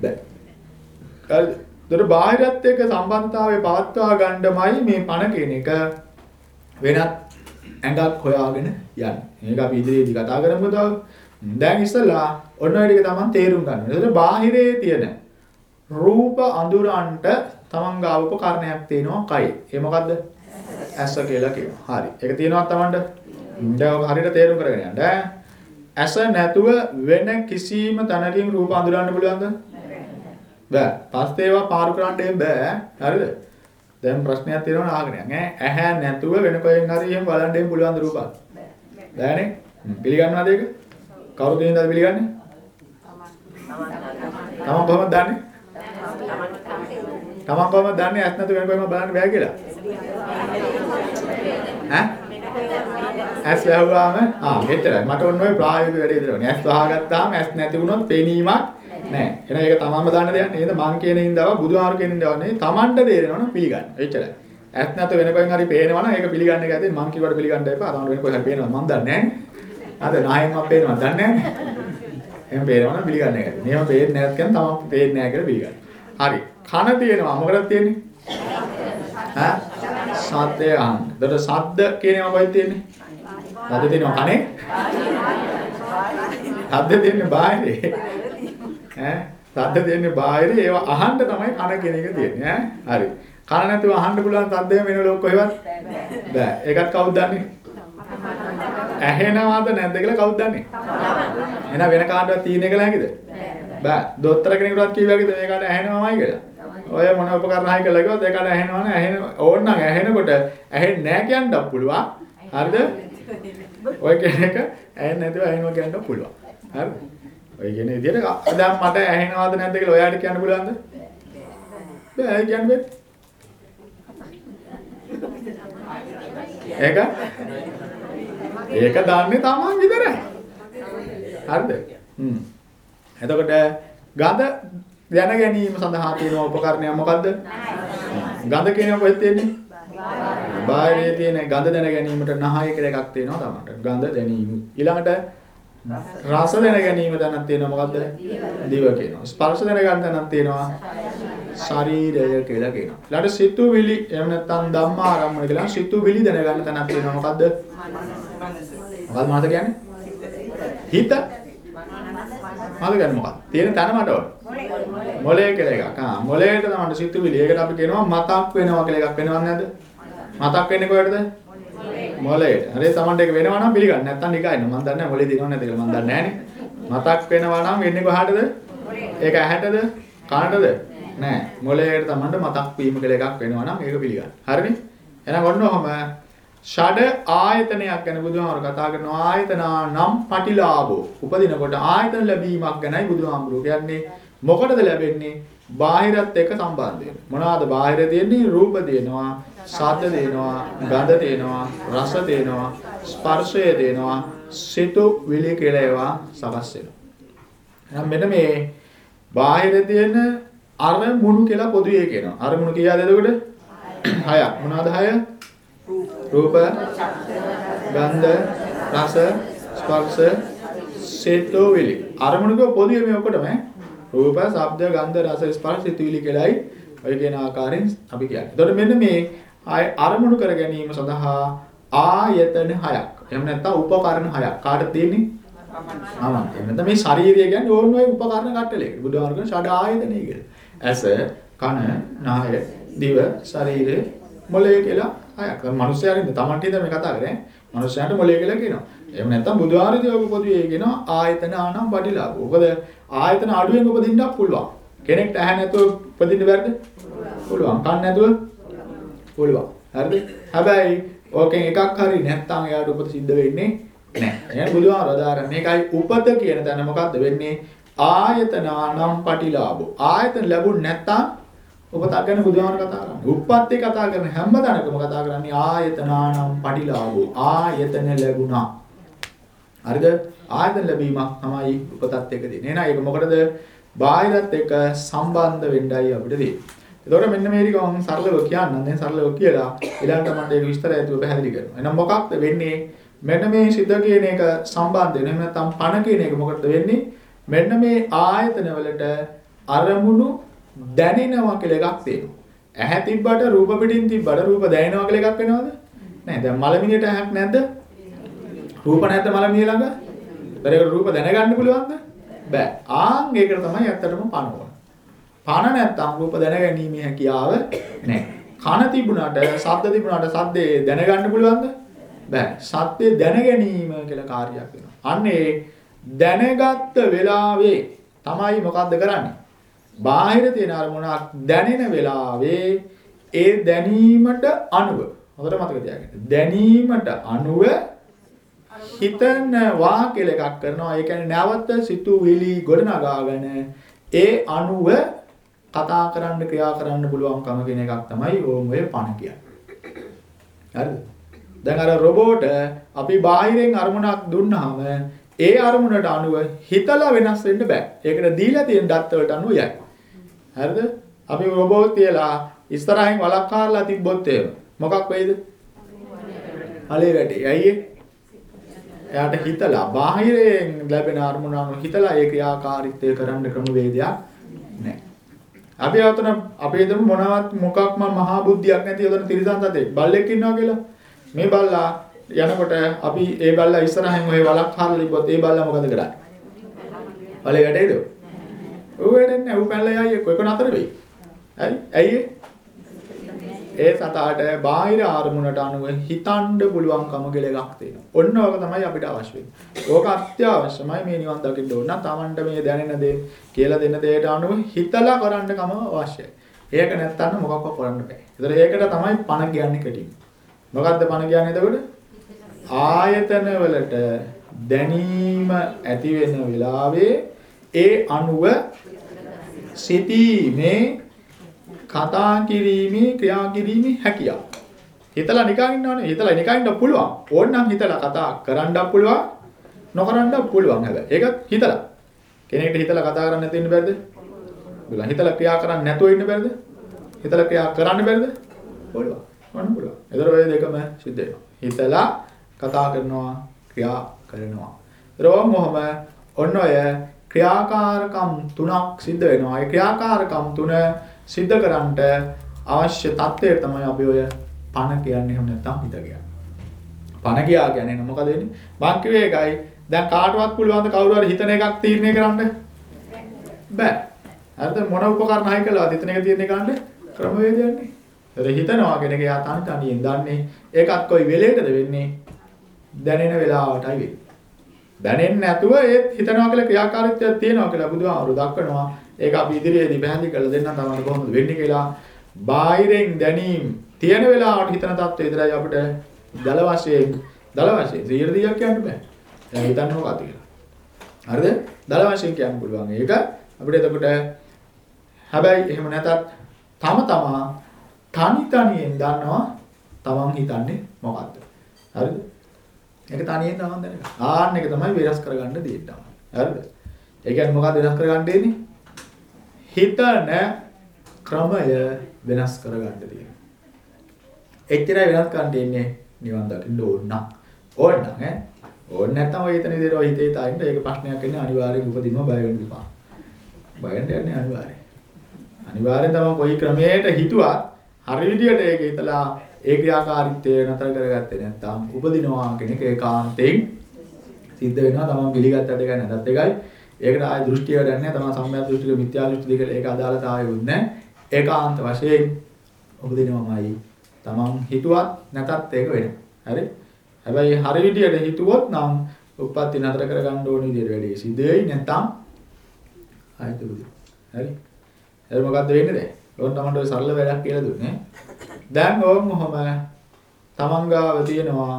බෑ. හරිද? ඒතර බාහිරත් එක්ක සම්බන්ධතාවය පවත්වා ගන්නමයි මේ පණ කියන එක වෙනත් ඇඟක් හොයාගෙන යන්නේ. මේක අපි ඉදිරියේදී කතා කරමු තව. දැන් ඉස්සලා ඔන්න ඔය ටික තමයි තේරුම් ගන්න. ඒතර බාහිරේ තියෙන රූප අඳුරන්ට තමන් ගාව උපකරණයක් තියෙනවා කයි. ඒ මොකද්ද? ඇස කියලා කියනවා. හරි. ඒක තියෙනවා තමන්ට. දැන් ඔක හරියට තේරුම් කරගෙන යන්න. ඇස නැතුව වෙන කිසිම තැනකින් රූප අඳුරන්න පුළුවන්ද? බෑ. පස්සේ ඒවා පාරු කරන්න බෑ. හරිද? දැන් ප්‍රශ්නයක් තියෙනවා අහගෙන යන්න. ඈ ඇහැ නැතුව වෙන කොහෙන් හරි එහෙම බලන්න එහෙම පුළුවන් ද රූපක්? බෑනේ. පිළිගන්නවද ඒක? කවුරුද හින්දාද පිළිගන්නේ? තමන් කොහොමද දන්නේ? තමන් කොහොමද දන්නේ ඇස් නැතුව වෙන කොහෙම බලන්න බෑ කියලා? ඈ? ඇස් වැහුවාම ආ මෙච්චරයි. මට ඔන්න ඔය ප්‍රායෝගික වැඩේ විතරනේ. ඇස් වහගත්තාම ඇස් නැති වුණොත් පෙනීමක් නෑ. එහෙනම් ඒක තමන්ම දන්න දෙයක් නේද? මං කියන හින්දාව බුදුහාරු කියන හින්දාව නෙවෙයි. තමන්ට තේරෙනවනම් පිළිගන්න. එච්චරයි. ඇස් නැත වෙන කොහෙන් හරි පේනවනම් ඒක පිළිගන්න එක ඇති. මං කිව්වට පිළිගන්න එපා. තමන්ට වෙන කොහෙන් හරි පේනවද මං දන්නේ නෑනේ. අද නායෙන් මම පේනවද දන්නේ නෑනේ. එහෙනම් පේනවනම් පිළිගන්න එක. මේව පේන්නේ නැත් කියන තමන් පේන්නේ නෑ කියලා පිළිගන්න. හරි. කන තියෙනවා මොකටද තියෙන්නේ? ඈ? සද්දය අහන්න. එතකොට සද්ද කියන ඒවා කොහෙද තියෙන්නේ? සද්ද තියෙනවා කනේ? සද්ද තියෙන්නේ බාහිරේ. ඈ? සද්ද තියෙන්නේ බාහිරේ ඒවා අහන්න තමයි කන කියන එක තියෙන්නේ ඈ. හරි. කන නැතුව අහන්න පුළුවන් සද්දය වෙන ලෝක කොහෙවත් බෑ. ඒකත් කවුද දන්නේ? ඇහෙනවද නැද්ද කියලා කවුද දන්නේ? එහෙනම් වෙන කාටවත් තීන එක නැගිද? බෑ. දොස්තර කෙනෙකුටවත් කිව්වාගේද මේකට ඇහෙනවමයි කියලා? ඔය මොන උපකරණ හයි කියලා කිව්වොත් ඒකට ඇහෙනවනේ ඇහෙන ඕනනම් ඇහෙනකොට ඇහෙන්නේ නැහැ කියන්නත් පුළුවන්. හරිද? ඔය කියන එක ඇහෙන්නේ නැතුව ඇහෙනවා කියන්නත් පුළුවන්. හරිද? ඔය කියන විදිහට දැන් මට ඇහෙනවද නැද්ද කියලා ඔයාලට කියන්න පුළුවන්ද? බෑ කියන්න බෑ. ඒක ඒක දන්නේ තමන් විතරයි. හරිද? හ්ම්. එතකොට ගඳ දැන ගැනීම සඳහා තියෙන උපකරණයක් මොකද්ද? ගඳ කියන කොහෙද තියෙන්නේ? බාහිරේ තියෙන ගඳ දැන ගැනීමට නහය කියලා එකක් තියෙනවා තමයි. ගඳ දැනීම. ඊළඟට රස දැන ගැනීම දැනක් තියෙනවා මොකද්ද? දිව කියනවා. ස්පර්ශ දැන ගන්න දැනක් තියෙනවා. ශරීරය කියලා කියනවා. ඊළඟට සිතුවිලි එහෙම නැත්නම් ධම්මාරම්මන කියලා සිතුවිලි දැන ගන්න තැනක් තියෙනවා මොකද්ද? මොකද්ද මාත කියන්නේ? හිත මාත කියන්නේ මොකක්ද? තියෙන තැන මට ඕන. මොලේ කියලා එකක්. ආ මොලේට තමයි සිතුවිලි. ඒකට අපි කියනවා මතක් වෙනවා කියලා එකක් වෙනවද නැද්ද? මතක් වෙන්නේ කොහෙටද? මොලේට. හරි Tamanට ඒක වෙනවා නම් පිළිගන්න. නැත්තම් නිකන් ඉන්න. මම දන්නේ නැහැ මොලේ දිනව නැද්ද කියලා මම දන්නේ නැහනේ. මතක් වෙනවා නම් වෙන්නේ කොහාටද? ඒක ඇහැටද? කනටද? නෑ. මොලේට Tamanට මතක් වීම කියලා එකක් වෙනවා නම් ඒක පිළිගන්න. හරිනේ? එහෙනම් ඔන්න ඔහම ෂඩ ආයතනයක් ගැන බුදුහාමර කතා කරනවා ආයතනා නම් පටිලාභෝ උපදිනකොට ආයතන ලැබීමක් ගැනයි බුදුහාමරු කියන්නේ මොකටද ලැබෙන්නේ? බාහිරත් එක්ක සම්බන්ධ වෙන මොනවාද බාහිර තියෙන්නේ? රූප දෙනවා ශබ්ද දෙනවා ගන්ධ දෙනවා රස දෙනවා ස්පර්ශය දෙනවා සිතු විලි කියලා ඒවා සකස් වෙනවා. එහෙනම් මෙන්න මේ බාහිර තියෙන අරමුණු කියලා පොදුවේ කියනවා. අරමුණු කීයද එතකොට? හයක්. මොනවාද හය? රූප ගන්ධ රස ස්පර්ශ සේතෝ විලි. අරමුණක පොදුවේ මේ ඔක්කොටම රූප ශබ්ද ගන්ධ රස ස්පර්ශ සිතුවිලි කියලායි ඔය කියන ආකාරයෙන් අපි කියන්නේ. එතකොට මෙන්න මේ අරමුණු කර ගැනීම සඳහා ආයතන හයක්. එහෙම නැත්නම් උපකරණ හයක්. කාටද තියෙන්නේ? ආමන්. එහෙනම් මේ ශරීරය කියන්නේ ඕන ඔය උපකරණ කට්ටලයකට. බුදුහාම කියන ෂඩ ආයතනය කියලා. ඇස, කන, නාය, දිව, ශරීරය, මොළය කියලා හයක්. මනුස්සයාරින්ද Tamanට ඉඳ මේ කතා කරන්නේ. මනුස්සයාට මොළය කියලා කියනවා. එහෙම නැත්නම් බුදුහාරදී ඔබ පොදුවේ කියනවා ආයතන ආනම් වඩිලාභ. මොකද ආයතන අඩුවෙන් උපදින්නත් පුළුවන්. කෙනෙක්ට ඇහැ නැතුව උපදින්න බැරිද? පුළුවන්. කන් නැතුව පුළුවන්. හරිද? හැබැයි ඕකෙන් එකක් හරි නැත්නම් එයාට උපත සිද්ධ වෙන්නේ නැහැ. එහෙනම් බුදුහාර අදාරන මේකයි උපත කියන තැන මොකද්ද වෙන්නේ? ආයතනානම් පටිලාභෝ. ආයතන ලැබුණ නැත්නම් උපතක් ගැන බුදුහාර කතා කරන්නේ. උප්පත්ති කතා කරන හැම තැනකම කතා කරන්නේ ආයතනානම් පටිලාභෝ. ආයතන ලැබුණා. හරිද? ආයතන ලැබීමක් තමයි උපතත් එක්ක දෙන්නේ. එහෙනම් ඒක මොකටද? බාහිරත් එක්ක සම්බන්ධ වෙන්නයි අපිට දෙන්නේ. එතකොට මෙන්න මේ ටික මම සරලව කියන්නම්. දැන් සරලව කියලා ඊළඟට මම ඒක විස්තර ඇතුව පැහැදිලි කරනවා. එහෙනම් මොකක්ද වෙන්නේ? මෙන්න මේ සිත කියන එක සම්බන්ධ වෙන. එහෙම නැත්නම් පණ කියන එක මොකටද වෙන්නේ? මෙන්න මේ ආයතන වලට අරමුණු දැනෙනවා කියලා එකක් තියෙනවා. ඇහැ තිබ්බට රූප පිටින් තිබ්බට රූප දැනෙනවා කියලා එකක් වෙනවද? නැහැ. දැන් මලමිණියට ඇහක් නැද්ද? රූප නැද්ද මලමිණිය ළඟ? ඒතර රූප දැනගන්න පුළුවන්ද? බෑ. ආන් ඒකට තමයි ඇත්තටම පණ ඕන. පණ නැත්තම් රූප දැනගැනීමේ හැකියාව නැහැ. කන තිබුණාට ශබ්ද තිබුණාට ශබ්දේ දැනගන්න පුළුවන්ද? බෑ. ශබ්දේ දැනගැනීම කියලා කාර්යයක් වෙනවා. අන්නේ දැනගත්ත වෙලාවේ තමයි මොකද්ද කරන්නේ? බාහිර තියෙන අරමුණක් දැනෙන වෙලාවේ ඒ දැනීමට අනුව හොඳට මතක තියාගන්න. දැනීමට අනුව හිතනවා කියලා එකක් කරනවා. ඒ කියන්නේ නැවත සිතුවිලි ගොඩනගාගෙන ඒ අනුව කතා කරන්න ක්‍රියා කරන්න පුළුවන්කම කියන එකක් තමයි ඕම් ඔය පණ කියන්නේ. හරිද? දැන් අර රොබෝට අපි බාහිරෙන් අරමුණක් දුන්නාම ඒ අරමුණට අනුව හිතලා වෙනස් වෙන්න බෑ. ඒකට දීලා තියෙන දත්ත වලට අනුව යයි. හරිද? අපි රොබෝට් තියලා ඉස්සරහින් වලක් කාරලා තිබ්බොත් එහෙම මොකක් වෙයිද? හලේ වැටේ. ඇයි එයාට හිතලා බාහිරයෙන් ලැබෙන අරමුණ අනුව හිතලා ඒ ක්‍රියාකාරීත්වය කරන්න ක්‍රමවේදයක් නැහැ. අපි අතන අපේ දම මොනවත් මොකක්ම මහා බුද්ධියක් නැති යොදන තිරසන් තතේ බල්ලෙක් ඉන්නවා කියලා. මේ බල්ලා යනකොට අපි ඒ බල්ලා ඉස්සරහින් ඔය වලක් හරලා ඉබ්බොත් ඒ බල්ලා මොකද කරන්නේ? වලේ වැටේද? ඌ වැටෙන්නේ ඌ පැනලා යයි එක්ක එක නතර වෙයි. හරි? ඇයි ඒ සතාට බාහිර ආරමුණට අනුව හිතන්න පුළුවන්කම කියලා එකක් තියෙනවා. ඔන්න ඕක තමයි අපිට අවශ්‍ය වෙන්නේ. ඕක අත්‍යවශ්‍යමයි මේ නිවන් දකින්න ඕන නම් Tamanට මේ දැනෙන දේ කියලා දෙන දෙයට අනුව හිතලා කරන්න කම අවශ්‍යයි. ඒක නැත්තම් මොකක්වත් කරන්න බෑ. ඒතර ඒකට තමයි පණ කියන්නේ කෙටින්. මොකද්ද පණ කියන්නේ එතකොට? ආයතන වලට දැනීම ඇති වෙන වෙලාවේ ඒ අනුව සිටීමේ කතා කිරීමේ ක්‍රියා කිරීමේ හැකියාව. හිතලා නිකන් ඉන්නවනේ. හිතලා නිකන් ඉන්න පුළුවන්. ඕනනම් හිතලා කතා කරන්නත් පුළුවන්. නොකරන්නත් පුළුවන් හැබැයි. ඒකත් හිතලා. කෙනෙක්ට හිතලා කතා කරන්න නැති ඉන්න බැරිද? පුළුවන්. හිතලා ක්‍රියා කරන්න නැතුව ඉන්න බැරිද? හිතලා ක්‍රියා කරන්න බැරිද? පුළුවන්. වන්න පුළුවන්. ඒතර ඔය දෙකම සිද්ධ වෙනවා. හිතලා කතා කරනවා ක්‍රියා කරනවා. ඒතරම් මොහම ඔන්න ඔය ක්‍රියාකාරකම් තුනක් සිද්ධ වෙනවා. ඒ ක්‍රියාකාරකම් තුන සිද්ධ කරන්නට අවශ්‍ය தත්ත්වය තමයි අපි ඔය පණ කියන්නේ එහෙම නැත්නම් හිත කියන්නේ. පණ කියා කියන්නේ මොකද වෙන්නේ? මං කිව්වේ ඒකයි. දැන් කාටවත් පුළුවන් ද කවුරු හරි හිතන එකක් තීරණය කරන්න? බෑ. හරිද මොන උපකරණ හයි කළාද හිතන එක තීරණය කරන්න ක්‍රමවේදයක් නේ. ඒතර හිතනවා කියන එක යා තනි තනියෙන් දන්නේ. ඒකත් කොයි වෙලේටද වෙන්නේ? දැනෙන වෙලාවටයි වෙන්නේ. දැනෙන්නේ නැතුව ඒ හිතනවා කියලා ක්‍රියාකාරීත්වයක් තියෙනවා කියලා බුදුහාමුදුරු දක්වනවා. ඒක අපි ඉදිරියේදී පැහැදිලි කරලා දෙන්නම් තමයි කොහොමද වෙන්නේ කියලා. බාහිරෙන් දැනීම තියෙන වෙලාවට හිතන தත්ත්වය විතරයි අපිට දල වශයෙන් දල වශයෙන් 100ක් කියන්න බෑ. දැන් හිතන්න මොකක්ද කියලා. හරිද? දල වශයෙන් කියන්න පුළුවන්. ඒක අපිට එතකොට හැබැයි එහෙම නැතත් තම තමා තනි තනියෙන් දන්නවා තමන් හිතන්නේ මොකද්ද. හරිද? ඒක තනියෙන් තමන් දැනගන්න. ආන්න එක තමයි වෙනස් කරගන්න දෙන්නේ. හරිද? ඒ කියන්නේ මොකක්ද වෙනස් කරගන්න දෙන්නේ? හිතන ක්‍රමය වෙනස් කරගන්න තියෙනවා. එච්චරයි වෙනස් කරන්න දෙන්නේ නිවන් දකින්න ඕන නම්. ඕන නම් ඈ. ඕන නැත්නම් ඔය හිතන විදිහට ඔය හිතේ තායින්ද ඒක ප්‍රශ්නයක් වෙන්නේ අනිවාර්යෙන් උපදිනවා බය වෙන්න එපා. බය වෙන්න යන්නේ අනිවාර්යෙන්. අනිවාර්යෙන් තමයි කොයි ක්‍රමයකට හිතුවත් හරි විදිහට ඒක හිතලා ඒ ක්‍රියාකාරීත්වය නතර කරගත්තේ නැත්නම් උපදිනවා කෙනෙක් ඒකාන්තයෙන් සිද්ධ වෙනවා තමන් පිළිගත්තට එකයි නැත්ත් එකයි. ඒකට ආයේ දෘෂ්ටිය වැඩක් නැහැ. තමන් සම්‍යක් දෘෂ්ටික මිත්‍යා දෘෂ්ටි දෙක ඒක අදාළතාවයුත් නැහැ. ඒකාන්ත වශයෙන් උපදිනවමයි. තමන් හිතුවත් නැතත් ඒක වෙනවා. හරි? හැබැයි හරි විදියට හිතුවොත් නම් උප්පත්ති නතර කරගන්න ඕන විදියට වැඩේ සිද්ධ වෙයි නැත්නම් ආයත බුදු. හරි? එතන මොකද්ද වෙන්නේ දැන්? ඕන තමන්ට ඔය සරල වැඩක් කියලා දුන්නේ. දැන් ඕම් මොහොම තමන් ගාව තියෙනවා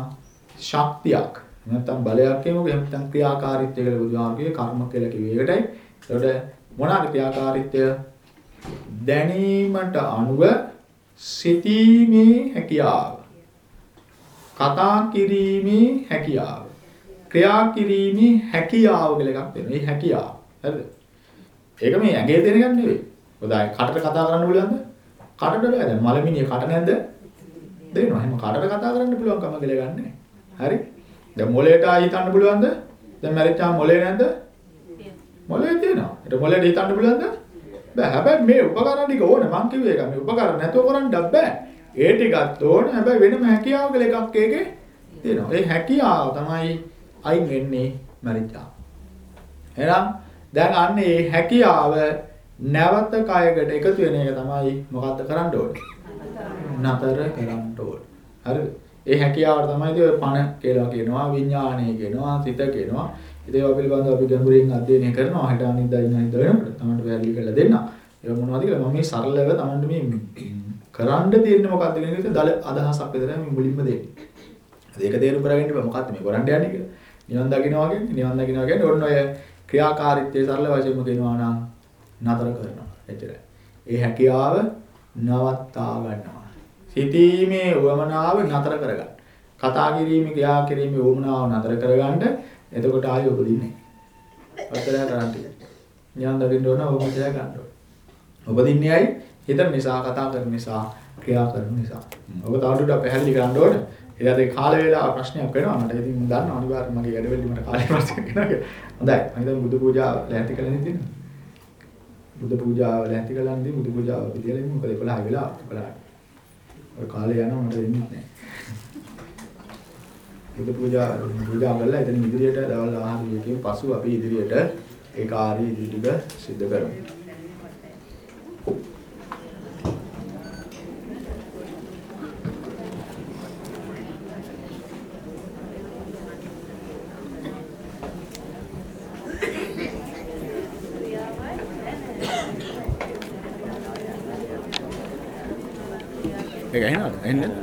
ශක්තියක්. නැත්නම් බලයක් කියමුකෝ එහෙම නැත්නම් ක්‍රියාකාරීත්වය කියලා බුදුහාමුදුරුවෝ කර්ම කියලා කිව්වේ ඒකටයි. ඒකට මොනවාද ක්‍රියාකාරීත්වය? දැනීමට අනුව සිතීමේ හැකියාව. කතා කිරීමේ හැකියාව. ක්‍රියා කිරීමේ හැකියාව කියලා එකක් තියෙනවා. මේ හැකියාව. හරිද? ඒක මේ ඇඟේ දෙන එකක් නෙවෙයි. ඔදායි කටට කතා කරන්න පුළුවන්ද? කටට බෑ. දැන් මලමිනිය කට නැද්ද? දෙනවා. එහෙනම් කටට කතා කරන්න පුළුවන් කම කියලා ගන්නෑ. හරි? දැන් මොලේට ආ හිතන්න පුළුවන්ද? දැන් මැරිච්චාම මොලේ නැද්ද? මොලේ තියෙනවා. ඒක මොලේට හිතන්න පුළුවන්ද? බෑ. හැබැයි මේ උපකරණ ටික ඕනේ. මං කිව්වේ ඒක. මේ උපකරණ නැතුව කරන්න බෑ. ඒ ටිකත් ඕනේ. හැබැයි වෙනම හැකියාව කියලා එකක් ඒකේ තියෙනවා. ඒ හැකියාව තමයි අයින් වෙන්නේ මැරිච්චාම. එහෙනම් දැන් අන්න ඒ හැකියාව නැවත කයකට එකතු වෙන එක තමයි මොකද්ද කරන්න ඕනේ? නතර කරන්න ඕනේ. හරිද? ඒ හැකියාවට තමයි ඉතින් පණ කියලා කියනවා, විඥාණය කියනවා, සිත කියනවා. ඉතින් ඒවා පිළිබඳව අපි ගැඹුරින් අධ්‍යයනය කරනවා. හෙට අනිද්දා ඉන්න හින්දා වෙනකොට තමන්ට වැරදි කරලා දෙන්න. ඒක මොනවද කියලා මම මේ සරලව තමන්ට මේ කරන්න තියෙන්නේ මොකද්ද කියන එක දල අදහසක් විතරයි මේ මුලින්ම දෙන්නේ. ඒක තේරුම් කරගන්න බෑ මොකද්ද මේ කරන්න යන්නේ කියලා. නිවන් දකින්නවා කියන්නේ නිවන් දකින්නවා කියන්නේ ඔන්න ඔය ක්‍රියාකාරීත්වයේ සරල වශයෙන්ම කියනවා නම් නතර කරනවා. එච්චරයි. ඒ හැකියාව නවත්තා ගන්නවා. සිතීමේ උවමනාව නතර කරගන්න. කතා කිරීමේ ක්‍රියා කිරීමේ උවමනාව නතර කරගන්න. එතකොට ආයෙ උපදින්නේ. ඔච්චරයි කරන්න තියෙන්නේ. නිවන් දකින්න ඕන ඕක කියලා ගන්න ඕන. උපදින්නේ ඇයි? හිතන නිසා කතා කරන නිසා ක්‍රියා කරන නිසා. ඔබ තවදුරටත් පැහැදිලි කරන්න ඕන. එදාට ඒ කාල වේලාව ප්‍රශ්නයක් වෙනවා මට. ඉතින් මම දන්නවා අනිවාර්යයෙන් මගේ වැඩවලදී මට කාලේ ප්‍රශ්නයක් වෙනවා කියලා. හොඳයි. මම හිතන්නේ බුදු පූජාව ලෑස්ති කරලා ඉඳින්න. බුදු පූජාව ලෑස්ති කරලා ඉඳින්න බුදු පූජාව පිළියෙල ඉමු. මොකද 11 වෙලා 11. ඔය කාලේ යනවා මට වෙන්නේ නැහැ. බුදු පූජා පූජා කරලා එතන ඉදිරියට දවල් ආහාර දීකින් පසු අපි ඉදිරියට ඒ කාර්ය ඉදිරියට සිදු කරමු. ඒක ඇහෙනවද?